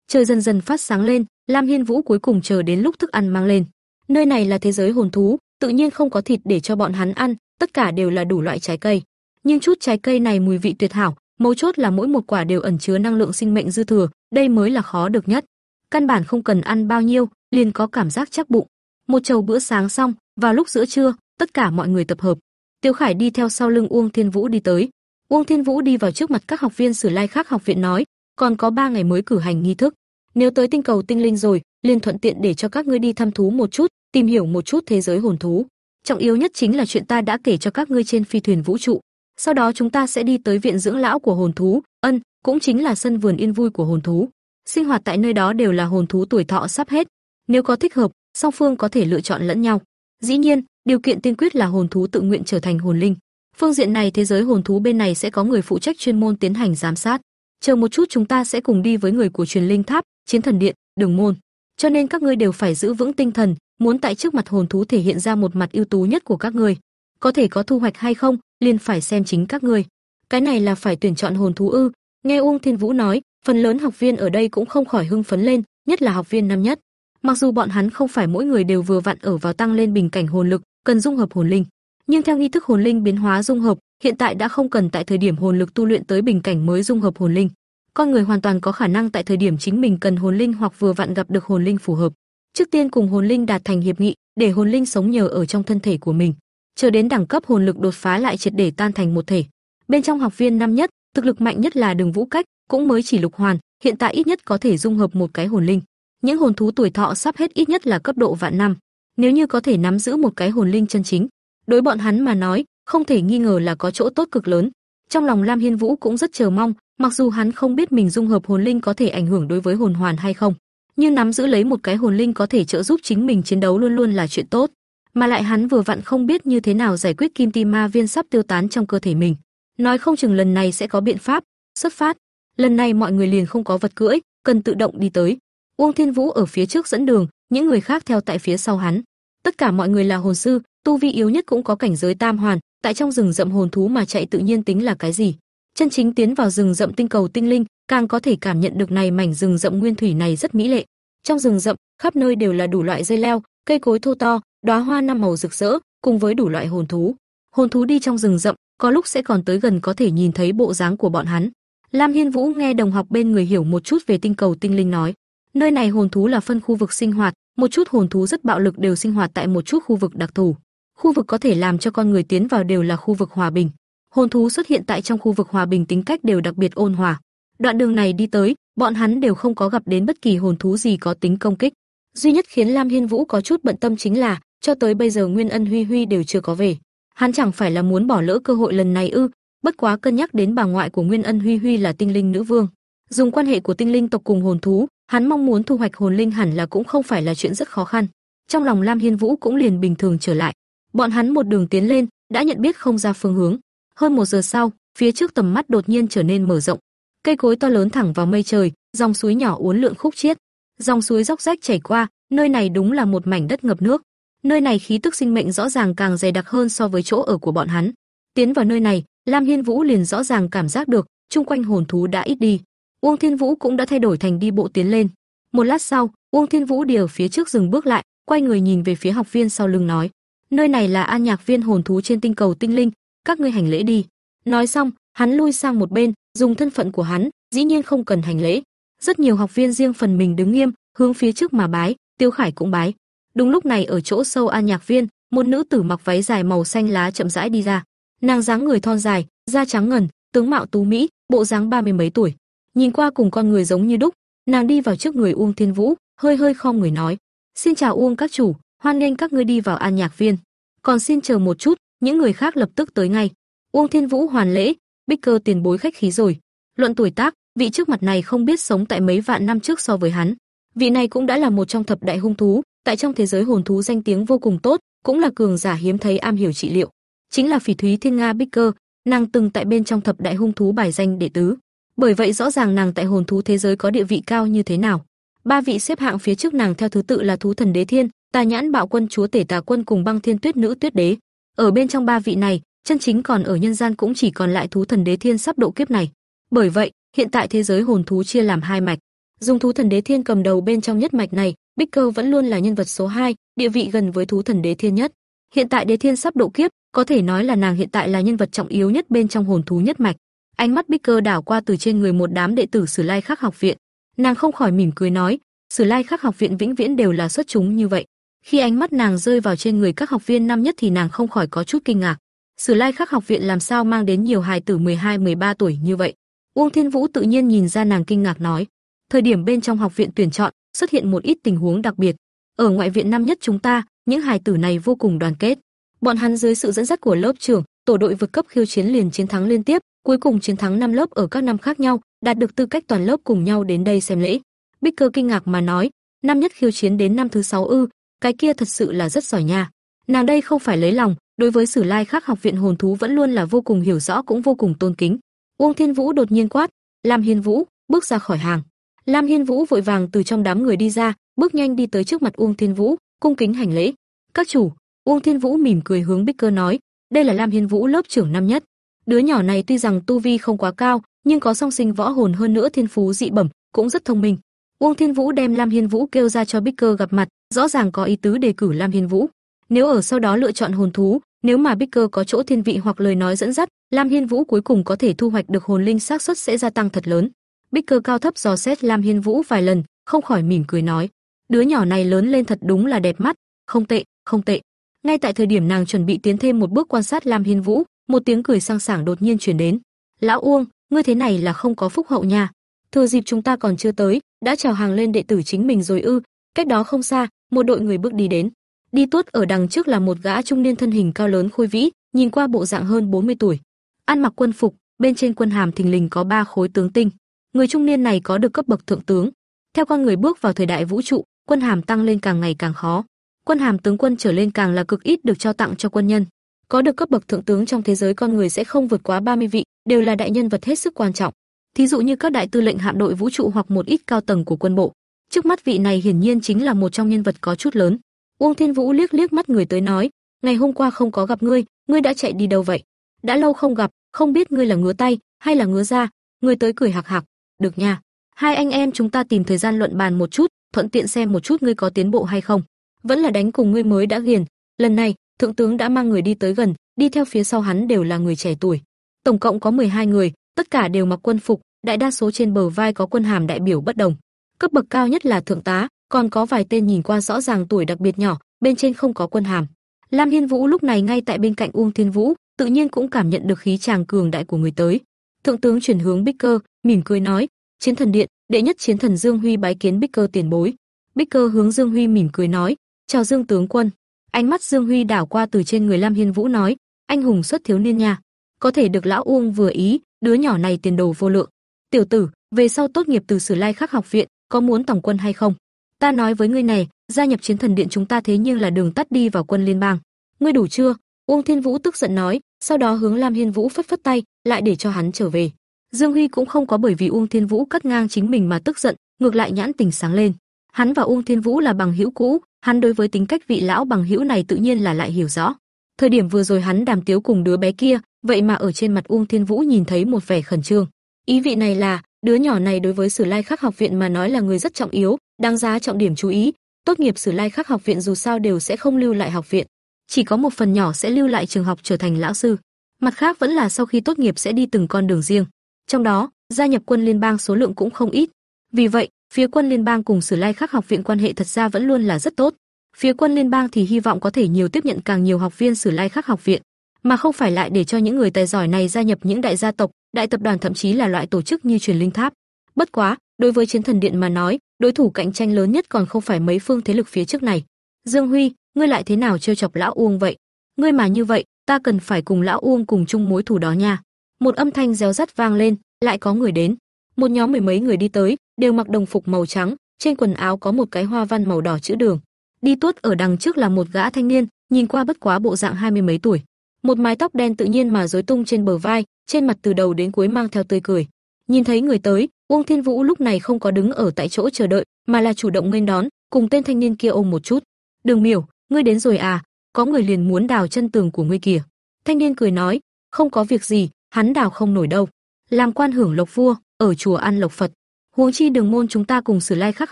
Trời dần dần phát sáng lên, Lam Hiên Vũ cuối cùng chờ đến lúc thức ăn mang lên. Nơi này là thế giới hồn thú, tự nhiên không có thịt để cho bọn hắn ăn, tất cả đều là đủ loại trái cây. Nhưng chút trái cây này mùi vị tuyệt hảo, mấu chốt là mỗi một quả đều ẩn chứa năng lượng sinh mệnh dư thừa, đây mới là khó được nhất. Căn bản không cần ăn bao nhiêu, liền có cảm giác chắc bụng. Một chầu bữa sáng xong, vào lúc giữa trưa, tất cả mọi người tập hợp. Tiêu Khải đi theo sau lưng Uông Thiên Vũ đi tới. Uông Thiên Vũ đi vào trước mặt các học viên Sử Lai khác học viện nói, còn có 3 ngày mới cử hành nghi thức. Nếu tới tinh cầu tinh linh rồi, liền thuận tiện để cho các ngươi đi thăm thú một chút, tìm hiểu một chút thế giới hồn thú. Trọng yếu nhất chính là chuyện ta đã kể cho các ngươi trên phi thuyền vũ trụ. Sau đó chúng ta sẽ đi tới viện dưỡng lão của hồn thú, ân, cũng chính là sân vườn yên vui của hồn thú. Sinh hoạt tại nơi đó đều là hồn thú tuổi thọ sắp hết. Nếu có thích hợp, song phương có thể lựa chọn lẫn nhau. Dĩ nhiên, điều kiện tiên quyết là hồn thú tự nguyện trở thành hồn linh. Phương diện này thế giới hồn thú bên này sẽ có người phụ trách chuyên môn tiến hành giám sát. Chờ một chút chúng ta sẽ cùng đi với người của truyền linh tháp, chiến thần điện, đường môn. Cho nên các ngươi đều phải giữ vững tinh thần, muốn tại trước mặt hồn thú thể hiện ra một mặt ưu tú nhất của các ngươi. Có thể có thu hoạch hay không, liền phải xem chính các ngươi. Cái này là phải tuyển chọn hồn thú ư? Nghe Uông Thiên Vũ nói, phần lớn học viên ở đây cũng không khỏi hưng phấn lên, nhất là học viên năm nhất. Mặc dù bọn hắn không phải mỗi người đều vừa vặn ở vào tăng lên bình cảnh hồn lực, cần dung hợp hồn linh, nhưng theo nghi thức hồn linh biến hóa dung hợp, hiện tại đã không cần tại thời điểm hồn lực tu luyện tới bình cảnh mới dung hợp hồn linh. Con người hoàn toàn có khả năng tại thời điểm chính mình cần hồn linh hoặc vừa vặn gặp được hồn linh phù hợp, trước tiên cùng hồn linh đạt thành hiệp nghị, để hồn linh sống nhờ ở trong thân thể của mình, chờ đến đẳng cấp hồn lực đột phá lại triệt để tan thành một thể. Bên trong học viên năm nhất, thực lực mạnh nhất là Đường Vũ Cách, cũng mới chỉ lục hoàn, hiện tại ít nhất có thể dung hợp một cái hồn linh. Những hồn thú tuổi thọ sắp hết ít nhất là cấp độ vạn năm. Nếu như có thể nắm giữ một cái hồn linh chân chính, đối bọn hắn mà nói, không thể nghi ngờ là có chỗ tốt cực lớn. Trong lòng Lam Hiên Vũ cũng rất chờ mong, mặc dù hắn không biết mình dung hợp hồn linh có thể ảnh hưởng đối với hồn hoàn hay không, nhưng nắm giữ lấy một cái hồn linh có thể trợ giúp chính mình chiến đấu luôn luôn là chuyện tốt, mà lại hắn vừa vặn không biết như thế nào giải quyết kim ti ma viên sắp tiêu tán trong cơ thể mình. Nói không chừng lần này sẽ có biện pháp. Xuất phát. Lần này mọi người liền không có vật cưỡi, cần tự động đi tới. Uông Thiên Vũ ở phía trước dẫn đường, những người khác theo tại phía sau hắn. Tất cả mọi người là hồn sư, tu vi yếu nhất cũng có cảnh giới tam hoàn, tại trong rừng rậm hồn thú mà chạy tự nhiên tính là cái gì? Chân chính tiến vào rừng rậm tinh cầu tinh linh, càng có thể cảm nhận được này mảnh rừng rậm nguyên thủy này rất mỹ lệ. Trong rừng rậm, khắp nơi đều là đủ loại dây leo, cây cối thô to, đóa hoa năm màu rực rỡ, cùng với đủ loại hồn thú. Hồn thú đi trong rừng rậm, có lúc sẽ còn tới gần có thể nhìn thấy bộ dáng của bọn hắn. Lam Hiên Vũ nghe đồng học bên người hiểu một chút về tinh cầu tinh linh nói, nơi này hồn thú là phân khu vực sinh hoạt, một chút hồn thú rất bạo lực đều sinh hoạt tại một chút khu vực đặc thù. Khu vực có thể làm cho con người tiến vào đều là khu vực hòa bình. Hồn thú xuất hiện tại trong khu vực hòa bình tính cách đều đặc biệt ôn hòa. Đoạn đường này đi tới, bọn hắn đều không có gặp đến bất kỳ hồn thú gì có tính công kích. Duy nhất khiến Lam Hiên Vũ có chút bận tâm chính là, cho tới bây giờ Nguyên Ân Huy Huy đều chưa có về. Hắn chẳng phải là muốn bỏ lỡ cơ hội lần này ư? Bất quá cân nhắc đến bà ngoại của Nguyên Ân Huy Huy là tinh linh nữ vương, dùng quan hệ của tinh linh tộc cùng hồn thú, hắn mong muốn thu hoạch hồn linh hẳn là cũng không phải là chuyện rất khó khăn. Trong lòng Lam Hiên Vũ cũng liền bình thường trở lại. Bọn hắn một đường tiến lên, đã nhận biết không ra phương hướng. Hơn một giờ sau, phía trước tầm mắt đột nhiên trở nên mở rộng. Cây cối to lớn thẳng vào mây trời, dòng suối nhỏ uốn lượn khúc chiết. Dòng suối róc rách chảy qua, nơi này đúng là một mảnh đất ngập nước. Nơi này khí tức sinh mệnh rõ ràng càng dày đặc hơn so với chỗ ở của bọn hắn. Tiến vào nơi này, Lam Hiên Vũ liền rõ ràng cảm giác được, chung quanh hồn thú đã ít đi. Uông Thiên Vũ cũng đã thay đổi thành đi bộ tiến lên. Một lát sau, Uông Thiên Vũ điều phía trước dừng bước lại, quay người nhìn về phía học viên sau lưng nói: "Nơi này là An Nhạc Viên hồn thú trên tinh cầu tinh linh, các ngươi hành lễ đi." Nói xong, hắn lui sang một bên, dùng thân phận của hắn, dĩ nhiên không cần hành lễ. Rất nhiều học viên riêng phần mình đứng nghiêm, hướng phía trước mà bái, Tiêu Khải cũng bái. Đúng lúc này ở chỗ sâu An Nhạc Viên, một nữ tử mặc váy dài màu xanh lá chậm rãi đi ra. Nàng dáng người thon dài, da trắng ngần, tướng mạo tú mỹ, bộ dáng ba mươi mấy tuổi, nhìn qua cùng con người giống như đúc. Nàng đi vào trước người Uông Thiên Vũ, hơi hơi khom người nói: "Xin chào Uông các chủ, hoan nghênh các ngươi đi vào An Nhạc Viên. Còn xin chờ một chút, những người khác lập tức tới ngay." Uông Thiên Vũ hoàn lễ, Bích Cơ tiền bối khách khí rồi. Luận tuổi tác, vị trước mặt này không biết sống tại mấy vạn năm trước so với hắn. Vị này cũng đã là một trong thập đại hung thú, tại trong thế giới hồn thú danh tiếng vô cùng tốt, cũng là cường giả hiếm thấy am hiểu trị liệu. Chính là Phỉ Thúy Thiên Nga Bích Cơ, nàng từng tại bên trong thập đại hung thú bài danh đệ tứ. Bởi vậy rõ ràng nàng tại hồn thú thế giới có địa vị cao như thế nào. Ba vị xếp hạng phía trước nàng theo thứ tự là thú thần đế thiên, tà nhãn bạo quân chúa tể tà quân cùng băng thiên tuyết nữ tuyết đế. Ở bên trong ba vị này, chân chính còn ở nhân gian cũng chỉ còn lại thú thần đế thiên sắp độ kiếp này. Bởi vậy, hiện tại thế giới hồn thú chia làm hai mạch. Dùng thú thần đế thiên cầm đầu bên trong nhất mạch này, Bích Cơ vẫn luôn là nhân vật số 2, địa vị gần với thú thần đế thiên nhất. Hiện tại đế thiên sắp độ kiếp, có thể nói là nàng hiện tại là nhân vật trọng yếu nhất bên trong hồn thú nhất mạch. Ánh mắt Bích Cơ đảo qua từ trên người một đám đệ tử Sử Lai Khắc học viện, nàng không khỏi mỉm cười nói, Sử Lai Khắc học viện vĩnh viễn đều là xuất chúng như vậy. Khi ánh mắt nàng rơi vào trên người các học viên năm nhất thì nàng không khỏi có chút kinh ngạc. Sử Lai Khắc học viện làm sao mang đến nhiều hài tử 12, 13 tuổi như vậy? Uông Thiên Vũ tự nhiên nhìn ra nàng kinh ngạc nói, thời điểm bên trong học viện tuyển chọn, xuất hiện một ít tình huống đặc biệt. Ở ngoại viện năm nhất chúng ta, những hài tử này vô cùng đoàn kết. Bọn hắn dưới sự dẫn dắt của lớp trưởng, tổ đội vượt cấp khiêu chiến liền chiến thắng liên tiếp, cuối cùng chiến thắng năm lớp ở các năm khác nhau, đạt được tư cách toàn lớp cùng nhau đến đây xem lễ. Bích Cơ kinh ngạc mà nói, năm nhất khiêu chiến đến năm thứ sáu ư, cái kia thật sự là rất giỏi nha. Nàng đây không phải lấy lòng, đối với Sử Lai Khắc học viện hồn thú vẫn luôn là vô cùng hiểu rõ cũng vô cùng tôn kính. Uông Thiên Vũ đột nhiên quát, "Lam Hiên Vũ, bước ra khỏi hàng." Lam Hiên Vũ vội vàng từ trong đám người đi ra, bước nhanh đi tới trước mặt Uông Thiên Vũ, cung kính hành lễ. "Các chủ." Uông Thiên Vũ mỉm cười hướng Bích Cơ nói, "Đây là Lam Hiên Vũ lớp trưởng năm nhất. Đứa nhỏ này tuy rằng tu vi không quá cao, nhưng có song sinh võ hồn hơn nữa thiên phú dị bẩm, cũng rất thông minh." Uông Thiên Vũ đem Lam Hiên Vũ kêu ra cho Bích Cơ gặp mặt, rõ ràng có ý tứ đề cử Lam Hiên Vũ. Nếu ở sau đó lựa chọn hồn thú, nếu mà Bích Cơ có chỗ thiên vị hoặc lời nói dẫn dắt, Lam Hiên Vũ cuối cùng có thể thu hoạch được hồn linh xác suất sẽ gia tăng thật lớn. Bích Cơ cao thấp dò xét Lam Hiên Vũ vài lần, không khỏi mỉm cười nói: "Đứa nhỏ này lớn lên thật đúng là đẹp mắt, không tệ, không tệ." Ngay tại thời điểm nàng chuẩn bị tiến thêm một bước quan sát Lam Hiên Vũ, một tiếng cười sang sảng đột nhiên truyền đến. "Lão Uông, ngươi thế này là không có phúc hậu nha. Thừa dịp chúng ta còn chưa tới, đã chào hàng lên đệ tử chính mình rồi ư?" Cách đó không xa, một đội người bước đi đến. Đi tuốt ở đằng trước là một gã trung niên thân hình cao lớn khôi vĩ, nhìn qua bộ dạng hơn 40 tuổi. Ăn mặc quân phục, bên trên quân hàm thình lình có ba khối tướng tinh. Người trung niên này có được cấp bậc thượng tướng. Theo con người bước vào thời đại vũ trụ, quân hàm tăng lên càng ngày càng khó. Quân hàm tướng quân trở lên càng là cực ít được trao tặng cho quân nhân. Có được cấp bậc thượng tướng trong thế giới con người sẽ không vượt quá 30 vị, đều là đại nhân vật hết sức quan trọng. Thí dụ như các đại tư lệnh hạm đội vũ trụ hoặc một ít cao tầng của quân bộ. Trước mắt vị này hiển nhiên chính là một trong nhân vật có chút lớn. Uông Thiên Vũ liếc liếc mắt người tới nói, ngày hôm qua không có gặp ngươi, ngươi đã chạy đi đâu vậy? Đã lâu không gặp, không biết ngươi là ngứa tay hay là ngứa da? Người tới cười hạc hạc, được nha. Hai anh em chúng ta tìm thời gian luận bàn một chút, thuận tiện xem một chút ngươi có tiến bộ hay không. Vẫn là đánh cùng ngươi mới đã ghiền. Lần này, thượng tướng đã mang người đi tới gần, đi theo phía sau hắn đều là người trẻ tuổi. Tổng cộng có 12 người, tất cả đều mặc quân phục, đại đa số trên bờ vai có quân hàm đại biểu bất đồng. Cấp bậc cao nhất là thượng tá, còn có vài tên nhìn qua rõ ràng tuổi đặc biệt nhỏ, bên trên không có quân hàm. Lam Hiên Vũ lúc này ngay tại bên cạnh Uông Thiên Vũ, tự nhiên cũng cảm nhận được khí chàng cường đại của người tới. Thượng tướng chuyển hướng Bích Cơ, mỉm cười nói: "Chiến thần điện, đệ nhất chiến thần Dương Huy bái kiến Bích Cơ tiền bối." Bích Cơ hướng Dương Huy mỉm cười nói: "Chào Dương tướng quân." Ánh mắt Dương Huy đảo qua từ trên người Lam Hiên Vũ nói: "Anh hùng xuất thiếu niên nha, có thể được lão Uông vừa ý, đứa nhỏ này tiền đồ vô lượng. Tiểu tử, về sau tốt nghiệp từ Sử Lai Khắc học viện, có muốn tổng quân hay không?" Ta nói với ngươi này, gia nhập chiến thần điện chúng ta thế nhưng là đường tắt đi vào quân liên bang. Ngươi đủ chưa? Uông Thiên Vũ tức giận nói, sau đó hướng Lam Hiên Vũ phất phất tay, lại để cho hắn trở về. Dương Huy cũng không có bởi vì Uông Thiên Vũ cắt ngang chính mình mà tức giận, ngược lại nhãn tình sáng lên. Hắn và Uông Thiên Vũ là bằng hữu cũ, hắn đối với tính cách vị lão bằng hữu này tự nhiên là lại hiểu rõ. Thời điểm vừa rồi hắn đàm tiếu cùng đứa bé kia, vậy mà ở trên mặt Uông Thiên Vũ nhìn thấy một vẻ khẩn trương. Ý vị này là, đứa nhỏ này đối với Sử Lai Khắc học viện mà nói là người rất trọng yếu, đáng giá trọng điểm chú ý, tốt nghiệp Sử Lai Khắc học viện dù sao đều sẽ không lưu lại học viện, chỉ có một phần nhỏ sẽ lưu lại trường học trở thành lão sư. Mặt khác vẫn là sau khi tốt nghiệp sẽ đi từng con đường riêng. Trong đó, gia nhập quân liên bang số lượng cũng không ít. Vì vậy, phía quân liên bang cùng Sử Lai Khắc học viện quan hệ thật ra vẫn luôn là rất tốt. Phía quân liên bang thì hy vọng có thể nhiều tiếp nhận càng nhiều học viên Sử Lai Khắc học viện, mà không phải lại để cho những người tài giỏi này gia nhập những đại gia tộc, đại tập đoàn thậm chí là loại tổ chức như truyền linh tháp. Bất quá, đối với chiến thần điện mà nói, đối thủ cạnh tranh lớn nhất còn không phải mấy phương thế lực phía trước này. Dương Huy, ngươi lại thế nào trêu chọc lão Uông vậy? Ngươi mà như vậy, ta cần phải cùng lão Uông cùng chung mối thù đó nha. Một âm thanh réo rắt vang lên, lại có người đến. Một nhóm mười mấy người đi tới, đều mặc đồng phục màu trắng, trên quần áo có một cái hoa văn màu đỏ chữ đường. Đi tuốt ở đằng trước là một gã thanh niên, nhìn qua bất quá bộ dạng hai mươi mấy tuổi. Một mái tóc đen tự nhiên mà rối tung trên bờ vai, trên mặt từ đầu đến cuối mang theo tươi cười. Nhìn thấy người tới, Uông Thiên Vũ lúc này không có đứng ở tại chỗ chờ đợi, mà là chủ động nghênh đón, cùng tên thanh niên kia ôm một chút. "Đường Miểu, ngươi đến rồi à? Có người liền muốn đào chân tường của ngươi kìa." Thanh niên cười nói, "Không có việc gì, hắn đào không nổi đâu. Làm quan hưởng lộc vua, ở chùa ăn lộc Phật. Huống chi đường môn chúng ta cùng Sử Lai Khắc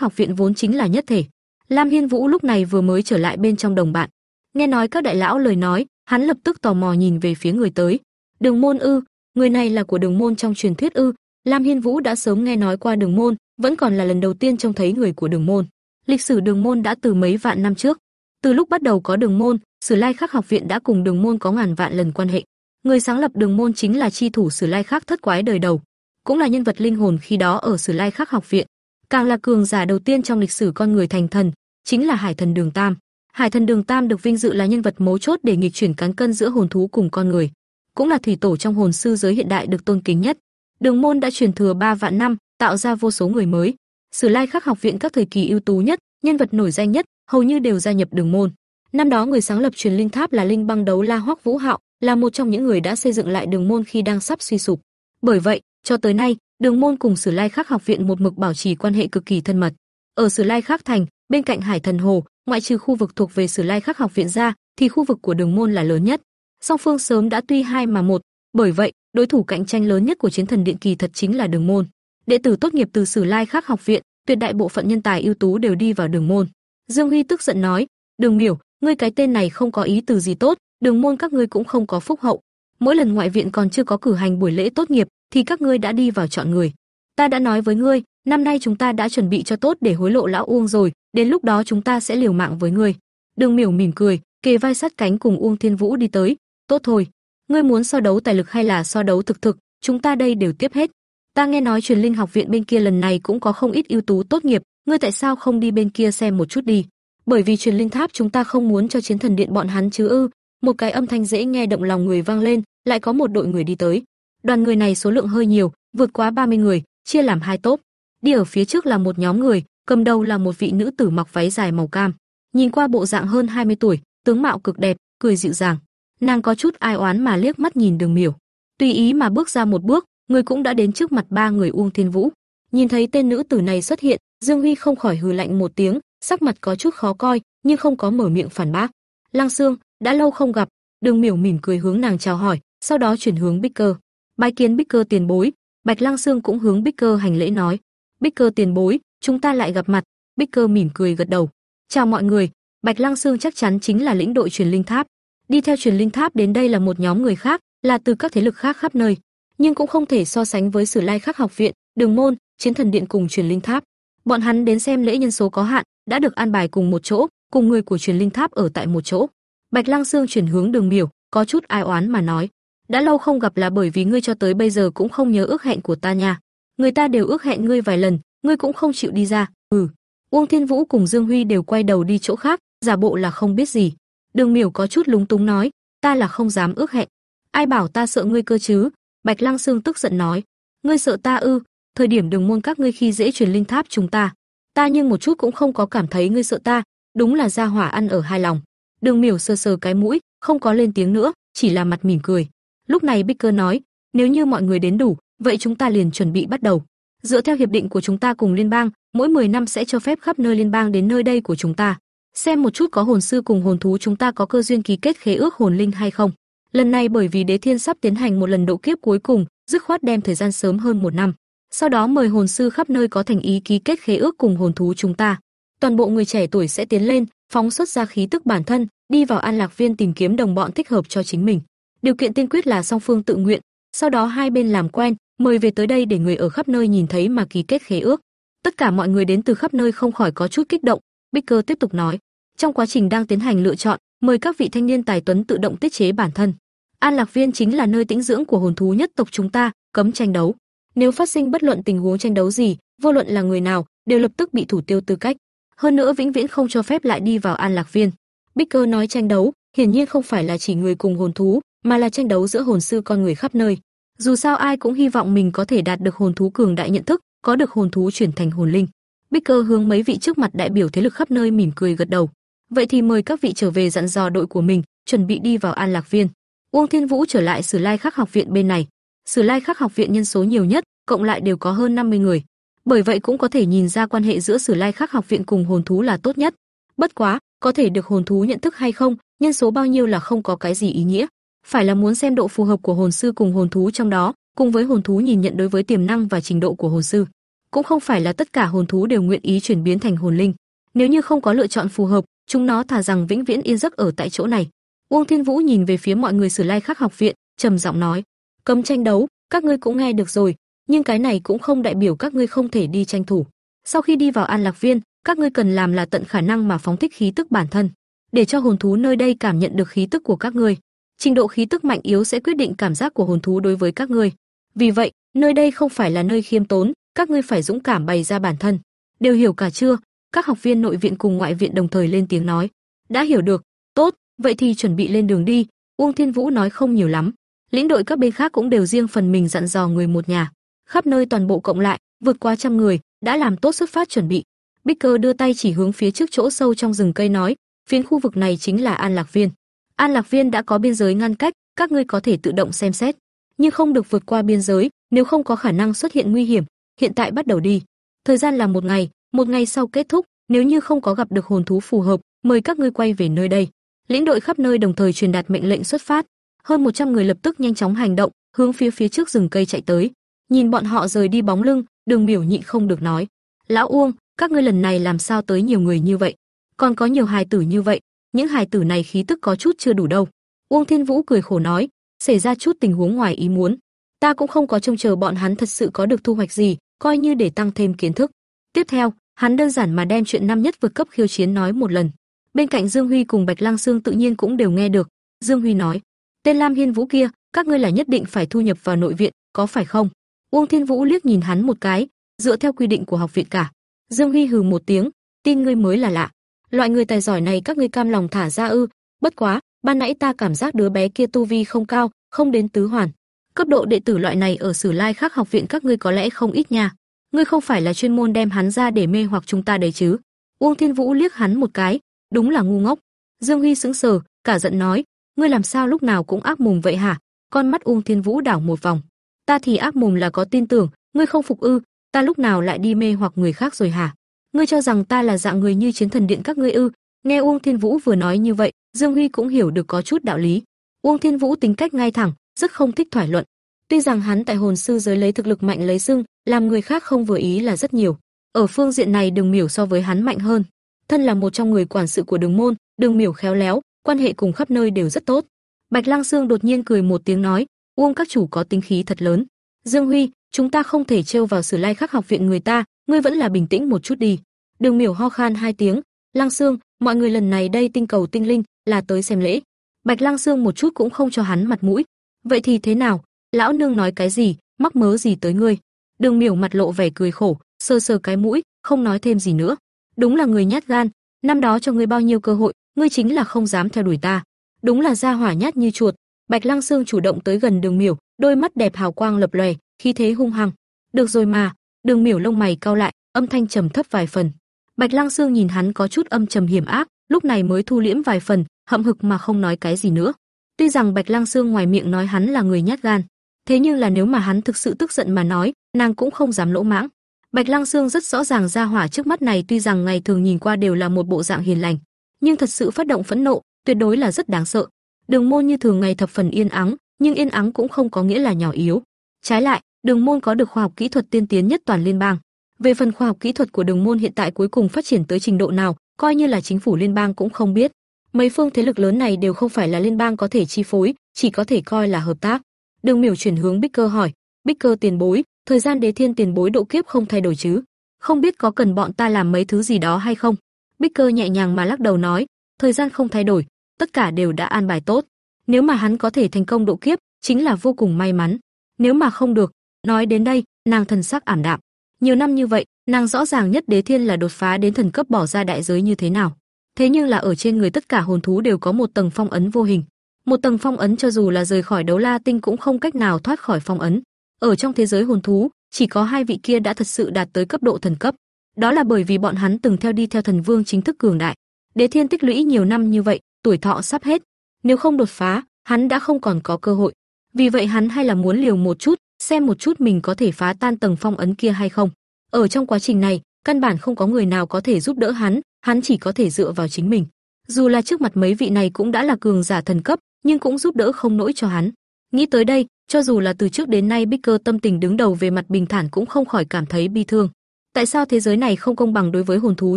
học viện vốn chính là nhất thể." Lam Hiên Vũ lúc này vừa mới trở lại bên trong đồng bạn, nghe nói các đại lão lời nói, hắn lập tức tò mò nhìn về phía người tới. Đường môn ư, người này là của đường môn trong truyền thuyết ư? Lam Hiên Vũ đã sớm nghe nói qua đường môn, vẫn còn là lần đầu tiên trông thấy người của đường môn. Lịch sử đường môn đã từ mấy vạn năm trước. Từ lúc bắt đầu có đường môn, Sử Lai Khắc học viện đã cùng đường môn có ngàn vạn lần quan hệ. Người sáng lập đường môn chính là chi thủ Sử Lai Khắc thất quái đời đầu, cũng là nhân vật linh hồn khi đó ở Sử Lai Khắc học viện, càng là cường giả đầu tiên trong lịch sử con người thành thần, chính là Hải Thần Đường Tam. Hải Thần Đường Tam được vinh dự là nhân vật mấu chốt để nghịch chuyển cán cân giữa hồn thú cùng con người, cũng là thủy tổ trong hồn sư giới hiện đại được tôn kính nhất. Đường môn đã truyền thừa 3 vạn năm, tạo ra vô số người mới. Sử Lai Khắc học viện các thời kỳ ưu tú nhất, nhân vật nổi danh nhất, hầu như đều gia nhập đường môn. Năm đó người sáng lập truyền linh tháp là Linh Băng Đấu La Hoắc Vũ Hạo, là một trong những người đã xây dựng lại đường môn khi đang sắp suy sụp. Bởi vậy, cho tới nay, đường môn cùng Sử Lai Khắc học viện một mực bảo trì quan hệ cực kỳ thân mật. Ở Sử Lai Khắc thành, bên cạnh Hải Thần Hồ, ngoại trừ khu vực thuộc về Sử Lai Khắc học viện ra, thì khu vực của đường môn là lớn nhất. Song phương sớm đã tuy hai mà một, bởi vậy, đối thủ cạnh tranh lớn nhất của Chiến Thần Điện kỳ thật chính là Đường Môn. Đệ tử tốt nghiệp từ Sử Lai Khắc học viện, tuyệt đại bộ phận nhân tài ưu tú đều đi vào Đường Môn. Dương Huy tức giận nói, "Đường Miểu, ngươi cái tên này không có ý từ gì tốt, Đường Môn các ngươi cũng không có phúc hậu. Mỗi lần ngoại viện còn chưa có cử hành buổi lễ tốt nghiệp thì các ngươi đã đi vào chọn người. Ta đã nói với ngươi, năm nay chúng ta đã chuẩn bị cho tốt để hối lộ lão Uông rồi, đến lúc đó chúng ta sẽ liều mạng với ngươi." Đường Miểu mỉm cười, kề vai sát cánh cùng Uông Thiên Vũ đi tới, "Tốt thôi, ngươi muốn so đấu tài lực hay là so đấu thực thực, chúng ta đây đều tiếp hết. Ta nghe nói truyền linh học viện bên kia lần này cũng có không ít ưu tú tốt nghiệp, ngươi tại sao không đi bên kia xem một chút đi? Bởi vì truyền linh tháp chúng ta không muốn cho chiến thần điện bọn hắn chứ ư? Một cái âm thanh dễ nghe động lòng người vang lên, lại có một đội người đi tới. Đoàn người này số lượng hơi nhiều, vượt quá 30 người, chia làm hai tốp. Đi ở phía trước là một nhóm người, cầm đầu là một vị nữ tử mặc váy dài màu cam, nhìn qua bộ dạng hơn 20 tuổi, tướng mạo cực đẹp, cười dịu dàng. Nàng có chút ai oán mà liếc mắt nhìn Đường Miểu, tùy ý mà bước ra một bước, người cũng đã đến trước mặt ba người Uông Thiên Vũ. Nhìn thấy tên nữ tử này xuất hiện, Dương Huy không khỏi hừ lạnh một tiếng, sắc mặt có chút khó coi, nhưng không có mở miệng phản bác. Lăng Sương, đã lâu không gặp, Đường Miểu mỉm cười hướng nàng chào hỏi, sau đó chuyển hướng Bích Cơ. Bái kiến Bích Cơ tiền bối, Bạch Lăng Sương cũng hướng Bích Cơ hành lễ nói, Bích Cơ tiền bối, chúng ta lại gặp mặt. Bích Cơ mỉm cười gật đầu. Chào mọi người, Bạch Lăng Sương chắc chắn chính là lĩnh đội truyền linh tháp. Đi theo truyền linh tháp đến đây là một nhóm người khác, là từ các thế lực khác khắp nơi, nhưng cũng không thể so sánh với Sử Lai Khắc học viện, Đường môn, Chiến Thần điện cùng truyền linh tháp. Bọn hắn đến xem lễ nhân số có hạn, đã được an bài cùng một chỗ, cùng người của truyền linh tháp ở tại một chỗ. Bạch Lăng Sương chuyển hướng Đường Miểu, có chút ai oán mà nói, đã lâu không gặp là bởi vì ngươi cho tới bây giờ cũng không nhớ ước hẹn của ta nha. Người ta đều ước hẹn ngươi vài lần, ngươi cũng không chịu đi ra. Ừ. Uông Thiên Vũ cùng Dương Huy đều quay đầu đi chỗ khác, giả bộ là không biết gì. Đường Miểu có chút lúng túng nói, ta là không dám ước hẹn. Ai bảo ta sợ ngươi cơ chứ? Bạch Lăng Sương tức giận nói, ngươi sợ ta ư? Thời điểm đường môn các ngươi khi dễ truyền linh tháp chúng ta, ta nhưng một chút cũng không có cảm thấy ngươi sợ ta, đúng là gia hỏa ăn ở hai lòng. Đường Miểu sờ sờ cái mũi, không có lên tiếng nữa, chỉ là mặt mỉm cười. Lúc này Bích Cơ nói, nếu như mọi người đến đủ, vậy chúng ta liền chuẩn bị bắt đầu. Dựa theo hiệp định của chúng ta cùng liên bang, mỗi 10 năm sẽ cho phép khắp nơi liên bang đến nơi đây của chúng ta xem một chút có hồn sư cùng hồn thú chúng ta có cơ duyên ký kết khế ước hồn linh hay không. Lần này bởi vì Đế Thiên sắp tiến hành một lần độ kiếp cuối cùng, dứt khoát đem thời gian sớm hơn một năm. Sau đó mời hồn sư khắp nơi có thành ý ký kết khế ước cùng hồn thú chúng ta. Toàn bộ người trẻ tuổi sẽ tiến lên, phóng xuất ra khí tức bản thân, đi vào An Lạc Viên tìm kiếm đồng bọn thích hợp cho chính mình. Điều kiện tiên quyết là song phương tự nguyện, sau đó hai bên làm quen, mời về tới đây để người ở khắp nơi nhìn thấy mà ký kết khế ước. Tất cả mọi người đến từ khắp nơi không khỏi có chút kích động, Bicker tiếp tục nói: trong quá trình đang tiến hành lựa chọn, mời các vị thanh niên tài tuấn tự động tiết chế bản thân. An Lạc Viên chính là nơi tĩnh dưỡng của hồn thú nhất tộc chúng ta, cấm tranh đấu. Nếu phát sinh bất luận tình huống tranh đấu gì, vô luận là người nào, đều lập tức bị thủ tiêu tư cách. Hơn nữa vĩnh viễn không cho phép lại đi vào An Lạc Viên. Bicker nói tranh đấu, hiển nhiên không phải là chỉ người cùng hồn thú, mà là tranh đấu giữa hồn sư con người khắp nơi. Dù sao ai cũng hy vọng mình có thể đạt được hồn thú cường đại nhận thức, có được hồn thú chuyển thành hồn linh. Bicker hướng mấy vị trước mặt đại biểu thế lực khắp nơi mỉm cười gật đầu. Vậy thì mời các vị trở về dặn dò đội của mình, chuẩn bị đi vào An Lạc Viên. Uông Thiên Vũ trở lại Sử Lai Khắc học viện bên này. Sử Lai Khắc học viện nhân số nhiều nhất, cộng lại đều có hơn 50 người. Bởi vậy cũng có thể nhìn ra quan hệ giữa Sử Lai Khắc học viện cùng hồn thú là tốt nhất. Bất quá, có thể được hồn thú nhận thức hay không, nhân số bao nhiêu là không có cái gì ý nghĩa. Phải là muốn xem độ phù hợp của hồn sư cùng hồn thú trong đó, cùng với hồn thú nhìn nhận đối với tiềm năng và trình độ của hồn sư. Cũng không phải là tất cả hồn thú đều nguyện ý chuyển biến thành hồn linh. Nếu như không có lựa chọn phù hợp, chúng nó thà rằng vĩnh viễn yên giấc ở tại chỗ này. Uông Thiên Vũ nhìn về phía mọi người Sử Lai Khắc học viện, trầm giọng nói: "Cấm tranh đấu, các ngươi cũng nghe được rồi, nhưng cái này cũng không đại biểu các ngươi không thể đi tranh thủ. Sau khi đi vào An Lạc Viên, các ngươi cần làm là tận khả năng mà phóng thích khí tức bản thân, để cho hồn thú nơi đây cảm nhận được khí tức của các ngươi. Trình độ khí tức mạnh yếu sẽ quyết định cảm giác của hồn thú đối với các ngươi. Vì vậy, nơi đây không phải là nơi khiêm tốn, các ngươi phải dũng cảm bày ra bản thân. Đều hiểu cả chưa? Các học viên nội viện cùng ngoại viện đồng thời lên tiếng nói. Đã hiểu được, tốt, vậy thì chuẩn bị lên đường đi. Uông Thiên Vũ nói không nhiều lắm. Lĩnh đội các bên khác cũng đều riêng phần mình dặn dò người một nhà. Khắp nơi toàn bộ cộng lại, vượt qua trăm người, đã làm tốt xuất phát chuẩn bị. bích cơ đưa tay chỉ hướng phía trước chỗ sâu trong rừng cây nói, phiến khu vực này chính là An Lạc Viên. An Lạc Viên đã có biên giới ngăn cách, các ngươi có thể tự động xem xét, nhưng không được vượt qua biên giới, nếu không có khả năng xuất hiện nguy hiểm. Hiện tại bắt đầu đi. Thời gian là một ngày, một ngày sau kết thúc, nếu như không có gặp được hồn thú phù hợp, mời các ngươi quay về nơi đây. Lĩnh đội khắp nơi đồng thời truyền đạt mệnh lệnh xuất phát. Hơn 100 người lập tức nhanh chóng hành động, hướng phía phía trước rừng cây chạy tới. Nhìn bọn họ rời đi bóng lưng, Đường Biểu nhịn không được nói: "Lão Uông, các ngươi lần này làm sao tới nhiều người như vậy? Còn có nhiều hài tử như vậy, những hài tử này khí tức có chút chưa đủ đâu." Uông Thiên Vũ cười khổ nói: "Xảy ra chút tình huống ngoài ý muốn, ta cũng không có trông chờ bọn hắn thật sự có được thu hoạch gì, coi như để tăng thêm kiến thức." Tiếp theo, hắn đơn giản mà đem chuyện năm nhất vượt cấp khiêu chiến nói một lần. Bên cạnh Dương Huy cùng Bạch Lăng Sương tự nhiên cũng đều nghe được. Dương Huy nói: "Tên Lam Hiên Vũ kia, các ngươi là nhất định phải thu nhập vào nội viện, có phải không?" Uông Thiên Vũ liếc nhìn hắn một cái, dựa theo quy định của học viện cả. Dương Huy hừ một tiếng, tin ngươi mới là lạ. Loại người tài giỏi này các ngươi cam lòng thả ra ư? Bất quá, ban nãy ta cảm giác đứa bé kia tu vi không cao, không đến tứ hoàn. Cấp độ đệ tử loại này ở Sử Lai khác học viện các ngươi có lẽ không ít nha. Ngươi không phải là chuyên môn đem hắn ra để mê hoặc chúng ta đấy chứ? Uông Thiên Vũ liếc hắn một cái, đúng là ngu ngốc. Dương Huy sững sờ, cả giận nói, ngươi làm sao lúc nào cũng ác mồm vậy hả? Con mắt Uông Thiên Vũ đảo một vòng. Ta thì ác mồm là có tin tưởng, ngươi không phục ư? Ta lúc nào lại đi mê hoặc người khác rồi hả? Ngươi cho rằng ta là dạng người như chiến thần điện các ngươi ư? Nghe Uông Thiên Vũ vừa nói như vậy, Dương Huy cũng hiểu được có chút đạo lý. Uông Thiên Vũ tính cách ngay thẳng, rất không thích thoải luận. Tuy rằng hắn tại hồn sư giới lấy thực lực mạnh lấy xưng, làm người khác không vừa ý là rất nhiều. Ở phương diện này Đường Miểu so với hắn mạnh hơn. Thân là một trong người quản sự của Đường môn, Đường Miểu khéo léo, quan hệ cùng khắp nơi đều rất tốt. Bạch Lăng Sương đột nhiên cười một tiếng nói, Uông các chủ có tính khí thật lớn. Dương Huy, chúng ta không thể trêu vào Sử Lai Khắc học viện người ta, ngươi vẫn là bình tĩnh một chút đi. Đường Miểu ho khan hai tiếng, Lăng Sương, mọi người lần này đây tinh cầu tinh linh là tới xem lễ. Bạch Lăng Sương một chút cũng không cho hắn mặt mũi. Vậy thì thế nào? Lão nương nói cái gì, mắc mớ gì tới ngươi? Đường Miểu mặt lộ vẻ cười khổ, sơ sơ cái mũi, không nói thêm gì nữa. Đúng là người nhát gan, năm đó cho ngươi bao nhiêu cơ hội, ngươi chính là không dám theo đuổi ta. Đúng là ra hỏa nhát như chuột. Bạch Lăng Sương chủ động tới gần Đường Miểu, đôi mắt đẹp hào quang lập lòe, khí thế hung hăng. Được rồi mà, Đường Miểu lông mày cau lại, âm thanh trầm thấp vài phần. Bạch Lăng Sương nhìn hắn có chút âm trầm hiểm ác, lúc này mới thu liễm vài phần, hậm hực mà không nói cái gì nữa. Tuy rằng Bạch Lăng Sương ngoài miệng nói hắn là người nhát gan, thế nhưng là nếu mà hắn thực sự tức giận mà nói, nàng cũng không dám lỗ mãng. Bạch Lăng Sương rất rõ ràng ra hỏa trước mắt này tuy rằng ngày thường nhìn qua đều là một bộ dạng hiền lành, nhưng thật sự phát động phẫn nộ, tuyệt đối là rất đáng sợ. Đường môn như thường ngày thập phần yên ắng, nhưng yên ắng cũng không có nghĩa là nhỏ yếu. Trái lại, Đường môn có được khoa học kỹ thuật tiên tiến nhất toàn liên bang. Về phần khoa học kỹ thuật của Đường môn hiện tại cuối cùng phát triển tới trình độ nào, coi như là chính phủ liên bang cũng không biết. Mấy phương thế lực lớn này đều không phải là liên bang có thể chi phối, chỉ có thể coi là hợp tác. Đường Miểu chuyển hướng bích cơ hỏi, bích cơ tiền bối, thời gian đế thiên tiền bối độ kiếp không thay đổi chứ? Không biết có cần bọn ta làm mấy thứ gì đó hay không?" bích cơ nhẹ nhàng mà lắc đầu nói, "Thời gian không thay đổi, tất cả đều đã an bài tốt. Nếu mà hắn có thể thành công độ kiếp, chính là vô cùng may mắn. Nếu mà không được, Nói đến đây, nàng thần sắc ảm đạm. Nhiều năm như vậy, nàng rõ ràng nhất Đế Thiên là đột phá đến thần cấp bỏ ra đại giới như thế nào. Thế nhưng là ở trên người tất cả hồn thú đều có một tầng phong ấn vô hình. Một tầng phong ấn cho dù là rời khỏi đấu la tinh cũng không cách nào thoát khỏi phong ấn. Ở trong thế giới hồn thú, chỉ có hai vị kia đã thật sự đạt tới cấp độ thần cấp. Đó là bởi vì bọn hắn từng theo đi theo thần vương chính thức cường đại. Đế Thiên tích lũy nhiều năm như vậy, tuổi thọ sắp hết, nếu không đột phá, hắn đã không còn có cơ hội. Vì vậy hắn hay là muốn liều một chút, xem một chút mình có thể phá tan tầng phong ấn kia hay không. Ở trong quá trình này, căn bản không có người nào có thể giúp đỡ hắn, hắn chỉ có thể dựa vào chính mình. Dù là trước mặt mấy vị này cũng đã là cường giả thần cấp, nhưng cũng giúp đỡ không nổi cho hắn. Nghĩ tới đây, cho dù là từ trước đến nay Bích Cơ tâm tình đứng đầu về mặt bình thản cũng không khỏi cảm thấy bi thương. Tại sao thế giới này không công bằng đối với hồn thú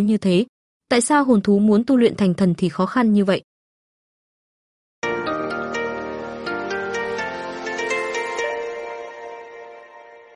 như thế? Tại sao hồn thú muốn tu luyện thành thần thì khó khăn như vậy?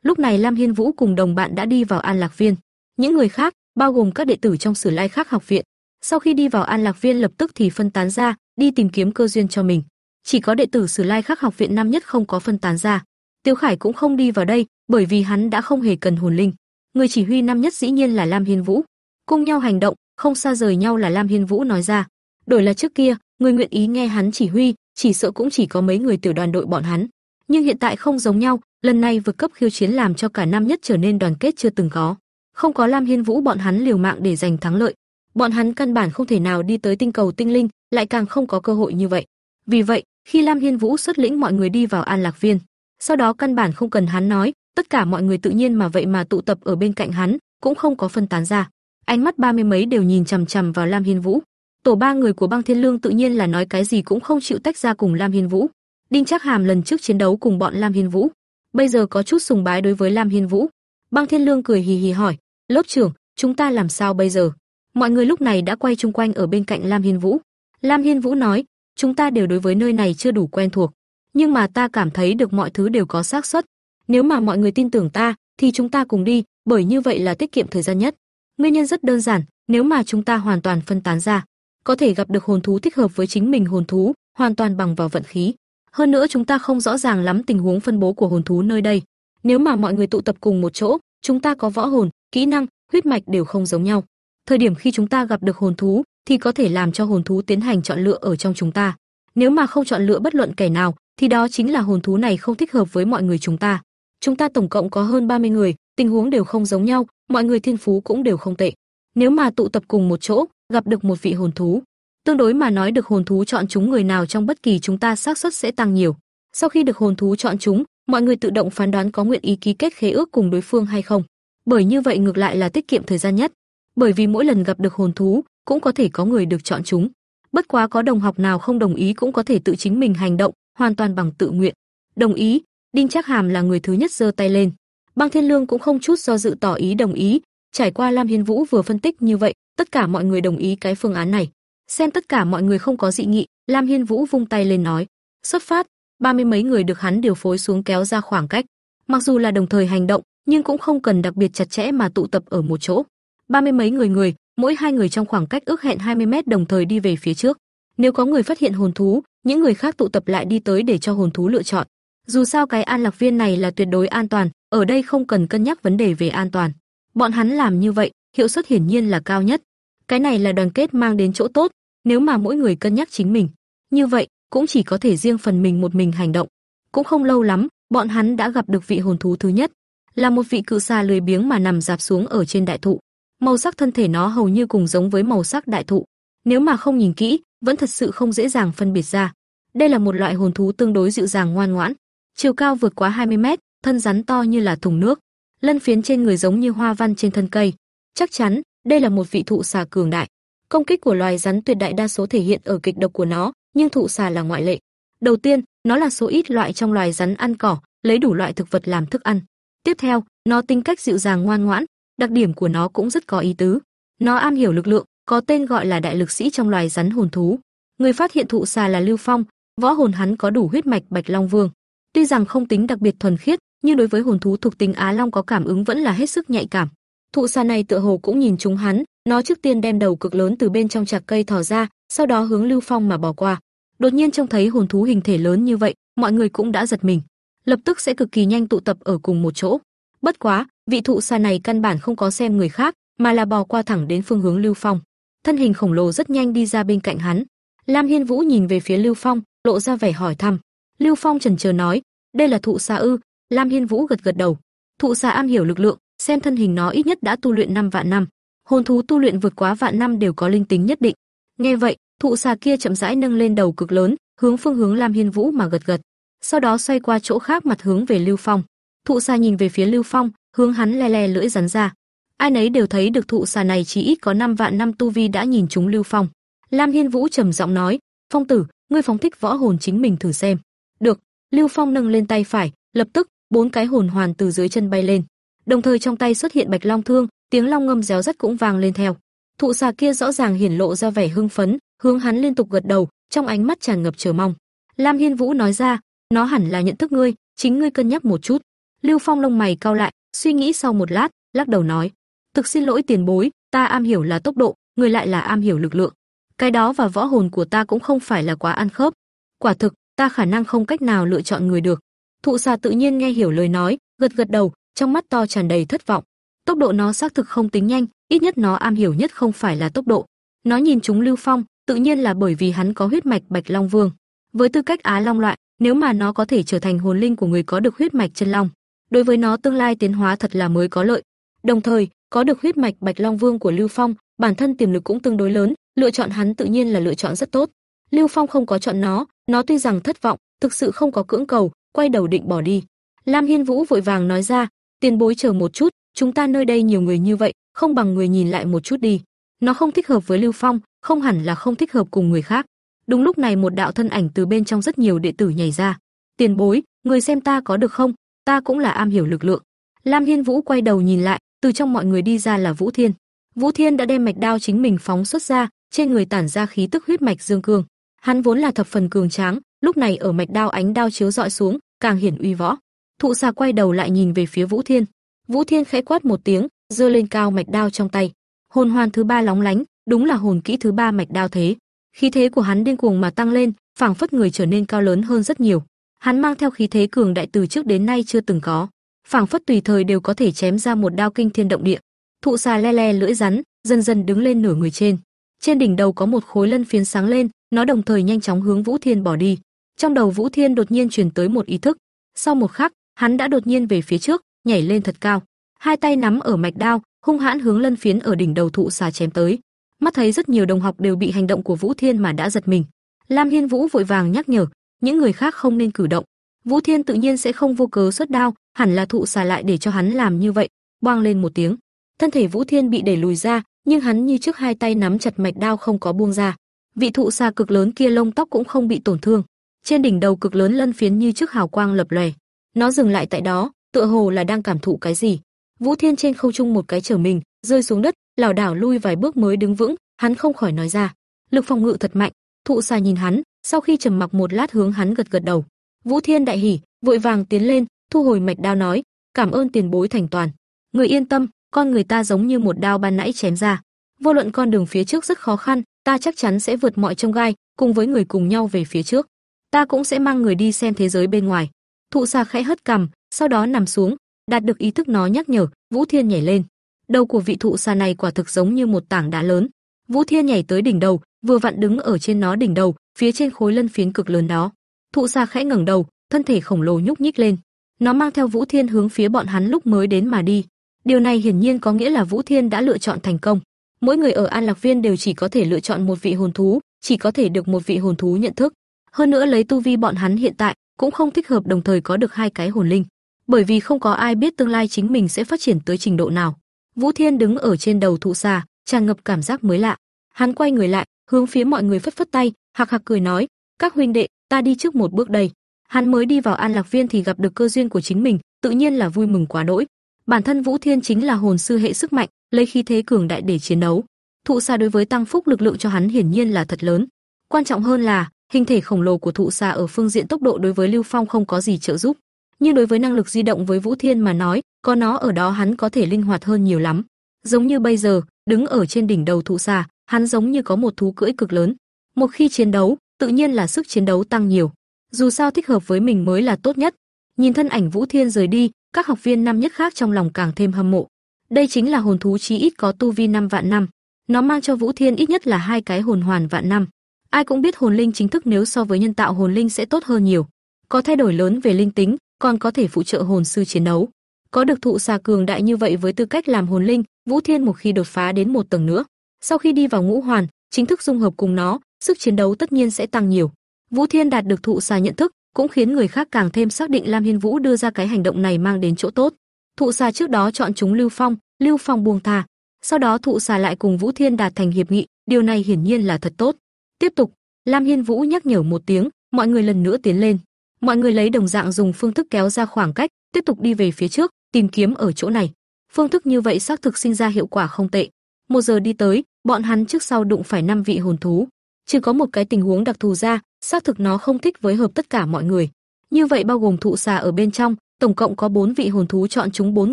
Lúc này Lam Hiên Vũ cùng đồng bạn đã đi vào An Lạc Viên. Những người khác, bao gồm các đệ tử trong Sử Lai Khắc học viện, sau khi đi vào An Lạc Viên lập tức thì phân tán ra, đi tìm kiếm cơ duyên cho mình. Chỉ có đệ tử Sử Lai Khắc học viện năm nhất không có phân tán ra. Tiêu Khải cũng không đi vào đây, bởi vì hắn đã không hề cần hồn linh. Người chỉ huy năm nhất dĩ nhiên là Lam Hiên Vũ. Cùng nhau hành động, không xa rời nhau là Lam Hiên Vũ nói ra. Đổi là trước kia, người nguyện ý nghe hắn chỉ huy, chỉ sợ cũng chỉ có mấy người tiểu đoàn đội bọn hắn. Nhưng hiện tại không giống nhau, lần này vượt cấp khiêu chiến làm cho cả năm nhất trở nên đoàn kết chưa từng có. Không có Lam Hiên Vũ bọn hắn liều mạng để giành thắng lợi, bọn hắn căn bản không thể nào đi tới tinh cầu tinh linh, lại càng không có cơ hội như vậy. Vì vậy, khi Lam Hiên Vũ xuất lĩnh mọi người đi vào An Lạc Viên, sau đó căn bản không cần hắn nói, tất cả mọi người tự nhiên mà vậy mà tụ tập ở bên cạnh hắn, cũng không có phân tán ra. Ánh mắt ba mươi mấy đều nhìn chằm chằm vào Lam Hiên Vũ. Tổ ba người của Băng Thiên Lương tự nhiên là nói cái gì cũng không chịu tách ra cùng Lam Hiên Vũ. Đinh Trác Hàm lần trước chiến đấu cùng bọn Lam Hiên Vũ, bây giờ có chút sùng bái đối với Lam Hiên Vũ. Băng Thiên Lương cười hì hì hỏi, "Lớp trưởng, chúng ta làm sao bây giờ?" Mọi người lúc này đã quay chung quanh ở bên cạnh Lam Hiên Vũ. Lam Hiên Vũ nói, "Chúng ta đều đối với nơi này chưa đủ quen thuộc, nhưng mà ta cảm thấy được mọi thứ đều có xác suất. Nếu mà mọi người tin tưởng ta, thì chúng ta cùng đi, bởi như vậy là tiết kiệm thời gian nhất." Nguyên nhân rất đơn giản, nếu mà chúng ta hoàn toàn phân tán ra, có thể gặp được hồn thú thích hợp với chính mình hồn thú, hoàn toàn bằng vào vận khí. Hơn nữa chúng ta không rõ ràng lắm tình huống phân bố của hồn thú nơi đây. Nếu mà mọi người tụ tập cùng một chỗ, chúng ta có võ hồn, kỹ năng, huyết mạch đều không giống nhau. Thời điểm khi chúng ta gặp được hồn thú, thì có thể làm cho hồn thú tiến hành chọn lựa ở trong chúng ta. Nếu mà không chọn lựa bất luận kẻ nào, thì đó chính là hồn thú này không thích hợp với mọi người chúng ta. Chúng ta tổng cộng có hơn 30 người, tình huống đều không giống nhau, mọi người thiên phú cũng đều không tệ. Nếu mà tụ tập cùng một chỗ, gặp được một vị hồn thú, Tương đối mà nói được hồn thú chọn chúng người nào trong bất kỳ chúng ta xác suất sẽ tăng nhiều. Sau khi được hồn thú chọn chúng, mọi người tự động phán đoán có nguyện ý ký kết khế ước cùng đối phương hay không. Bởi như vậy ngược lại là tiết kiệm thời gian nhất. Bởi vì mỗi lần gặp được hồn thú, cũng có thể có người được chọn chúng. Bất quá có đồng học nào không đồng ý cũng có thể tự chính mình hành động, hoàn toàn bằng tự nguyện. Đồng ý, Đinh Trác Hàm là người thứ nhất giơ tay lên. Băng Thiên Lương cũng không chút do dự tỏ ý đồng ý, trải qua Lam Hiên Vũ vừa phân tích như vậy, tất cả mọi người đồng ý cái phương án này. Xem tất cả mọi người không có dị nghị, Lam Hiên Vũ vung tay lên nói, "Xuất phát." Ba mươi mấy người được hắn điều phối xuống kéo ra khoảng cách. Mặc dù là đồng thời hành động, nhưng cũng không cần đặc biệt chặt chẽ mà tụ tập ở một chỗ. Ba mươi mấy người người, mỗi hai người trong khoảng cách ước hẹn 20 mét đồng thời đi về phía trước. Nếu có người phát hiện hồn thú, những người khác tụ tập lại đi tới để cho hồn thú lựa chọn. Dù sao cái an lạc viên này là tuyệt đối an toàn, ở đây không cần cân nhắc vấn đề về an toàn. Bọn hắn làm như vậy, hiệu suất hiển nhiên là cao nhất. Cái này là đoàn kết mang đến chỗ tốt, nếu mà mỗi người cân nhắc chính mình, như vậy cũng chỉ có thể riêng phần mình một mình hành động. Cũng không lâu lắm, bọn hắn đã gặp được vị hồn thú thứ nhất, là một vị cự xà lười biếng mà nằm dạp xuống ở trên đại thụ. Màu sắc thân thể nó hầu như cùng giống với màu sắc đại thụ, nếu mà không nhìn kỹ, vẫn thật sự không dễ dàng phân biệt ra. Đây là một loại hồn thú tương đối dịu dàng ngoan ngoãn, chiều cao vượt quá 20 mét, thân rắn to như là thùng nước, lân phiến trên người giống như hoa văn trên thân cây. Chắc chắn, đây là một vị thụ xà cường đại. Công kích của loài rắn tuyệt đại đa số thể hiện ở kịch độc của nó, nhưng thụ xà là ngoại lệ. Đầu tiên, nó là số ít loại trong loài rắn ăn cỏ, lấy đủ loại thực vật làm thức ăn. Tiếp theo, nó tính cách dịu dàng ngoan ngoãn, đặc điểm của nó cũng rất có ý tứ. Nó am hiểu lực lượng, có tên gọi là đại lực sĩ trong loài rắn hồn thú. Người phát hiện thụ xà là Lưu Phong, võ hồn hắn có đủ huyết mạch Bạch Long Vương. Tuy rằng không tính đặc biệt thuần khiết, nhưng đối với hồn thú thuộc tính Á Long có cảm ứng vẫn là hết sức nhạy cảm. Thụ xà này tựa hồ cũng nhìn chúng hắn, nó trước tiên đem đầu cực lớn từ bên trong chạc cây thò ra, sau đó hướng Lưu Phong mà bỏ qua. Đột nhiên trông thấy hồn thú hình thể lớn như vậy, mọi người cũng đã giật mình. lập tức sẽ cực kỳ nhanh tụ tập ở cùng một chỗ. Bất quá, vị thụ xà này căn bản không có xem người khác, mà là bò qua thẳng đến phương hướng Lưu Phong. Thân hình khổng lồ rất nhanh đi ra bên cạnh hắn. Lam Hiên Vũ nhìn về phía Lưu Phong, lộ ra vẻ hỏi thăm. Lưu Phong chần chờ nói, "Đây là thụ xà ư?" Lam Hiên Vũ gật gật đầu. Thụ xà am hiểu lực lượng, xem thân hình nó ít nhất đã tu luyện 5 vạn năm. Hồn thú tu luyện vượt quá vạn năm đều có linh tính nhất định. Nghe vậy, thụ xà kia chậm rãi nâng lên đầu cực lớn, hướng phương hướng Lam Hiên Vũ mà gật gật. Sau đó xoay qua chỗ khác mặt hướng về Lưu Phong. Thụ xà nhìn về phía Lưu Phong, hướng hắn le le lưỡi rắn ra. Ai nấy đều thấy được thụ xà này chỉ ít có 5 vạn năm tu vi đã nhìn chúng Lưu Phong. Lam Hiên Vũ trầm giọng nói, "Phong tử, ngươi phóng thích võ hồn chính mình thử xem." "Được." Lưu Phong nâng lên tay phải, lập tức bốn cái hồn hoàn từ dưới chân bay lên. Đồng thời trong tay xuất hiện Bạch Long thương, tiếng long ngâm réo rắt cũng vang lên theo. Thụ xà kia rõ ràng hiển lộ ra vẻ hưng phấn, hướng hắn liên tục gật đầu, trong ánh mắt tràn ngập chờ mong. Lam Hiên Vũ nói ra, nó hẳn là nhận thức ngươi, chính ngươi cân nhắc một chút. Lưu Phong lông mày cau lại, suy nghĩ sau một lát, lắc đầu nói, thực xin lỗi tiền bối, ta am hiểu là tốc độ, người lại là am hiểu lực lượng. Cái đó và võ hồn của ta cũng không phải là quá ăn khớp. Quả thực, ta khả năng không cách nào lựa chọn người được. Thụ xà tự nhiên nghe hiểu lời nói, gật gật đầu, trong mắt to tràn đầy thất vọng. Tốc độ nó xác thực không tính nhanh, ít nhất nó am hiểu nhất không phải là tốc độ. Nó nhìn chúng Lưu Phong, tự nhiên là bởi vì hắn có huyết mạch Bạch Long Vương. Với tư cách Á Long loại, nếu mà nó có thể trở thành hồn linh của người có được huyết mạch chân long, đối với nó tương lai tiến hóa thật là mới có lợi. Đồng thời, có được huyết mạch Bạch Long Vương của Lưu Phong, bản thân tiềm lực cũng tương đối lớn, lựa chọn hắn tự nhiên là lựa chọn rất tốt. Lưu Phong không có chọn nó, nó tuy rằng thất vọng, thực sự không có cưỡng cầu, quay đầu định bỏ đi. Lam Hiên Vũ vội vàng nói ra, tiền bối chờ một chút, chúng ta nơi đây nhiều người như vậy, không bằng người nhìn lại một chút đi. Nó không thích hợp với Lưu Phong, không hẳn là không thích hợp cùng người khác. Đúng lúc này một đạo thân ảnh từ bên trong rất nhiều đệ tử nhảy ra. Tiền bối, người xem ta có được không? Ta cũng là am hiểu lực lượng. Lam Hiên Vũ quay đầu nhìn lại, từ trong mọi người đi ra là Vũ Thiên. Vũ Thiên đã đem mạch đao chính mình phóng xuất ra, trên người tản ra khí tức huyết mạch dương cương. Hắn vốn là thập phần cường tráng, lúc này ở mạch đao ánh đao chiếu dọi xuống, càng hiển uy võ. Thụ Sa quay đầu lại nhìn về phía Vũ Thiên. Vũ Thiên khẽ quát một tiếng, giơ lên cao mạch đao trong tay. Hồn hoàn thứ ba lóng lánh, đúng là hồn kỹ thứ ba mạch đao thế. Khí thế của hắn điên cuồng mà tăng lên, phảng phất người trở nên cao lớn hơn rất nhiều. Hắn mang theo khí thế cường đại từ trước đến nay chưa từng có, phảng phất tùy thời đều có thể chém ra một đao kinh thiên động địa. Thụ xà le le lưỡi rắn, dần dần đứng lên nửa người trên. Trên đỉnh đầu có một khối lân phiến sáng lên, nó đồng thời nhanh chóng hướng Vũ Thiên bỏ đi. Trong đầu Vũ Thiên đột nhiên truyền tới một ý thức. Sau một khắc, hắn đã đột nhiên về phía trước, nhảy lên thật cao, hai tay nắm ở mạch đao, hung hãn hướng lân phiến ở đỉnh đầu thụ xà chém tới. Mắt thấy rất nhiều đồng học đều bị hành động của Vũ Thiên mà đã giật mình. Lam Hiên Vũ vội vàng nhắc nhở, những người khác không nên cử động. Vũ Thiên tự nhiên sẽ không vô cớ xuất đao, hẳn là thụ xà lại để cho hắn làm như vậy. Boang lên một tiếng, thân thể Vũ Thiên bị đẩy lùi ra, nhưng hắn như trước hai tay nắm chặt mạch đao không có buông ra. Vị thụ xà cực lớn kia lông tóc cũng không bị tổn thương, trên đỉnh đầu cực lớn lân phiến như trước hào quang lập lòe. Nó dừng lại tại đó, tựa hồ là đang cảm thụ cái gì. Vũ Thiên trên không trung một cái trở mình, rơi xuống đất, lảo đảo lui vài bước mới đứng vững, hắn không khỏi nói ra, lực phòng ngự thật mạnh. Thụ xà nhìn hắn, sau khi trầm mặc một lát hướng hắn gật gật đầu. Vũ Thiên đại hỉ, vội vàng tiến lên, thu hồi mạch đao nói, cảm ơn tiền bối thành toàn. Người yên tâm, con người ta giống như một đao ban nãy chém ra. Vô luận con đường phía trước rất khó khăn, ta chắc chắn sẽ vượt mọi trông gai, cùng với người cùng nhau về phía trước. Ta cũng sẽ mang người đi xem thế giới bên ngoài. Thụ xà khẽ hất cằm, sau đó nằm xuống, đạt được ý thức nó nhắc nhở, Vũ Thiên nhảy lên. Đầu của vị thụ xà này quả thực giống như một tảng đá lớn. Vũ Thiên nhảy tới đỉnh đầu, vừa vặn đứng ở trên nó đỉnh đầu, phía trên khối lân phiến cực lớn đó. Thụ xà khẽ ngẩng đầu, thân thể khổng lồ nhúc nhích lên. Nó mang theo Vũ Thiên hướng phía bọn hắn lúc mới đến mà đi. Điều này hiển nhiên có nghĩa là Vũ Thiên đã lựa chọn thành công. Mỗi người ở An Lạc Viên đều chỉ có thể lựa chọn một vị hồn thú, chỉ có thể được một vị hồn thú nhận thức. Hơn nữa lấy tu vi bọn hắn hiện tại, cũng không thích hợp đồng thời có được hai cái hồn linh, bởi vì không có ai biết tương lai chính mình sẽ phát triển tới trình độ nào. Vũ Thiên đứng ở trên đầu thụ xà, tràn ngập cảm giác mới lạ. Hắn quay người lại, hướng phía mọi người phất phất tay, hạc hạc cười nói: "Các huynh đệ, ta đi trước một bước đây." Hắn mới đi vào An Lạc Viên thì gặp được cơ duyên của chính mình, tự nhiên là vui mừng quá đỗi. Bản thân Vũ Thiên chính là hồn sư hệ sức mạnh, lấy khí thế cường đại để chiến đấu. Thụ xa đối với tăng phúc lực lượng cho hắn hiển nhiên là thật lớn. Quan trọng hơn là, hình thể khổng lồ của thụ xà ở phương diện tốc độ đối với Lưu Phong không có gì trợ giúp, nhưng đối với năng lực di động với Vũ Thiên mà nói, có nó ở đó hắn có thể linh hoạt hơn nhiều lắm. Giống như bây giờ, đứng ở trên đỉnh đầu thụ xà, hắn giống như có một thú cưỡi cực lớn. Một khi chiến đấu, tự nhiên là sức chiến đấu tăng nhiều. Dù sao thích hợp với mình mới là tốt nhất. Nhìn thân ảnh Vũ Thiên rời đi, các học viên năm nhất khác trong lòng càng thêm hâm mộ. Đây chính là hồn thú chí ít có tu vi năm vạn năm. Nó mang cho Vũ Thiên ít nhất là hai cái hồn hoàn vạn năm. Ai cũng biết hồn linh chính thức nếu so với nhân tạo hồn linh sẽ tốt hơn nhiều, có thay đổi lớn về linh tính, còn có thể phụ trợ hồn sư chiến đấu. Có được thụ xà cường đại như vậy với tư cách làm hồn linh, Vũ Thiên một khi đột phá đến một tầng nữa, sau khi đi vào ngũ hoàn, chính thức dung hợp cùng nó, sức chiến đấu tất nhiên sẽ tăng nhiều. Vũ Thiên đạt được thụ xà nhận thức, cũng khiến người khác càng thêm xác định Lam Hiên Vũ đưa ra cái hành động này mang đến chỗ tốt. Thụ xà trước đó chọn chúng Lưu Phong, Lưu Phong buông tha, sau đó thụ xà lại cùng Vũ Thiên đạt thành hiệp nghị, điều này hiển nhiên là thật tốt. Tiếp tục, Lam Hiên Vũ nhắc nhở một tiếng, mọi người lần nữa tiến lên. Mọi người lấy đồng dạng dùng phương thức kéo ra khoảng cách, tiếp tục đi về phía trước, tìm kiếm ở chỗ này. Phương thức như vậy xác thực sinh ra hiệu quả không tệ. Một giờ đi tới, bọn hắn trước sau đụng phải năm vị hồn thú. Chỉ có một cái tình huống đặc thù ra, xác thực nó không thích với hợp tất cả mọi người. Như vậy bao gồm thụ xà ở bên trong, tổng cộng có bốn vị hồn thú chọn chúng bốn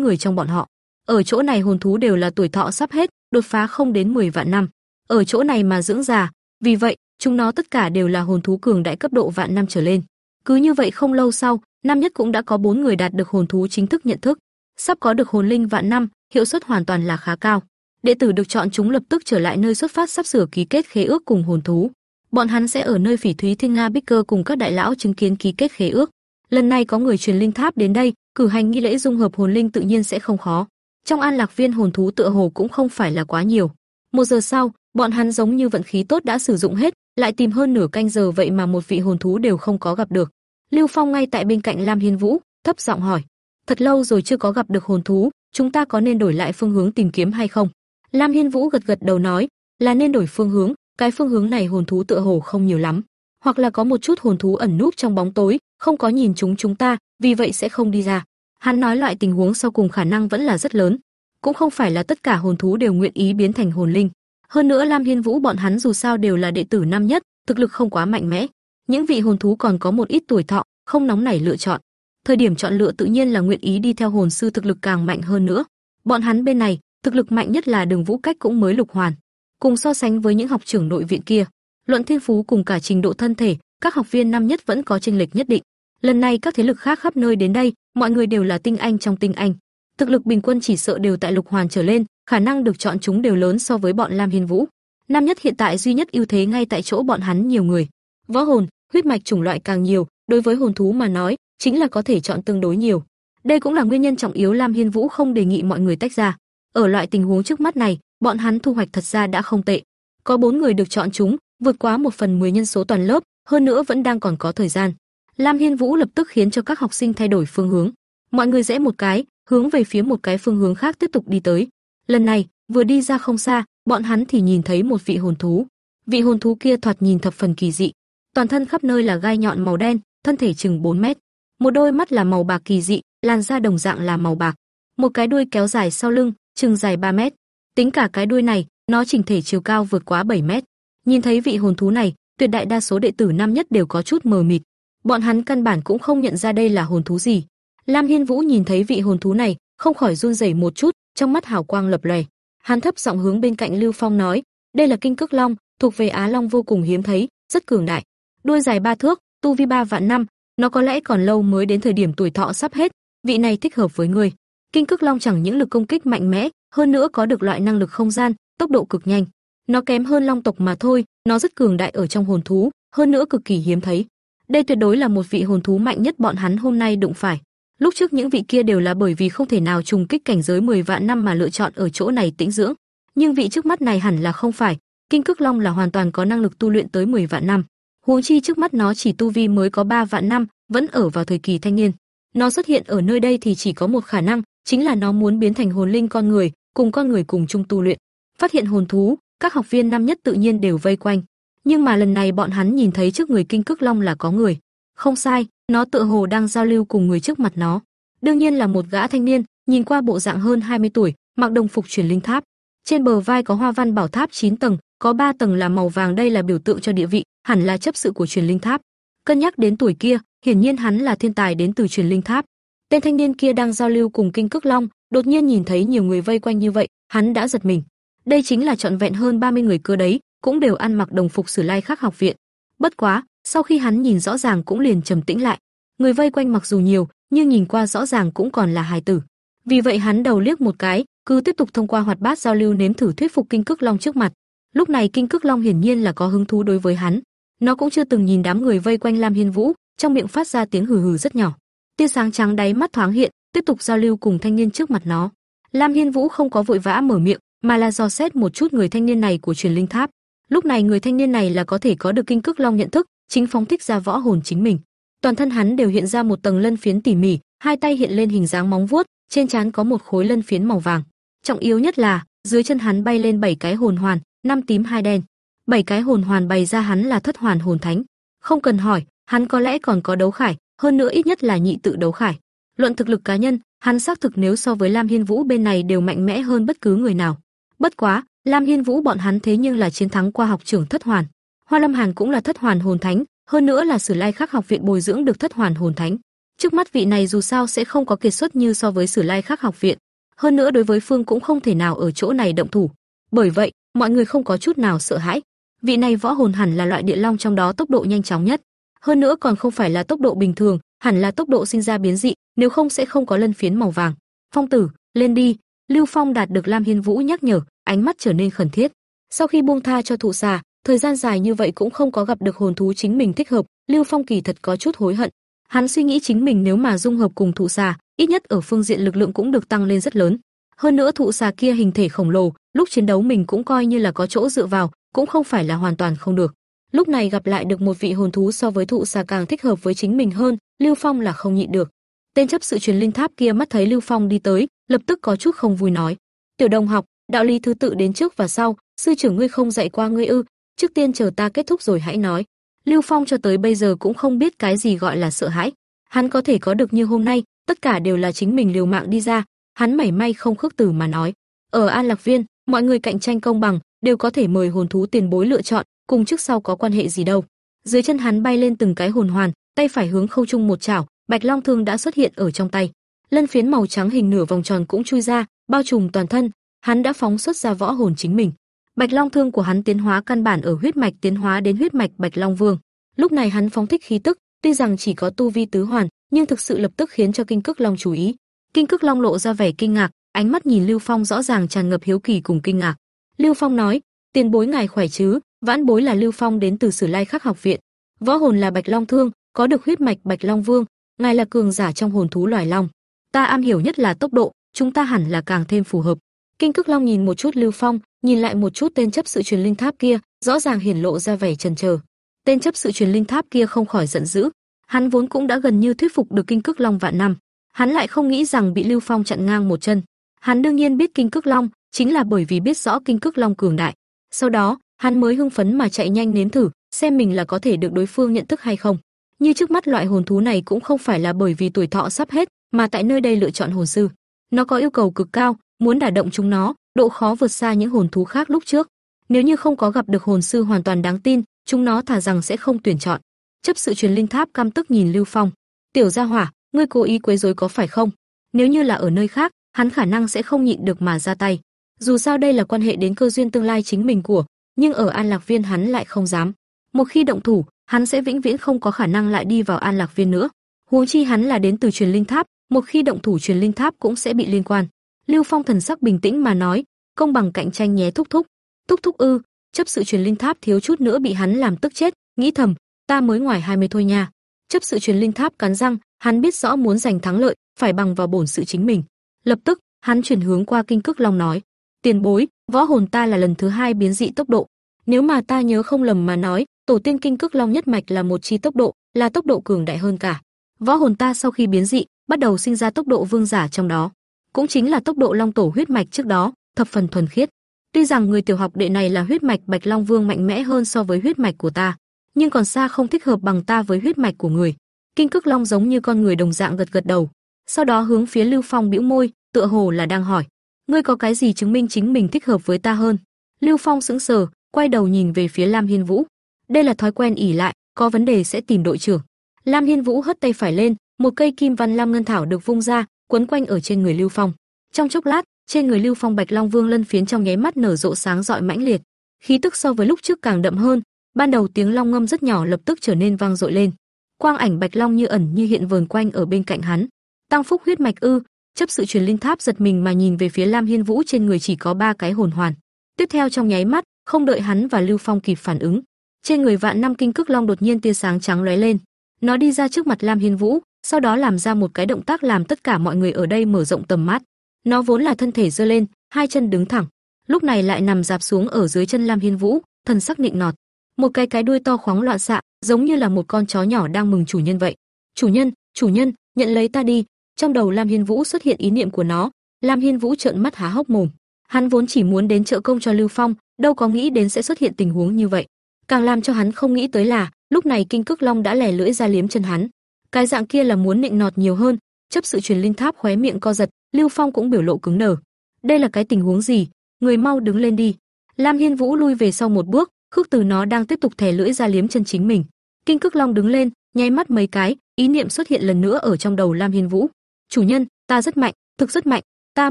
người trong bọn họ. Ở chỗ này hồn thú đều là tuổi thọ sắp hết, đột phá không đến 10 vạn năm. Ở chỗ này mà dưỡng già, vì vậy, chúng nó tất cả đều là hồn thú cường đại cấp độ vạn năm trở lên. Cứ như vậy không lâu sau, năm nhất cũng đã có bốn người đạt được hồn thú chính thức nhận thức, sắp có được hồn linh vạn năm, hiệu suất hoàn toàn là khá cao. Đệ tử được chọn chúng lập tức trở lại nơi xuất phát sắp sửa ký kết khế ước cùng hồn thú. Bọn hắn sẽ ở nơi Phỉ Thúy Thiên Nga Bích Cơ cùng các đại lão chứng kiến ký kết khế ước. Lần này có người truyền linh tháp đến đây, cử hành nghi lễ dung hợp hồn linh tự nhiên sẽ không khó. Trong An Lạc Viên hồn thú tựa hồ cũng không phải là quá nhiều. Một giờ sau, bọn hắn giống như vận khí tốt đã sử dụng hết, lại tìm hơn nửa canh giờ vậy mà một vị hồn thú đều không có gặp được. Lưu Phong ngay tại bên cạnh Lam Hiên Vũ, thấp giọng hỏi: "Thật lâu rồi chưa có gặp được hồn thú, chúng ta có nên đổi lại phương hướng tìm kiếm hay không?" Lam Hiên Vũ gật gật đầu nói: "Là nên đổi phương hướng, cái phương hướng này hồn thú tựa hồ không nhiều lắm, hoặc là có một chút hồn thú ẩn núp trong bóng tối, không có nhìn chúng chúng ta, vì vậy sẽ không đi ra." Hắn nói loại tình huống sau cùng khả năng vẫn là rất lớn, cũng không phải là tất cả hồn thú đều nguyện ý biến thành hồn linh. Hơn nữa Lam Hiên Vũ bọn hắn dù sao đều là đệ tử năm nhất, thực lực không quá mạnh mẽ. Những vị hồn thú còn có một ít tuổi thọ, không nóng nảy lựa chọn. Thời điểm chọn lựa tự nhiên là nguyện ý đi theo hồn sư thực lực càng mạnh hơn nữa. Bọn hắn bên này, thực lực mạnh nhất là Đường Vũ Cách cũng mới lục hoàn. Cùng so sánh với những học trưởng nội viện kia, luận thiên phú cùng cả trình độ thân thể, các học viên năm nhất vẫn có chênh lệch nhất định. Lần này các thế lực khác khắp nơi đến đây, mọi người đều là tinh anh trong tinh anh. Thực lực bình quân chỉ sợ đều tại lục hoàn trở lên, khả năng được chọn chúng đều lớn so với bọn Lam Hiên Vũ. Nam nhất hiện tại duy nhất ưu thế ngay tại chỗ bọn hắn nhiều người. Võ hồn, huyết mạch chủng loại càng nhiều, đối với hồn thú mà nói, chính là có thể chọn tương đối nhiều. Đây cũng là nguyên nhân trọng yếu Lam Hiên Vũ không đề nghị mọi người tách ra. Ở loại tình huống trước mắt này, bọn hắn thu hoạch thật ra đã không tệ. Có bốn người được chọn chúng, vượt quá một phần mười nhân số toàn lớp, hơn nữa vẫn đang còn có thời gian. Lam Hiên Vũ lập tức khiến cho các học sinh thay đổi phương hướng. Mọi người rẽ một cái, hướng về phía một cái phương hướng khác tiếp tục đi tới. Lần này, vừa đi ra không xa, bọn hắn thì nhìn thấy một vị hồn thú. Vị hồn thú kia thoạt nhìn thập phần kỳ dị, toàn thân khắp nơi là gai nhọn màu đen, thân thể chừng 4 mét. Một đôi mắt là màu bạc kỳ dị, làn da đồng dạng là màu bạc. Một cái đuôi kéo dài sau lưng, chừng dài 3 mét. Tính cả cái đuôi này, nó chỉnh thể chiều cao vượt quá 7 mét. Nhìn thấy vị hồn thú này, tuyệt đại đa số đệ tử năm nhất đều có chút mờ mịt. Bọn hắn căn bản cũng không nhận ra đây là hồn thú gì. Lam Hiên Vũ nhìn thấy vị hồn thú này, không khỏi run rẩy một chút, trong mắt hào quang lập lòe. Hắn thấp giọng hướng bên cạnh Lưu Phong nói, đây là kinh cước long, thuộc về Á Long vô cùng hiếm thấy, rất cường đại. Đuôi dài ba thước, tu vi ba vạn năm, nó có lẽ còn lâu mới đến thời điểm tuổi thọ sắp hết, vị này thích hợp với ngươi. Kinh cước long chẳng những lực công kích mạnh mẽ, hơn nữa có được loại năng lực không gian, tốc độ cực nhanh. Nó kém hơn long tộc mà thôi, nó rất cường đại ở trong hồn thú, hơn nữa cực kỳ hiếm thấy. Đây tuyệt đối là một vị hồn thú mạnh nhất bọn hắn hôm nay đụng phải. Lúc trước những vị kia đều là bởi vì không thể nào trùng kích cảnh giới 10 vạn năm mà lựa chọn ở chỗ này tĩnh dưỡng, nhưng vị trước mắt này hẳn là không phải, Kinh cực Long là hoàn toàn có năng lực tu luyện tới 10 vạn năm. Huống chi trước mắt nó chỉ tu vi mới có 3 vạn năm, vẫn ở vào thời kỳ thanh niên. Nó xuất hiện ở nơi đây thì chỉ có một khả năng, chính là nó muốn biến thành hồn linh con người, cùng con người cùng chung tu luyện. Phát hiện hồn thú, các học viên năm nhất tự nhiên đều vây quanh. Nhưng mà lần này bọn hắn nhìn thấy trước người Kinh cực Long là có người. Không sai, nó tựa hồ đang giao lưu cùng người trước mặt nó. Đương nhiên là một gã thanh niên, nhìn qua bộ dạng hơn 20 tuổi, mặc đồng phục truyền linh tháp. Trên bờ vai có hoa văn bảo tháp 9 tầng, có 3 tầng là màu vàng đây là biểu tượng cho địa vị, hẳn là chấp sự của truyền linh tháp. Cân nhắc đến tuổi kia, hiển nhiên hắn là thiên tài đến từ truyền linh tháp. Tên thanh niên kia đang giao lưu cùng Kinh Cước Long, đột nhiên nhìn thấy nhiều người vây quanh như vậy, hắn đã giật mình. Đây chính là trọn vẹn hơn 30 người cơ đấy, cũng đều ăn mặc đồng phục Sử Lai Khắc học viện. Bất quá, sau khi hắn nhìn rõ ràng cũng liền trầm tĩnh lại. Người vây quanh mặc dù nhiều, nhưng nhìn qua rõ ràng cũng còn là hài tử. Vì vậy hắn đầu liếc một cái, cứ tiếp tục thông qua hoạt bát giao lưu nếm thử thuyết phục Kinh Cức Long trước mặt. Lúc này Kinh Cức Long hiển nhiên là có hứng thú đối với hắn. Nó cũng chưa từng nhìn đám người vây quanh Lam Hiên Vũ, trong miệng phát ra tiếng hừ hừ rất nhỏ. Tia sáng trắng đáy mắt thoáng hiện, tiếp tục giao lưu cùng thanh niên trước mặt nó. Lam Hiên Vũ không có vội vã mở miệng, mà là dò xét một chút người thanh niên này của truyền linh tháp. Lúc này người thanh niên này là có thể có được kinh cực long nhận thức, chính phóng thích ra võ hồn chính mình. Toàn thân hắn đều hiện ra một tầng lân phiến tỉ mỉ, hai tay hiện lên hình dáng móng vuốt, trên trán có một khối lân phiến màu vàng. Trọng yếu nhất là, dưới chân hắn bay lên bảy cái hồn hoàn, năm tím hai đen. Bảy cái hồn hoàn bày ra hắn là thất hoàn hồn thánh. Không cần hỏi, hắn có lẽ còn có đấu khải, hơn nữa ít nhất là nhị tự đấu khải. Luận thực lực cá nhân, hắn xác thực nếu so với Lam Hiên Vũ bên này đều mạnh mẽ hơn bất cứ người nào. Bất quá, Lam Hiên Vũ bọn hắn thế nhưng là chiến thắng qua học trưởng thất hoàn. Hoa Lâm Hàn cũng là thất hoàn hồn thánh, hơn nữa là Sử Lai Khắc học viện bồi dưỡng được thất hoàn hồn thánh. Trước mắt vị này dù sao sẽ không có kiệt xuất như so với Sử Lai Khắc học viện, hơn nữa đối với Phương cũng không thể nào ở chỗ này động thủ. Bởi vậy, mọi người không có chút nào sợ hãi. Vị này võ hồn hẳn là loại địa long trong đó tốc độ nhanh chóng nhất, hơn nữa còn không phải là tốc độ bình thường, hẳn là tốc độ sinh ra biến dị, nếu không sẽ không có lân phiến màu vàng. Phong tử, lên đi. Lưu Phong đạt được Lam Hiên Vũ nhắc nhở, ánh mắt trở nên khẩn thiết. Sau khi buông tha cho thụ xà, thời gian dài như vậy cũng không có gặp được hồn thú chính mình thích hợp, Lưu Phong kỳ thật có chút hối hận. Hắn suy nghĩ chính mình nếu mà dung hợp cùng thụ xà, ít nhất ở phương diện lực lượng cũng được tăng lên rất lớn. Hơn nữa thụ xà kia hình thể khổng lồ, lúc chiến đấu mình cũng coi như là có chỗ dựa vào, cũng không phải là hoàn toàn không được. Lúc này gặp lại được một vị hồn thú so với thụ xà càng thích hợp với chính mình hơn, Lưu Phong là không nhịn được. Tên chấp sự truyền linh tháp kia mắt thấy Lưu Phong đi tới, lập tức có chút không vui nói: "Tiểu đồng học, đạo lý thứ tự đến trước và sau, sư trưởng ngươi không dạy qua ngươi ư? Trước tiên chờ ta kết thúc rồi hãy nói." Lưu Phong cho tới bây giờ cũng không biết cái gì gọi là sợ hãi. Hắn có thể có được như hôm nay, tất cả đều là chính mình liều mạng đi ra, hắn mảy may không khước từ mà nói. Ở An Lạc Viên, mọi người cạnh tranh công bằng, đều có thể mời hồn thú tiền bối lựa chọn, cùng trước sau có quan hệ gì đâu. Dưới chân hắn bay lên từng cái hồn hoàn, tay phải hướng khâu trung một chảo, Bạch Long thương đã xuất hiện ở trong tay. Lân phiến màu trắng hình nửa vòng tròn cũng chui ra, bao trùm toàn thân, hắn đã phóng xuất ra võ hồn chính mình. Bạch Long thương của hắn tiến hóa căn bản ở huyết mạch tiến hóa đến huyết mạch Bạch Long Vương. Lúc này hắn phóng thích khí tức, tuy rằng chỉ có tu vi tứ hoàn, nhưng thực sự lập tức khiến cho Kinh cực Long chú ý. Kinh cực Long lộ ra vẻ kinh ngạc, ánh mắt nhìn Lưu Phong rõ ràng tràn ngập hiếu kỳ cùng kinh ngạc. Lưu Phong nói: "Tiền bối ngài khỏe chứ?" Vãn bối là Lưu Phong đến từ Sử Lai Khắc học viện, võ hồn là Bạch Long Thương, có được huyết mạch Bạch Long Vương, ngài là cường giả trong hồn thú loài long. Ta am hiểu nhất là tốc độ, chúng ta hẳn là càng thêm phù hợp. Kinh Cức Long nhìn một chút Lưu Phong, nhìn lại một chút tên chấp sự truyền linh tháp kia, rõ ràng hiển lộ ra vẻ chần chờ. Tên chấp sự truyền linh tháp kia không khỏi giận dữ, hắn vốn cũng đã gần như thuyết phục được Kinh Cức Long vạn năm, hắn lại không nghĩ rằng bị Lưu Phong chặn ngang một chân. Hắn đương nhiên biết Kinh Cức Long, chính là bởi vì biết rõ Kinh Cức Long cường đại. Sau đó, hắn mới hưng phấn mà chạy nhanh nếm thử, xem mình là có thể được đối phương nhận thức hay không. Như trước mắt loại hồn thú này cũng không phải là bởi vì tuổi thọ sắp hết, mà tại nơi đây lựa chọn hồn sư. Nó có yêu cầu cực cao, muốn đả động chúng nó, độ khó vượt xa những hồn thú khác lúc trước. Nếu như không có gặp được hồn sư hoàn toàn đáng tin, chúng nó thả rằng sẽ không tuyển chọn. Chấp sự truyền linh tháp cam tức nhìn Lưu Phong, "Tiểu gia hỏa, ngươi cố ý quấy rối có phải không? Nếu như là ở nơi khác, hắn khả năng sẽ không nhịn được mà ra tay. Dù sao đây là quan hệ đến cơ duyên tương lai chính mình của, nhưng ở An Lạc Viên hắn lại không dám. Một khi động thủ, hắn sẽ vĩnh viễn không có khả năng lại đi vào An Lạc Viên nữa. Huống chi hắn là đến từ truyền linh tháp, một khi động thủ truyền linh tháp cũng sẽ bị liên quan. Lưu Phong thần sắc bình tĩnh mà nói, công bằng cạnh tranh nhé thúc thúc. Thúc thúc ư? Chấp sự truyền linh tháp thiếu chút nữa bị hắn làm tức chết, nghĩ thầm, ta mới ngoài 20 thôi nha. Chấp sự truyền linh tháp cắn răng, hắn biết rõ muốn giành thắng lợi, phải bằng vào bổn sự chính mình. Lập tức, hắn chuyển hướng qua Kinh Cức Long nói, tiền bối, võ hồn ta là lần thứ hai biến dị tốc độ. Nếu mà ta nhớ không lầm mà nói, tổ tiên kinh cức long nhất mạch là một chi tốc độ, là tốc độ cường đại hơn cả. Võ hồn ta sau khi biến dị, bắt đầu sinh ra tốc độ vương giả trong đó, cũng chính là tốc độ long tổ huyết mạch trước đó, thập phần thuần khiết. Tuy rằng người tiểu học đệ này là huyết mạch Bạch Long Vương mạnh mẽ hơn so với huyết mạch của ta, nhưng còn xa không thích hợp bằng ta với huyết mạch của người. Kinh cực Long giống như con người đồng dạng gật gật đầu, sau đó hướng phía Lưu Phong bĩu môi, tựa hồ là đang hỏi, ngươi có cái gì chứng minh chính mình thích hợp với ta hơn? Lưu Phong sững sờ, quay đầu nhìn về phía Lam Hiên Vũ. Đây là thói quen ỉ lại, có vấn đề sẽ tìm đội trưởng. Lam Hiên Vũ hất tay phải lên, một cây kim văn lam ngân thảo được vung ra, quấn quanh ở trên người Lưu Phong. Trong chốc lát, trên người Lưu Phong Bạch Long Vương lân phiến trong nháy mắt nở rộ sáng rọi mãnh liệt, khí tức so với lúc trước càng đậm hơn. Ban đầu tiếng long ngâm rất nhỏ lập tức trở nên vang dội lên. Quang ảnh Bạch Long như ẩn như hiện vờn quanh ở bên cạnh hắn. Tăng phúc huyết mạch ư? Chấp sự truyền linh tháp giật mình mà nhìn về phía Lam Hiên Vũ trên người chỉ có ba cái hồn hoàn. Tiếp theo trong nháy mắt, không đợi hắn và Lưu Phong kịp phản ứng, trên người vạn năm kinh cực long đột nhiên tia sáng trắng lóe lên. Nó đi ra trước mặt Lam Hiên Vũ, sau đó làm ra một cái động tác làm tất cả mọi người ở đây mở rộng tầm mắt. Nó vốn là thân thể giơ lên, hai chân đứng thẳng, lúc này lại nằm dạp xuống ở dưới chân Lam Hiên Vũ, thần sắc nịnh nọt. Một cái cái đuôi to khoáng loạn xạ, giống như là một con chó nhỏ đang mừng chủ nhân vậy. "Chủ nhân, chủ nhân, nhận lấy ta đi." Trong đầu Lam Hiên Vũ xuất hiện ý niệm của nó, Lam Hiên Vũ trợn mắt há hốc mồm. Hắn vốn chỉ muốn đến trợ công cho Lưu Phong, đâu có nghĩ đến sẽ xuất hiện tình huống như vậy. Càng làm cho hắn không nghĩ tới là, lúc này Kinh Cức Long đã lè lưỡi ra liếm chân hắn. Cái dạng kia là muốn nịnh nọt nhiều hơn, chấp sự truyền linh tháp khóe miệng co giật, Lưu Phong cũng biểu lộ cứng đờ. Đây là cái tình huống gì? Người mau đứng lên đi. Lam Hiên Vũ lui về sau một bước, khước từ nó đang tiếp tục thè lưỡi ra liếm chân chính mình. Kinh Cức Long đứng lên, nháy mắt mấy cái, ý niệm xuất hiện lần nữa ở trong đầu Lam Hiên Vũ. "Chủ nhân, ta rất mạnh, thực rất mạnh, ta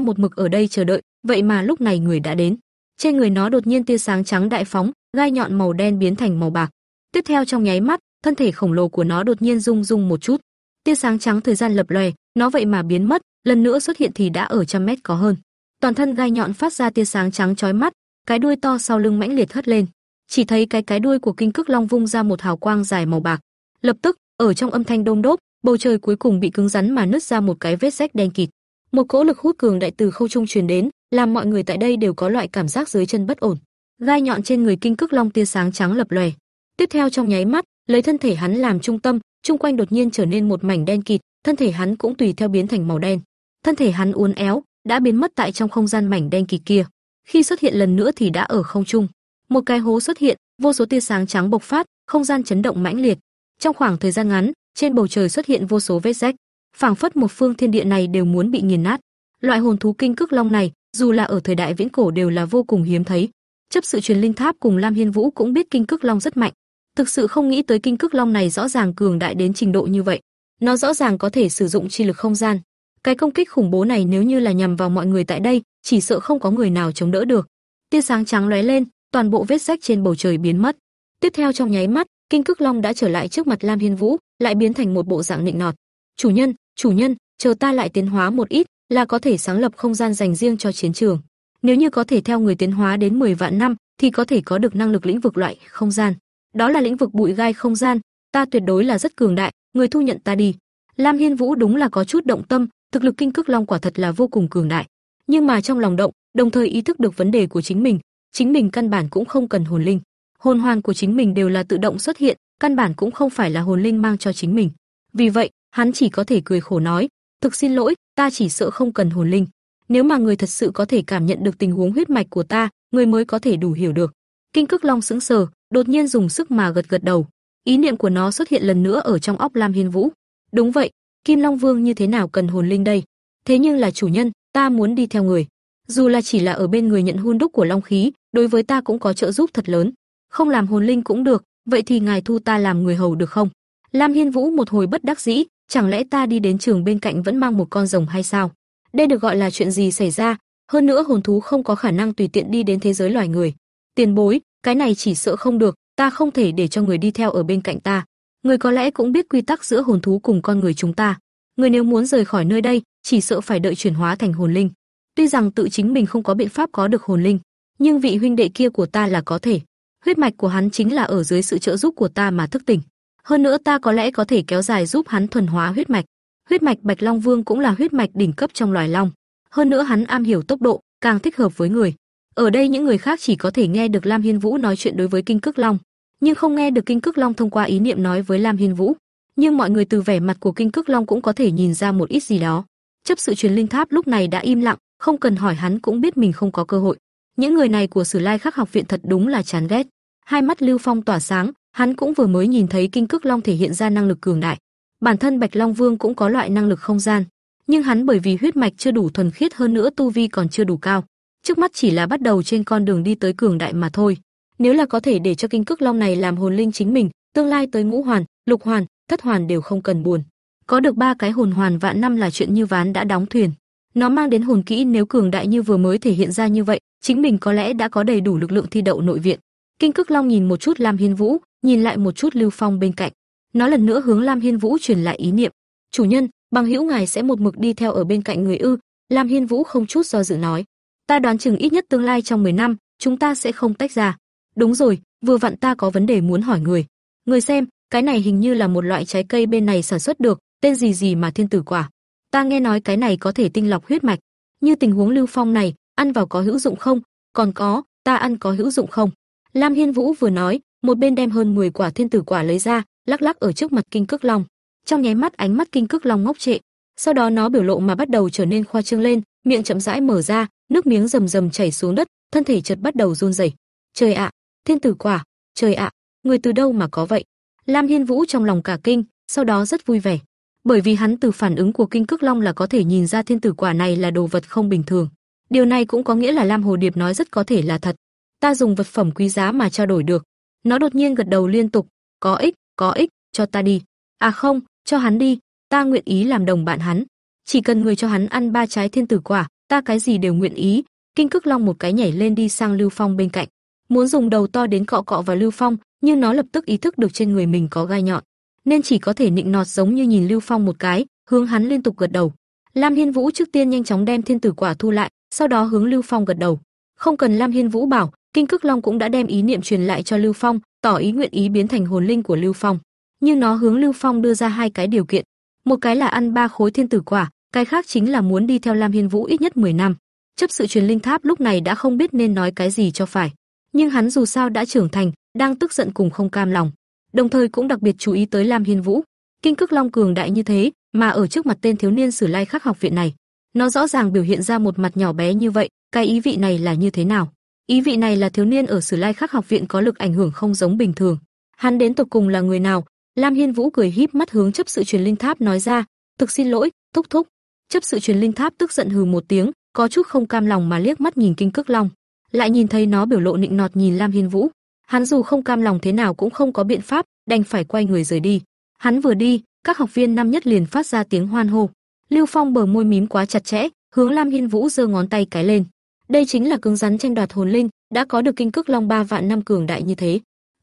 một mực ở đây chờ đợi, vậy mà lúc này người đã đến." Trên người nó đột nhiên tia sáng trắng đại phóng, gai nhọn màu đen biến thành màu bạc. Tiếp theo trong nháy mắt, thân thể khổng lồ của nó đột nhiên rung rung một chút. Tia sáng trắng thời gian lập lòe, nó vậy mà biến mất, lần nữa xuất hiện thì đã ở trăm mét có hơn. Toàn thân gai nhọn phát ra tia sáng trắng chói mắt, cái đuôi to sau lưng mãnh liệt hất lên. Chỉ thấy cái cái đuôi của kinh cực long vung ra một hào quang dài màu bạc. Lập tức, ở trong âm thanh đông đốp, bầu trời cuối cùng bị cứng rắn mà nứt ra một cái vết rách đen kịt. Một cỗ lực hút cường đại từ khâu trung truyền đến, làm mọi người tại đây đều có loại cảm giác dưới chân bất ổn. Gai nhọn trên người kinh cực long tia sáng trắng lập lòe. Tiếp theo trong nháy mắt, lấy thân thể hắn làm trung tâm, chung quanh đột nhiên trở nên một mảnh đen kịt, thân thể hắn cũng tùy theo biến thành màu đen. Thân thể hắn uốn éo, đã biến mất tại trong không gian mảnh đen kịt kia. Khi xuất hiện lần nữa thì đã ở không trung. Một cái hố xuất hiện, vô số tia sáng trắng bộc phát, không gian chấn động mãnh liệt. Trong khoảng thời gian ngắn, trên bầu trời xuất hiện vô số vết rách, phảng phất một phương thiên địa này đều muốn bị nghiền nát. Loại hồn thú kinh cức long này, dù là ở thời đại viễn cổ đều là vô cùng hiếm thấy. Chấp sự truyền linh tháp cùng Lam Hiên Vũ cũng biết kinh cức long rất mạnh, thực sự không nghĩ tới kinh cức long này rõ ràng cường đại đến trình độ như vậy. Nó rõ ràng có thể sử dụng chi lực không gian. Cái công kích khủng bố này nếu như là nhằm vào mọi người tại đây, chỉ sợ không có người nào chống đỡ được. Tia sáng trắng lóe lên, toàn bộ vết rách trên bầu trời biến mất. Tiếp theo trong nháy mắt, kinh cức long đã trở lại trước mặt Lam Hiên Vũ, lại biến thành một bộ dạng nịnh nọt. "Chủ nhân, chủ nhân, chờ ta lại tiến hóa một ít, là có thể sáng lập không gian dành riêng cho chiến trường. Nếu như có thể theo người tiến hóa đến 10 vạn năm, thì có thể có được năng lực lĩnh vực loại không gian. Đó là lĩnh vực bụi gai không gian, ta tuyệt đối là rất cường đại, người thu nhận ta đi. Lam Hiên Vũ đúng là có chút động tâm, thực lực kinh cực long quả thật là vô cùng cường đại. Nhưng mà trong lòng động, đồng thời ý thức được vấn đề của chính mình, chính mình căn bản cũng không cần hồn linh. Hồn hoàn của chính mình đều là tự động xuất hiện, căn bản cũng không phải là hồn linh mang cho chính mình. Vì vậy, hắn chỉ có thể cười khổ nói, "Thực xin lỗi, ta chỉ sợ không cần hồn linh. Nếu mà người thật sự có thể cảm nhận được tình huống huyết mạch của ta, người mới có thể đủ hiểu được." Kinh cực Long sững sờ, đột nhiên dùng sức mà gật gật đầu. Ý niệm của nó xuất hiện lần nữa ở trong óc Lam Hiên Vũ. Đúng vậy, Kim Long Vương như thế nào cần hồn linh đây? Thế nhưng là chủ nhân, ta muốn đi theo người. Dù là chỉ là ở bên người nhận hôn đúc của Long khí, đối với ta cũng có trợ giúp thật lớn. Không làm hồn linh cũng được, vậy thì ngài thu ta làm người hầu được không? Lam Hiên Vũ một hồi bất đắc dĩ, chẳng lẽ ta đi đến trường bên cạnh vẫn mang một con rồng hay sao? Đây được gọi là chuyện gì xảy ra? Hơn nữa hồn thú không có khả năng tùy tiện đi đến thế giới loài người. Tiền bối, cái này chỉ sợ không được, ta không thể để cho người đi theo ở bên cạnh ta. Người có lẽ cũng biết quy tắc giữa hồn thú cùng con người chúng ta. Người nếu muốn rời khỏi nơi đây, chỉ sợ phải đợi chuyển hóa thành hồn linh. Tuy rằng tự chính mình không có biện pháp có được hồn linh, nhưng vị huynh đệ kia của ta là có thể. Huyết mạch của hắn chính là ở dưới sự trợ giúp của ta mà thức tỉnh. Hơn nữa ta có lẽ có thể kéo dài giúp hắn thuần hóa huyết mạch. Huyết mạch Bạch Long Vương cũng là huyết mạch đỉnh cấp trong loài long. Hơn nữa hắn am hiểu tốc độ, càng thích hợp với người. Ở đây những người khác chỉ có thể nghe được Lam Hiên Vũ nói chuyện đối với Kinh Cức Long, nhưng không nghe được Kinh Cức Long thông qua ý niệm nói với Lam Hiên Vũ. Nhưng mọi người từ vẻ mặt của Kinh Cức Long cũng có thể nhìn ra một ít gì đó. Chấp sự truyền linh tháp lúc này đã im lặng, không cần hỏi hắn cũng biết mình không có cơ hội. Những người này của Sử Lai Khắc học viện thật đúng là chán ghét. Hai mắt Lưu Phong tỏa sáng, hắn cũng vừa mới nhìn thấy Kinh Cức Long thể hiện ra năng lực cường đại. Bản thân Bạch Long Vương cũng có loại năng lực không gian, nhưng hắn bởi vì huyết mạch chưa đủ thuần khiết hơn nữa tu vi còn chưa đủ cao, trước mắt chỉ là bắt đầu trên con đường đi tới cường đại mà thôi. Nếu là có thể để cho kinh cực long này làm hồn linh chính mình, tương lai tới ngũ hoàn, lục hoàn, thất hoàn đều không cần buồn. Có được ba cái hồn hoàn vạn năm là chuyện như ván đã đóng thuyền. Nó mang đến hồn kỹ nếu cường đại như vừa mới thể hiện ra như vậy, chính mình có lẽ đã có đầy đủ lực lượng thi đậu nội viện. Kinh cực Long nhìn một chút Lam Hiên Vũ, nhìn lại một chút Lưu Phong bên cạnh. Nó lần nữa hướng Lam Hiên Vũ truyền lại ý niệm. "Chủ nhân, bằng hữu ngài sẽ một mực đi theo ở bên cạnh người ư? Lam Hiên Vũ không chút do dự nói. Ta đoán chừng ít nhất tương lai trong 10 năm, chúng ta sẽ không tách ra. Đúng rồi, vừa vặn ta có vấn đề muốn hỏi người. Người xem, cái này hình như là một loại trái cây bên này sản xuất được, tên gì gì mà thiên tử quả. Ta nghe nói cái này có thể tinh lọc huyết mạch. Như tình huống Lưu Phong này, ăn vào có hữu dụng không? Còn có, ta ăn có hữu dụng không? Lam Hiên Vũ vừa nói, một bên đem hơn 10 quả thiên tử quả lấy ra, lắc lắc ở trước mặt Kinh Cước Long. Trong nháy mắt ánh mắt Kinh Cước Long ngốc trệ, sau đó nó biểu lộ mà bắt đầu trở nên khoa trương lên, miệng chậm rãi mở ra, nước miếng rầm rầm chảy xuống đất, thân thể chợt bắt đầu run rẩy. Trời ạ, thiên tử quả, trời ạ, người từ đâu mà có vậy? Lam Hiên Vũ trong lòng cả kinh, sau đó rất vui vẻ, bởi vì hắn từ phản ứng của Kinh cực Long là có thể nhìn ra thiên tử quả này là đồ vật không bình thường. Điều này cũng có nghĩa là Lam Hồ Điệp nói rất có thể là thật. Ta dùng vật phẩm quý giá mà trao đổi được. Nó đột nhiên gật đầu liên tục, có ích, có ích, cho ta đi. À không, cho hắn đi, ta nguyện ý làm đồng bạn hắn. Chỉ cần người cho hắn ăn ba trái thiên tử quả, ta cái gì đều nguyện ý. Kinh cực Long một cái nhảy lên đi sang Lưu Phong bên cạnh, muốn dùng đầu to đến cọ cọ vào Lưu Phong, nhưng nó lập tức ý thức được trên người mình có gai nhọn, nên chỉ có thể nịnh nọt giống như nhìn Lưu Phong một cái, hướng hắn liên tục gật đầu. Lam Hiên Vũ trước tiên nhanh chóng đem thiên tử quả thu lại, sau đó hướng Lưu Phong gật đầu. Không cần Lam Hiên Vũ bảo, Kinh cực Long cũng đã đem ý niệm truyền lại cho Lưu Phong, tỏ ý nguyện ý biến thành hồn linh của Lưu Phong. Nhưng nó hướng Lưu Phong đưa ra hai cái điều kiện, một cái là ăn ba khối thiên tử quả, cái khác chính là muốn đi theo Lam Hiên Vũ ít nhất 10 năm. Chấp sự truyền linh tháp lúc này đã không biết nên nói cái gì cho phải, nhưng hắn dù sao đã trưởng thành, đang tức giận cùng không cam lòng, đồng thời cũng đặc biệt chú ý tới Lam Hiên Vũ. Kinh cực Long cường đại như thế, mà ở trước mặt tên thiếu niên Sử Lai Khắc học viện này, nó rõ ràng biểu hiện ra một mặt nhỏ bé như vậy, cái ý vị này là như thế nào? Ý vị này là thiếu niên ở Sử Lai Khắc học viện có lực ảnh hưởng không giống bình thường. Hắn đến tột cùng là người nào? Lam Hiên Vũ cười híp mắt hướng chấp sự truyền linh tháp nói ra, "Thực xin lỗi, thúc thúc." Chấp sự truyền linh tháp tức giận hừ một tiếng, có chút không cam lòng mà liếc mắt nhìn Kinh Cước Long, lại nhìn thấy nó biểu lộ nịnh nọt nhìn Lam Hiên Vũ. Hắn dù không cam lòng thế nào cũng không có biện pháp, đành phải quay người rời đi. Hắn vừa đi, các học viên năm nhất liền phát ra tiếng hoan hô. Lưu Phong bờ môi mím quá chặt chẽ, hướng Lam Hiên Vũ giơ ngón tay cái lên. Đây chính là cứng rắn tranh đoạt hồn linh, đã có được kinh cước long ba vạn năm cường đại như thế.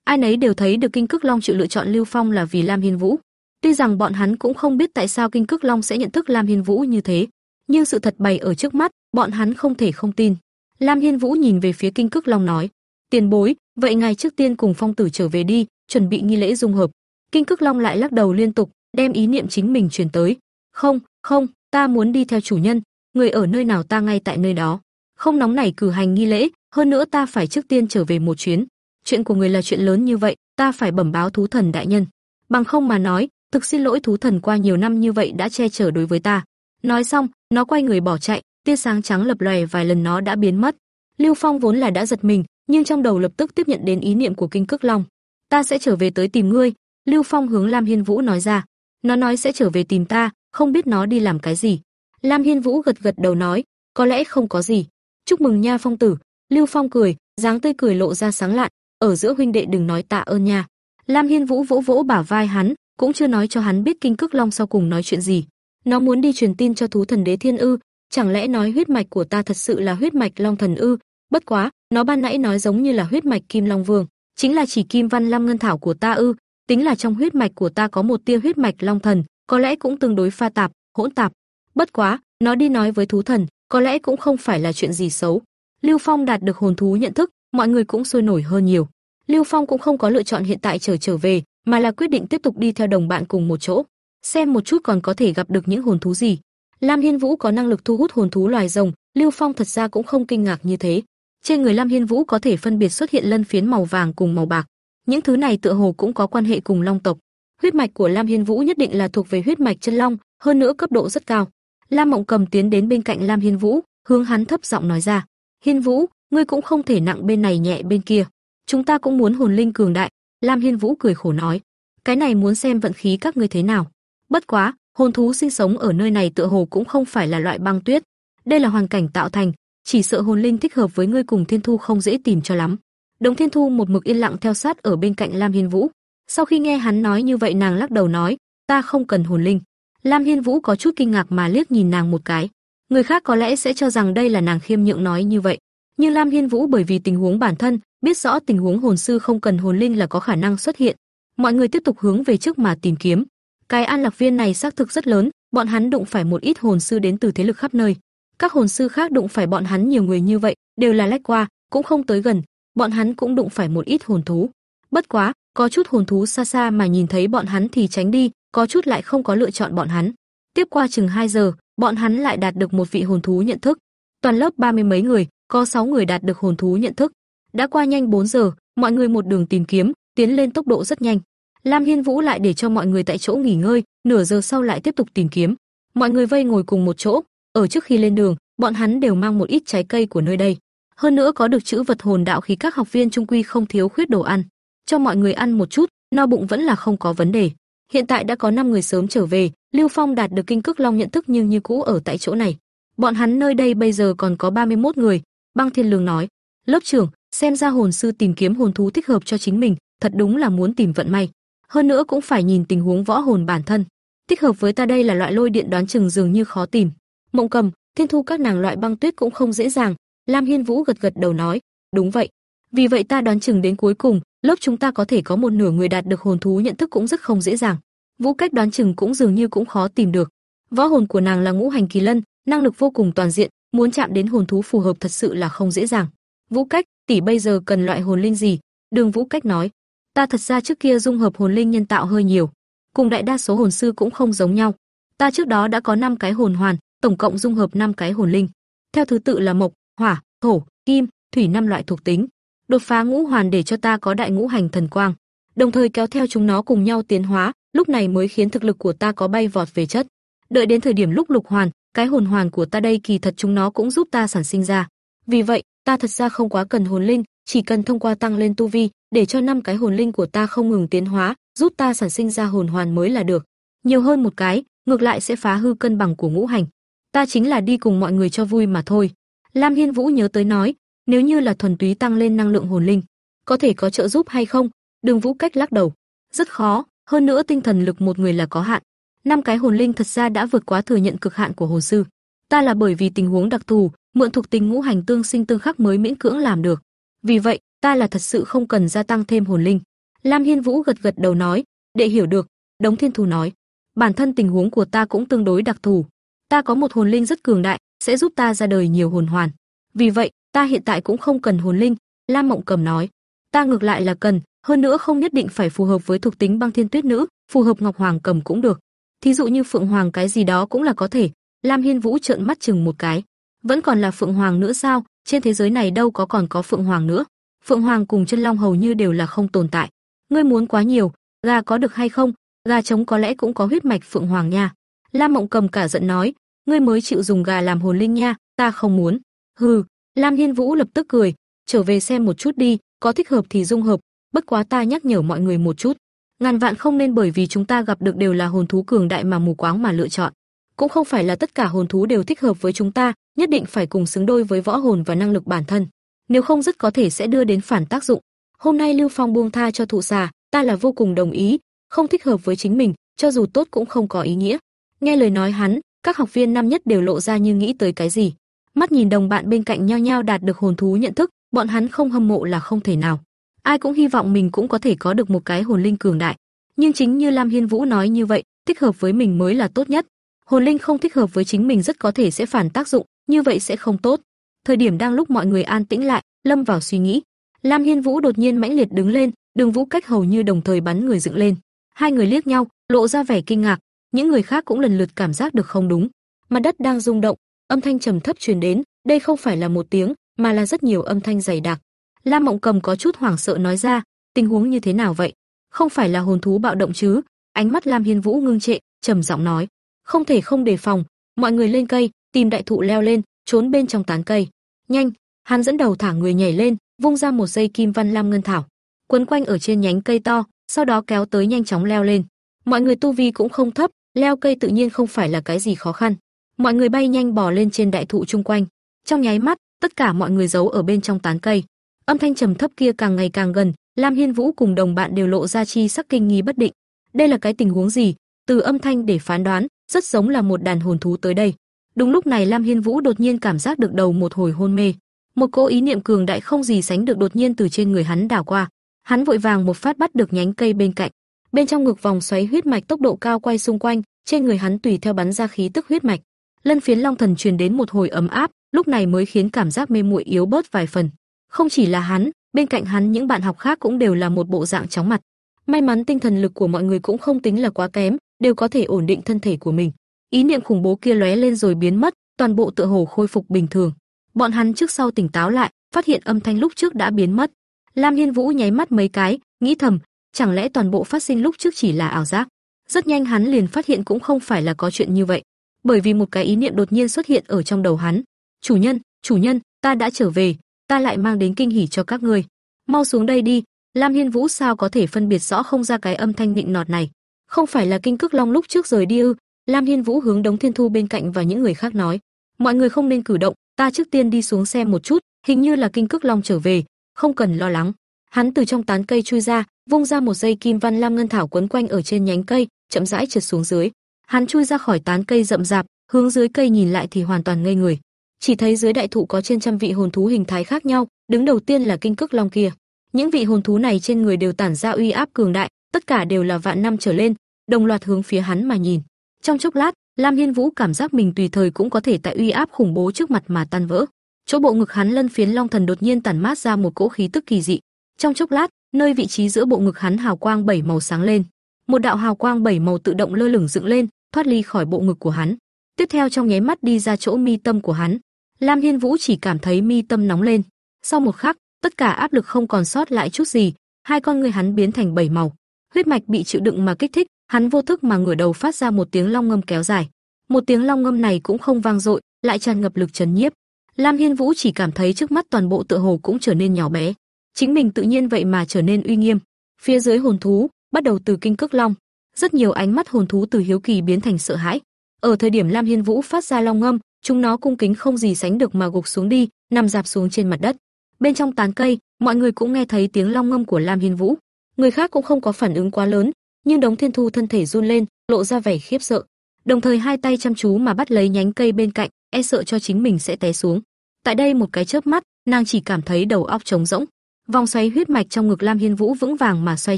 Ai nấy đều thấy được kinh cước long chịu lựa chọn Lưu Phong là vì Lam Hiên Vũ. Tuy rằng bọn hắn cũng không biết tại sao kinh cước long sẽ nhận thức Lam Hiên Vũ như thế, nhưng sự thật bày ở trước mắt, bọn hắn không thể không tin. Lam Hiên Vũ nhìn về phía kinh cước long nói: "Tiền bối, vậy ngài trước tiên cùng Phong tử trở về đi, chuẩn bị nghi lễ dung hợp." Kinh cước long lại lắc đầu liên tục, đem ý niệm chính mình truyền tới. "Không, không, ta muốn đi theo chủ nhân, người ở nơi nào ta ngay tại nơi đó." không nóng nảy cử hành nghi lễ, hơn nữa ta phải trước tiên trở về một chuyến. Chuyện của người là chuyện lớn như vậy, ta phải bẩm báo thú thần đại nhân. Bằng không mà nói, thực xin lỗi thú thần qua nhiều năm như vậy đã che chở đối với ta. Nói xong, nó quay người bỏ chạy, tia sáng trắng lập lòe vài lần nó đã biến mất. Lưu Phong vốn là đã giật mình, nhưng trong đầu lập tức tiếp nhận đến ý niệm của Kinh Cước Long. Ta sẽ trở về tới tìm ngươi, Lưu Phong hướng Lam Hiên Vũ nói ra. Nó nói sẽ trở về tìm ta, không biết nó đi làm cái gì. Lam Hiên Vũ gật gật đầu nói, có lẽ không có gì, chúc mừng nha phong tử. Lưu Phong cười, dáng tươi cười lộ ra sáng lạn, ở giữa huynh đệ đừng nói tạ ơn nha. Lam Hiên Vũ vỗ vỗ bả vai hắn, cũng chưa nói cho hắn biết kinh cước long sau cùng nói chuyện gì. Nó muốn đi truyền tin cho thú thần đế thiên ư, chẳng lẽ nói huyết mạch của ta thật sự là huyết mạch long thần ư? Bất quá, nó ban nãy nói giống như là huyết mạch kim long vương, chính là chỉ kim văn lam ngân thảo của ta ư? Tính là trong huyết mạch của ta có một tia huyết mạch long thần, có lẽ cũng tương đối pha tạp, hỗn tạp. Bất quá, nó đi nói với thú thần, có lẽ cũng không phải là chuyện gì xấu. Lưu Phong đạt được hồn thú nhận thức, mọi người cũng sôi nổi hơn nhiều. Lưu Phong cũng không có lựa chọn hiện tại trở trở về, mà là quyết định tiếp tục đi theo đồng bạn cùng một chỗ, xem một chút còn có thể gặp được những hồn thú gì. Lam Hiên Vũ có năng lực thu hút hồn thú loài rồng, Lưu Phong thật ra cũng không kinh ngạc như thế. Trên người Lam Hiên Vũ có thể phân biệt xuất hiện lân phiến màu vàng cùng màu bạc. Những thứ này tựa hồ cũng có quan hệ cùng long tộc. Huyết mạch của Lam Hiên Vũ nhất định là thuộc về huyết mạch chân long, hơn nữa cấp độ rất cao. Lam Mộng Cầm tiến đến bên cạnh Lam Hiên Vũ, hướng hắn thấp giọng nói ra: "Hiên Vũ, ngươi cũng không thể nặng bên này nhẹ bên kia. Chúng ta cũng muốn hồn linh cường đại." Lam Hiên Vũ cười khổ nói: "Cái này muốn xem vận khí các ngươi thế nào. Bất quá, hồn thú sinh sống ở nơi này tựa hồ cũng không phải là loại băng tuyết. Đây là hoàn cảnh tạo thành, chỉ sợ hồn linh thích hợp với ngươi cùng Thiên Thu không dễ tìm cho lắm." Đồng Thiên Thu một mực yên lặng theo sát ở bên cạnh Lam Hiên Vũ. Sau khi nghe hắn nói như vậy nàng lắc đầu nói: "Ta không cần hồn linh." Lam Hiên Vũ có chút kinh ngạc mà liếc nhìn nàng một cái. Người khác có lẽ sẽ cho rằng đây là nàng khiêm nhượng nói như vậy, nhưng Lam Hiên Vũ bởi vì tình huống bản thân, biết rõ tình huống hồn sư không cần hồn linh là có khả năng xuất hiện. Mọi người tiếp tục hướng về trước mà tìm kiếm. Cái an lạc viên này xác thực rất lớn, bọn hắn đụng phải một ít hồn sư đến từ thế lực khắp nơi. Các hồn sư khác đụng phải bọn hắn nhiều người như vậy, đều là lách qua, cũng không tới gần, bọn hắn cũng đụng phải một ít hồn thú. Bất quá, có chút hồn thú xa xa mà nhìn thấy bọn hắn thì tránh đi, có chút lại không có lựa chọn bọn hắn. Tiếp qua chừng 2 giờ, bọn hắn lại đạt được một vị hồn thú nhận thức. Toàn lớp ba mươi mấy người, có 6 người đạt được hồn thú nhận thức. Đã qua nhanh 4 giờ, mọi người một đường tìm kiếm, tiến lên tốc độ rất nhanh. Lam Hiên Vũ lại để cho mọi người tại chỗ nghỉ ngơi, nửa giờ sau lại tiếp tục tìm kiếm. Mọi người vây ngồi cùng một chỗ, ở trước khi lên đường, bọn hắn đều mang một ít trái cây của nơi đây. Hơn nữa có được chữ vật hồn đạo khí các học viên trung quy không thiếu khuyết đồ ăn, cho mọi người ăn một chút, no bụng vẫn là không có vấn đề. Hiện tại đã có 5 người sớm trở về, Lưu Phong đạt được kinh cức long nhận thức nhưng như cũ ở tại chỗ này. Bọn hắn nơi đây bây giờ còn có 31 người, Băng Thiên Lương nói: "Lớp trưởng, xem ra hồn sư tìm kiếm hồn thú thích hợp cho chính mình, thật đúng là muốn tìm vận may. Hơn nữa cũng phải nhìn tình huống võ hồn bản thân. Thích hợp với ta đây là loại lôi điện đoán chừng dường như khó tìm. Mộng Cầm, Thiên Thu các nàng loại băng tuyết cũng không dễ dàng." Lam Hiên Vũ gật gật đầu nói: "Đúng vậy. Vì vậy ta đoán chừng đến cuối cùng, lớp chúng ta có thể có một nửa người đạt được hồn thú nhận thức cũng rất không dễ dàng. Vũ Cách đoán chừng cũng dường như cũng khó tìm được. Võ hồn của nàng là ngũ hành kỳ lân, năng lực vô cùng toàn diện, muốn chạm đến hồn thú phù hợp thật sự là không dễ dàng. Vũ Cách, tỷ bây giờ cần loại hồn linh gì? Đường Vũ Cách nói, ta thật ra trước kia dung hợp hồn linh nhân tạo hơi nhiều, cùng đại đa số hồn sư cũng không giống nhau. Ta trước đó đã có 5 cái hồn hoàn, tổng cộng dung hợp 5 cái hồn linh. Theo thứ tự là mộc, hỏa, thổ, kim, thủy năm loại thuộc tính. Đột phá ngũ hoàn để cho ta có đại ngũ hành thần quang, đồng thời kéo theo chúng nó cùng nhau tiến hóa, lúc này mới khiến thực lực của ta có bay vọt về chất. Đợi đến thời điểm lúc lục hoàn, cái hồn hoàn của ta đây kỳ thật chúng nó cũng giúp ta sản sinh ra. Vì vậy, ta thật ra không quá cần hồn linh, chỉ cần thông qua tăng lên tu vi, để cho năm cái hồn linh của ta không ngừng tiến hóa, giúp ta sản sinh ra hồn hoàn mới là được. Nhiều hơn một cái, ngược lại sẽ phá hư cân bằng của ngũ hành. Ta chính là đi cùng mọi người cho vui mà thôi. Lam Hiên Vũ nhớ tới nói, nếu như là thuần túy tăng lên năng lượng hồn linh, có thể có trợ giúp hay không? Đường Vũ cách lắc đầu, rất khó, hơn nữa tinh thần lực một người là có hạn. Năm cái hồn linh thật ra đã vượt quá thừa nhận cực hạn của hồn sư. Ta là bởi vì tình huống đặc thù, mượn thuộc tính ngũ hành tương sinh tương khắc mới miễn cưỡng làm được. Vì vậy, ta là thật sự không cần gia tăng thêm hồn linh. Lam Hiên Vũ gật gật đầu nói, để hiểu được, Đống Thiên Thù nói, bản thân tình huống của ta cũng tương đối đặc thù. Ta có một hồn linh rất cường đại, sẽ giúp ta ra đời nhiều hồn hoàn. Vì vậy, ta hiện tại cũng không cần hồn linh, Lam Mộng Cầm nói. Ta ngược lại là cần, hơn nữa không nhất định phải phù hợp với thuộc tính băng thiên tuyết nữ, phù hợp ngọc hoàng cầm cũng được. Thí dụ như phượng hoàng cái gì đó cũng là có thể. Lam Hiên Vũ trợn mắt chừng một cái. Vẫn còn là phượng hoàng nữa sao? Trên thế giới này đâu có còn có phượng hoàng nữa. Phượng hoàng cùng chân long hầu như đều là không tồn tại. Ngươi muốn quá nhiều, gà có được hay không? Gà trống có lẽ cũng có huyết mạch phượng hoàng nha. Lam Mộng Cầm cả giận nói, ngươi mới chịu dùng gà làm hồn linh nha, ta không muốn. Hừ, Lam Hiên Vũ lập tức cười, trở về xem một chút đi, có thích hợp thì dung hợp, bất quá ta nhắc nhở mọi người một chút, ngàn vạn không nên bởi vì chúng ta gặp được đều là hồn thú cường đại mà mù quáng mà lựa chọn. Cũng không phải là tất cả hồn thú đều thích hợp với chúng ta, nhất định phải cùng xứng đôi với võ hồn và năng lực bản thân. Nếu không rất có thể sẽ đưa đến phản tác dụng. Hôm nay Lưu Phong buông tha cho thụ xà, ta là vô cùng đồng ý, không thích hợp với chính mình, cho dù tốt cũng không có ý nghĩa. Nghe lời nói hắn, các học viên năm nhất đều lộ ra như nghĩ tới cái gì. Mắt nhìn đồng bạn bên cạnh nhau nhau đạt được hồn thú nhận thức, bọn hắn không hâm mộ là không thể nào. Ai cũng hy vọng mình cũng có thể có được một cái hồn linh cường đại, nhưng chính như Lam Hiên Vũ nói như vậy, thích hợp với mình mới là tốt nhất. Hồn linh không thích hợp với chính mình rất có thể sẽ phản tác dụng, như vậy sẽ không tốt. Thời điểm đang lúc mọi người an tĩnh lại, lâm vào suy nghĩ. Lam Hiên Vũ đột nhiên mãnh liệt đứng lên, Đường Vũ Cách hầu như đồng thời bắn người dựng lên. Hai người liếc nhau, lộ ra vẻ kinh ngạc, những người khác cũng lần lượt cảm giác được không đúng. Mặt đất đang rung động, âm thanh trầm thấp truyền đến, đây không phải là một tiếng, mà là rất nhiều âm thanh dày đặc. Lam Mộng Cầm có chút hoảng sợ nói ra, tình huống như thế nào vậy? Không phải là hồn thú bạo động chứ? Ánh mắt Lam Hiên Vũ ngưng trệ, trầm giọng nói, không thể không đề phòng, mọi người lên cây, tìm đại thụ leo lên, trốn bên trong tán cây. Nhanh, hắn dẫn đầu thả người nhảy lên, vung ra một dây kim văn lam ngân thảo, quấn quanh ở trên nhánh cây to, sau đó kéo tới nhanh chóng leo lên. Mọi người tu vi cũng không thấp, leo cây tự nhiên không phải là cái gì khó khăn. Mọi người bay nhanh bò lên trên đại thụ chung quanh. Trong nháy mắt, tất cả mọi người giấu ở bên trong tán cây. Âm thanh trầm thấp kia càng ngày càng gần, Lam Hiên Vũ cùng đồng bạn đều lộ ra chi sắc kinh nghi bất định. Đây là cái tình huống gì? Từ âm thanh để phán đoán, rất giống là một đàn hồn thú tới đây. Đúng lúc này Lam Hiên Vũ đột nhiên cảm giác được đầu một hồi hôn mê. Một cỗ ý niệm cường đại không gì sánh được đột nhiên từ trên người hắn đảo qua. Hắn vội vàng một phát bắt được nhánh cây bên cạnh. Bên trong ngực vòng xoáy huyết mạch tốc độ cao quay xung quanh, trên người hắn tùy theo bắn ra khí tức huyết mạch. Lân phiến long thần truyền đến một hồi ấm áp, lúc này mới khiến cảm giác mê muội yếu bớt vài phần. Không chỉ là hắn, bên cạnh hắn những bạn học khác cũng đều là một bộ dạng chóng mặt. May mắn tinh thần lực của mọi người cũng không tính là quá kém, đều có thể ổn định thân thể của mình. Ý niệm khủng bố kia lóe lên rồi biến mất, toàn bộ tựa hồ khôi phục bình thường. Bọn hắn trước sau tỉnh táo lại, phát hiện âm thanh lúc trước đã biến mất. Lam Hiên Vũ nháy mắt mấy cái, nghĩ thầm, chẳng lẽ toàn bộ phát sinh lúc trước chỉ là ảo giác? Rất nhanh hắn liền phát hiện cũng không phải là có chuyện như vậy, bởi vì một cái ý niệm đột nhiên xuất hiện ở trong đầu hắn. "Chủ nhân, chủ nhân, ta đã trở về, ta lại mang đến kinh hỉ cho các ngươi. Mau xuống đây đi." Lam Hiên Vũ sao có thể phân biệt rõ không ra cái âm thanh nịnh nọt này? Không phải là kinh cước long lúc trước rời đi ư? Lam Hiên Vũ hướng Đống Thiên Thu bên cạnh và những người khác nói, "Mọi người không nên cử động, ta trước tiên đi xuống xem một chút, hình như là kinh cước long trở về, không cần lo lắng." Hắn từ trong tán cây chui ra, vung ra một dây kim văn lam ngân thảo quấn quanh ở trên nhánh cây, chậm rãi trượt xuống dưới. Hắn chui ra khỏi tán cây rậm rạp, hướng dưới cây nhìn lại thì hoàn toàn ngây người. Chỉ thấy dưới đại thụ có trên trăm vị hồn thú hình thái khác nhau, đứng đầu tiên là kinh cực long kia. Những vị hồn thú này trên người đều tản ra uy áp cường đại, tất cả đều là vạn năm trở lên, đồng loạt hướng phía hắn mà nhìn. Trong chốc lát, Lam Hiên Vũ cảm giác mình tùy thời cũng có thể tại uy áp khủng bố trước mặt mà tan vỡ. Chỗ bộ ngực hắn lân phiến long thần đột nhiên tản mát ra một cỗ khí tức kỳ dị. Trong chốc lát, nơi vị trí giữa bộ ngực hắn hào quang bảy màu sáng lên. Một đạo hào quang bảy màu tự động lơ lửng dựng lên, thoát ly khỏi bộ ngực của hắn. Tiếp theo trong nháy mắt đi ra chỗ mi tâm của hắn. Lam Hiên Vũ chỉ cảm thấy mi tâm nóng lên. Sau một khắc, tất cả áp lực không còn sót lại chút gì, hai con người hắn biến thành bảy màu. Huyết mạch bị chịu đựng mà kích thích, hắn vô thức mà ngửa đầu phát ra một tiếng long ngâm kéo dài. Một tiếng long ngâm này cũng không vang dội, lại tràn ngập lực chấn nhiếp. Lam Hiên Vũ chỉ cảm thấy trước mắt toàn bộ tựa hồ cũng trở nên nhỏ bé. Chính mình tự nhiên vậy mà trở nên uy nghiêm. Phía dưới hồn thú, bắt đầu từ kinh cước long, rất nhiều ánh mắt hồn thú từ hiếu kỳ biến thành sợ hãi. Ở thời điểm Lam Hiên Vũ phát ra long ngâm, chúng nó cung kính không gì sánh được mà gục xuống đi, nằm dạp xuống trên mặt đất. Bên trong tán cây, mọi người cũng nghe thấy tiếng long ngâm của Lam Hiên Vũ. Người khác cũng không có phản ứng quá lớn, nhưng Đống Thiên Thu thân thể run lên, lộ ra vẻ khiếp sợ. Đồng thời hai tay chăm chú mà bắt lấy nhánh cây bên cạnh, e sợ cho chính mình sẽ té xuống. Tại đây một cái chớp mắt, nàng chỉ cảm thấy đầu óc trống rỗng. Vòng xoáy huyết mạch trong ngực Lam Hiên Vũ vững vàng mà xoay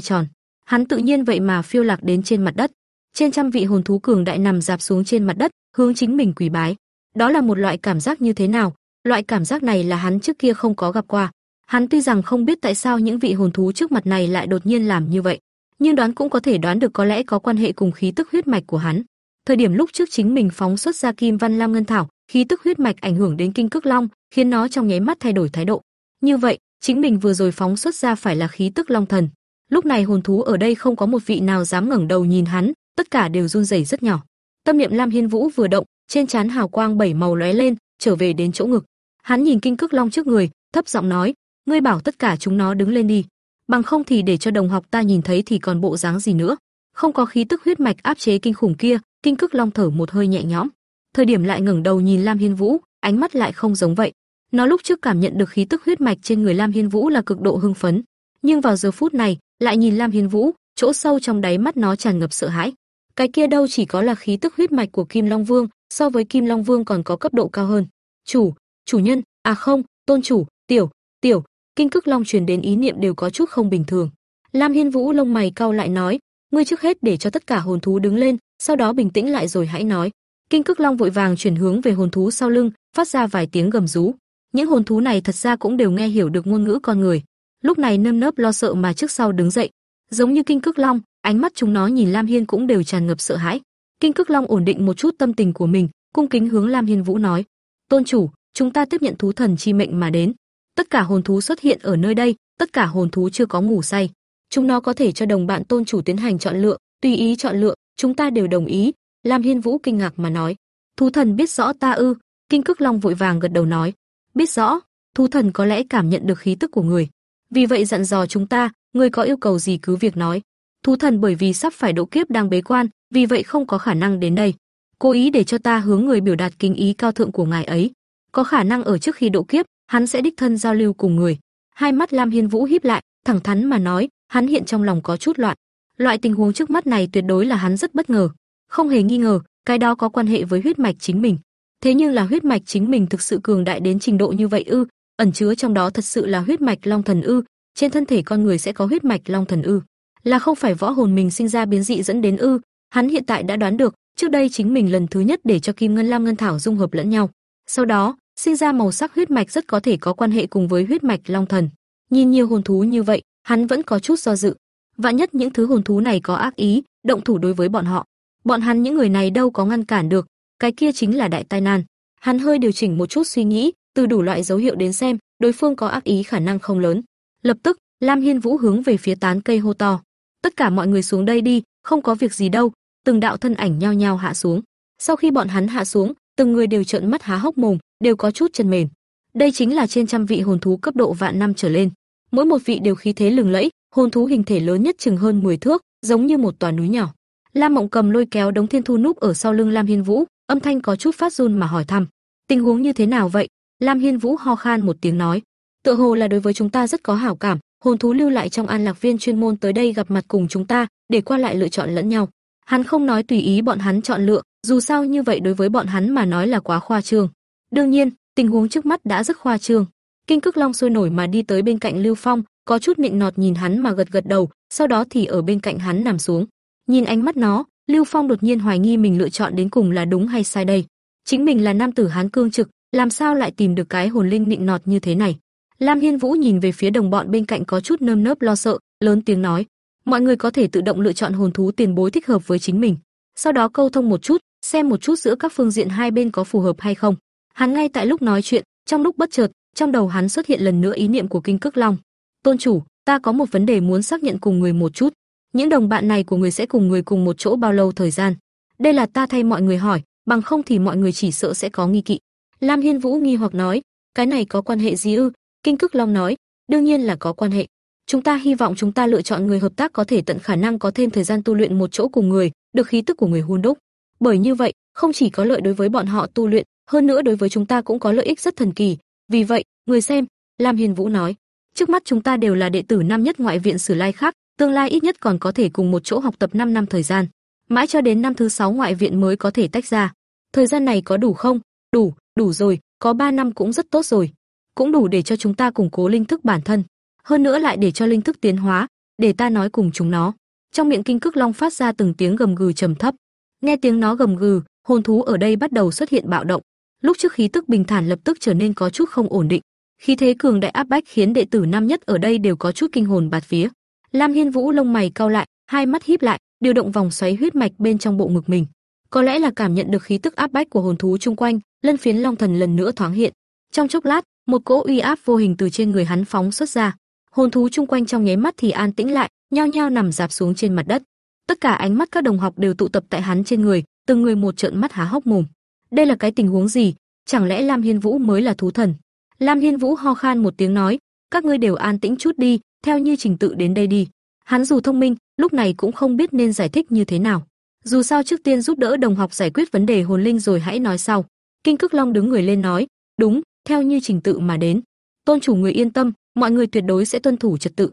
tròn. Hắn tự nhiên vậy mà phiêu lạc đến trên mặt đất. Trên trăm vị hồn thú cường đại nằm dạp xuống trên mặt đất, hướng chính mình quỳ bái. Đó là một loại cảm giác như thế nào? Loại cảm giác này là hắn trước kia không có gặp qua. Hắn tuy rằng không biết tại sao những vị hồn thú trước mặt này lại đột nhiên làm như vậy, nhưng đoán cũng có thể đoán được có lẽ có quan hệ cùng khí tức huyết mạch của hắn. Thời điểm lúc trước chính mình phóng xuất ra Kim Văn Lam Ngân Thảo, khí tức huyết mạch ảnh hưởng đến Kinh Cước Long, khiến nó trong nháy mắt thay đổi thái độ. Như vậy, chính mình vừa rồi phóng xuất ra phải là khí tức Long Thần. Lúc này hồn thú ở đây không có một vị nào dám ngẩng đầu nhìn hắn, tất cả đều run rẩy rất nhỏ. Tâm niệm Lam Hiên Vũ vừa động, trên trán hào quang bảy màu lóe lên, trở về đến chỗ ngực. Hắn nhìn Kinh cực Long trước người, thấp giọng nói: "Ngươi bảo tất cả chúng nó đứng lên đi." bằng không thì để cho đồng học ta nhìn thấy thì còn bộ dáng gì nữa. Không có khí tức huyết mạch áp chế kinh khủng kia, Kinh cực Long thở một hơi nhẹ nhõm. Thời điểm lại ngẩng đầu nhìn Lam Hiên Vũ, ánh mắt lại không giống vậy. Nó lúc trước cảm nhận được khí tức huyết mạch trên người Lam Hiên Vũ là cực độ hưng phấn, nhưng vào giờ phút này, lại nhìn Lam Hiên Vũ, chỗ sâu trong đáy mắt nó tràn ngập sợ hãi. Cái kia đâu chỉ có là khí tức huyết mạch của Kim Long Vương, so với Kim Long Vương còn có cấp độ cao hơn. "Chủ, chủ nhân, à không, tôn chủ, tiểu, tiểu, kinh cực long truyền đến ý niệm đều có chút không bình thường. Lam Hiên Vũ lông mày cau lại nói, ngươi trước hết để cho tất cả hồn thú đứng lên, sau đó bình tĩnh lại rồi hãy nói. Kinh cực long vội vàng chuyển hướng về hồn thú sau lưng, phát ra vài tiếng gầm rú. Những hồn thú này thật ra cũng đều nghe hiểu được ngôn ngữ con người. Lúc này nơm nớp lo sợ mà trước sau đứng dậy, giống như kinh cực long, ánh mắt chúng nó nhìn Lam Hiên cũng đều tràn ngập sợ hãi. Kinh Cực long ổn định một chút tâm tình của mình, cung kính hướng Lam Hiên Vũ nói: "Tôn chủ, chúng ta tiếp nhận thú thần chi mệnh mà đến." Tất cả hồn thú xuất hiện ở nơi đây, tất cả hồn thú chưa có ngủ say. Chúng nó có thể cho đồng bạn tôn chủ tiến hành chọn lựa, tùy ý chọn lựa, chúng ta đều đồng ý." Lam Hiên Vũ kinh ngạc mà nói. "Thú thần biết rõ ta ư?" Kinh Cực Long vội vàng gật đầu nói. "Biết rõ, thú thần có lẽ cảm nhận được khí tức của người. Vì vậy dặn dò chúng ta, người có yêu cầu gì cứ việc nói. Thú thần bởi vì sắp phải độ kiếp đang bế quan, vì vậy không có khả năng đến đây. Cố ý để cho ta hướng người biểu đạt kính ý cao thượng của ngài ấy. Có khả năng ở trước khi độ kiếp, hắn sẽ đích thân giao lưu cùng người. Hai mắt Lam Hiên Vũ híp lại, thẳng thắn mà nói, hắn hiện trong lòng có chút loạn. Loại tình huống trước mắt này tuyệt đối là hắn rất bất ngờ, không hề nghi ngờ, cái đó có quan hệ với huyết mạch chính mình. Thế nhưng là huyết mạch chính mình thực sự cường đại đến trình độ như vậy ư? Ẩn chứa trong đó thật sự là huyết mạch Long Thần ư? Trên thân thể con người sẽ có huyết mạch Long Thần ư? Là không phải võ hồn mình sinh ra biến dị dẫn đến ư? Hắn hiện tại đã đoán được, Trước đây chính mình lần thứ nhất để cho Kim Ngân Lam Ngân Thảo dung hợp lẫn nhau. Sau đó, sinh ra màu sắc huyết mạch rất có thể có quan hệ cùng với huyết mạch Long Thần. Nhìn nhiều hồn thú như vậy, hắn vẫn có chút do dự. Vạn nhất những thứ hồn thú này có ác ý, động thủ đối với bọn họ. Bọn hắn những người này đâu có ngăn cản được, cái kia chính là đại tai nạn. Hắn hơi điều chỉnh một chút suy nghĩ, từ đủ loại dấu hiệu đến xem, đối phương có ác ý khả năng không lớn. Lập tức, Lam Hiên Vũ hướng về phía tán cây hô to: "Tất cả mọi người xuống đây đi, không có việc gì đâu." Từng đạo thân ảnh nhao nhao hạ xuống. Sau khi bọn hắn hạ xuống, từng người đều trợn mắt há hốc mồm, đều có chút chân mềm. Đây chính là trên trăm vị hồn thú cấp độ vạn năm trở lên, mỗi một vị đều khí thế lừng lẫy, hồn thú hình thể lớn nhất chừng hơn 10 thước, giống như một tòa núi nhỏ. Lam Mộng Cầm lôi kéo Đống Thiên Thu núp ở sau lưng Lam Hiên Vũ, âm thanh có chút phát run mà hỏi thăm: "Tình huống như thế nào vậy?" Lam Hiên Vũ ho khan một tiếng nói: "Tựa hồ là đối với chúng ta rất có hảo cảm, hồn thú lưu lại trong An Lạc Viên chuyên môn tới đây gặp mặt cùng chúng ta, để qua lại lựa chọn lẫn nhau." Hắn không nói tùy ý bọn hắn chọn lựa, dù sao như vậy đối với bọn hắn mà nói là quá khoa trương. Đương nhiên, tình huống trước mắt đã rất khoa trương. Kinh Cực Long sôi nổi mà đi tới bên cạnh Lưu Phong, có chút nịnh nọt nhìn hắn mà gật gật đầu, sau đó thì ở bên cạnh hắn nằm xuống. Nhìn ánh mắt nó, Lưu Phong đột nhiên hoài nghi mình lựa chọn đến cùng là đúng hay sai đây. Chính mình là nam tử hán cương trực, làm sao lại tìm được cái hồn linh nịnh nọt như thế này? Lam Hiên Vũ nhìn về phía đồng bọn bên cạnh có chút nơm nớp lo sợ, lớn tiếng nói: "Mọi người có thể tự động lựa chọn hồn thú tiền bối thích hợp với chính mình, sau đó câu thông một chút, xem một chút giữa các phương diện hai bên có phù hợp hay không." Hắn ngay tại lúc nói chuyện, trong lúc bất chợt, trong đầu hắn xuất hiện lần nữa ý niệm của Kinh Cực Long. "Tôn chủ, ta có một vấn đề muốn xác nhận cùng người một chút. Những đồng bạn này của người sẽ cùng người cùng một chỗ bao lâu thời gian? Đây là ta thay mọi người hỏi, bằng không thì mọi người chỉ sợ sẽ có nghi kỵ." Lam Hiên Vũ nghi hoặc nói, "Cái này có quan hệ gì ư?" Kinh Cực Long nói, "Đương nhiên là có quan hệ. Chúng ta hy vọng chúng ta lựa chọn người hợp tác có thể tận khả năng có thêm thời gian tu luyện một chỗ cùng người, được khí tức của người hun đúc. Bởi như vậy, không chỉ có lợi đối với bọn họ tu luyện, hơn nữa đối với chúng ta cũng có lợi ích rất thần kỳ. Vì vậy, người xem, Lam Hiền Vũ nói, trước mắt chúng ta đều là đệ tử năm nhất ngoại viện Sử Lai khác, tương lai ít nhất còn có thể cùng một chỗ học tập 5 năm thời gian, mãi cho đến năm thứ 6 ngoại viện mới có thể tách ra. Thời gian này có đủ không? Đủ, đủ rồi, có 3 năm cũng rất tốt rồi. Cũng đủ để cho chúng ta củng cố linh thức bản thân, hơn nữa lại để cho linh thức tiến hóa, để ta nói cùng chúng nó. Trong miệng kinh cức long phát ra từng tiếng gầm gừ trầm thấp. Nghe tiếng nó gầm gừ, hồn thú ở đây bắt đầu xuất hiện bạo động. Lúc trước khí tức bình thản lập tức trở nên có chút không ổn định. Khí thế cường đại áp bách khiến đệ tử năm nhất ở đây đều có chút kinh hồn bạt vía. Lam Hiên Vũ lông mày cau lại, hai mắt híp lại, điều động vòng xoáy huyết mạch bên trong bộ ngực mình. Có lẽ là cảm nhận được khí tức áp bách của hồn thú chung quanh, lân phiến long thần lần nữa thoáng hiện. Trong chốc lát, một cỗ uy áp vô hình từ trên người hắn phóng xuất ra. Hồn thú chung quanh trong nháy mắt thì an tĩnh lại, nhao nhao nằm dạp xuống trên mặt đất. Tất cả ánh mắt các đồng học đều tụ tập tại hắn trên người, từng người một trợn mắt há hốc mồm. Đây là cái tình huống gì? Chẳng lẽ Lam Hiên Vũ mới là thú thần? Lam Hiên Vũ ho khan một tiếng nói, các ngươi đều an tĩnh chút đi, theo như trình tự đến đây đi. Hắn dù thông minh, lúc này cũng không biết nên giải thích như thế nào. Dù sao trước tiên giúp đỡ đồng học giải quyết vấn đề hồn linh rồi hãy nói sau. Kinh Cực Long đứng người lên nói, đúng, theo như trình tự mà đến. Tôn chủ người yên tâm, mọi người tuyệt đối sẽ tuân thủ trật tự.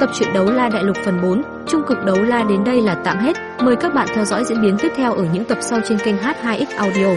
Tập truyện đấu la đại lục phần 4, trung cực đấu la đến đây là tạm hết. Mời các bạn theo dõi diễn biến tiếp theo ở những tập sau trên kênh H2X Audio.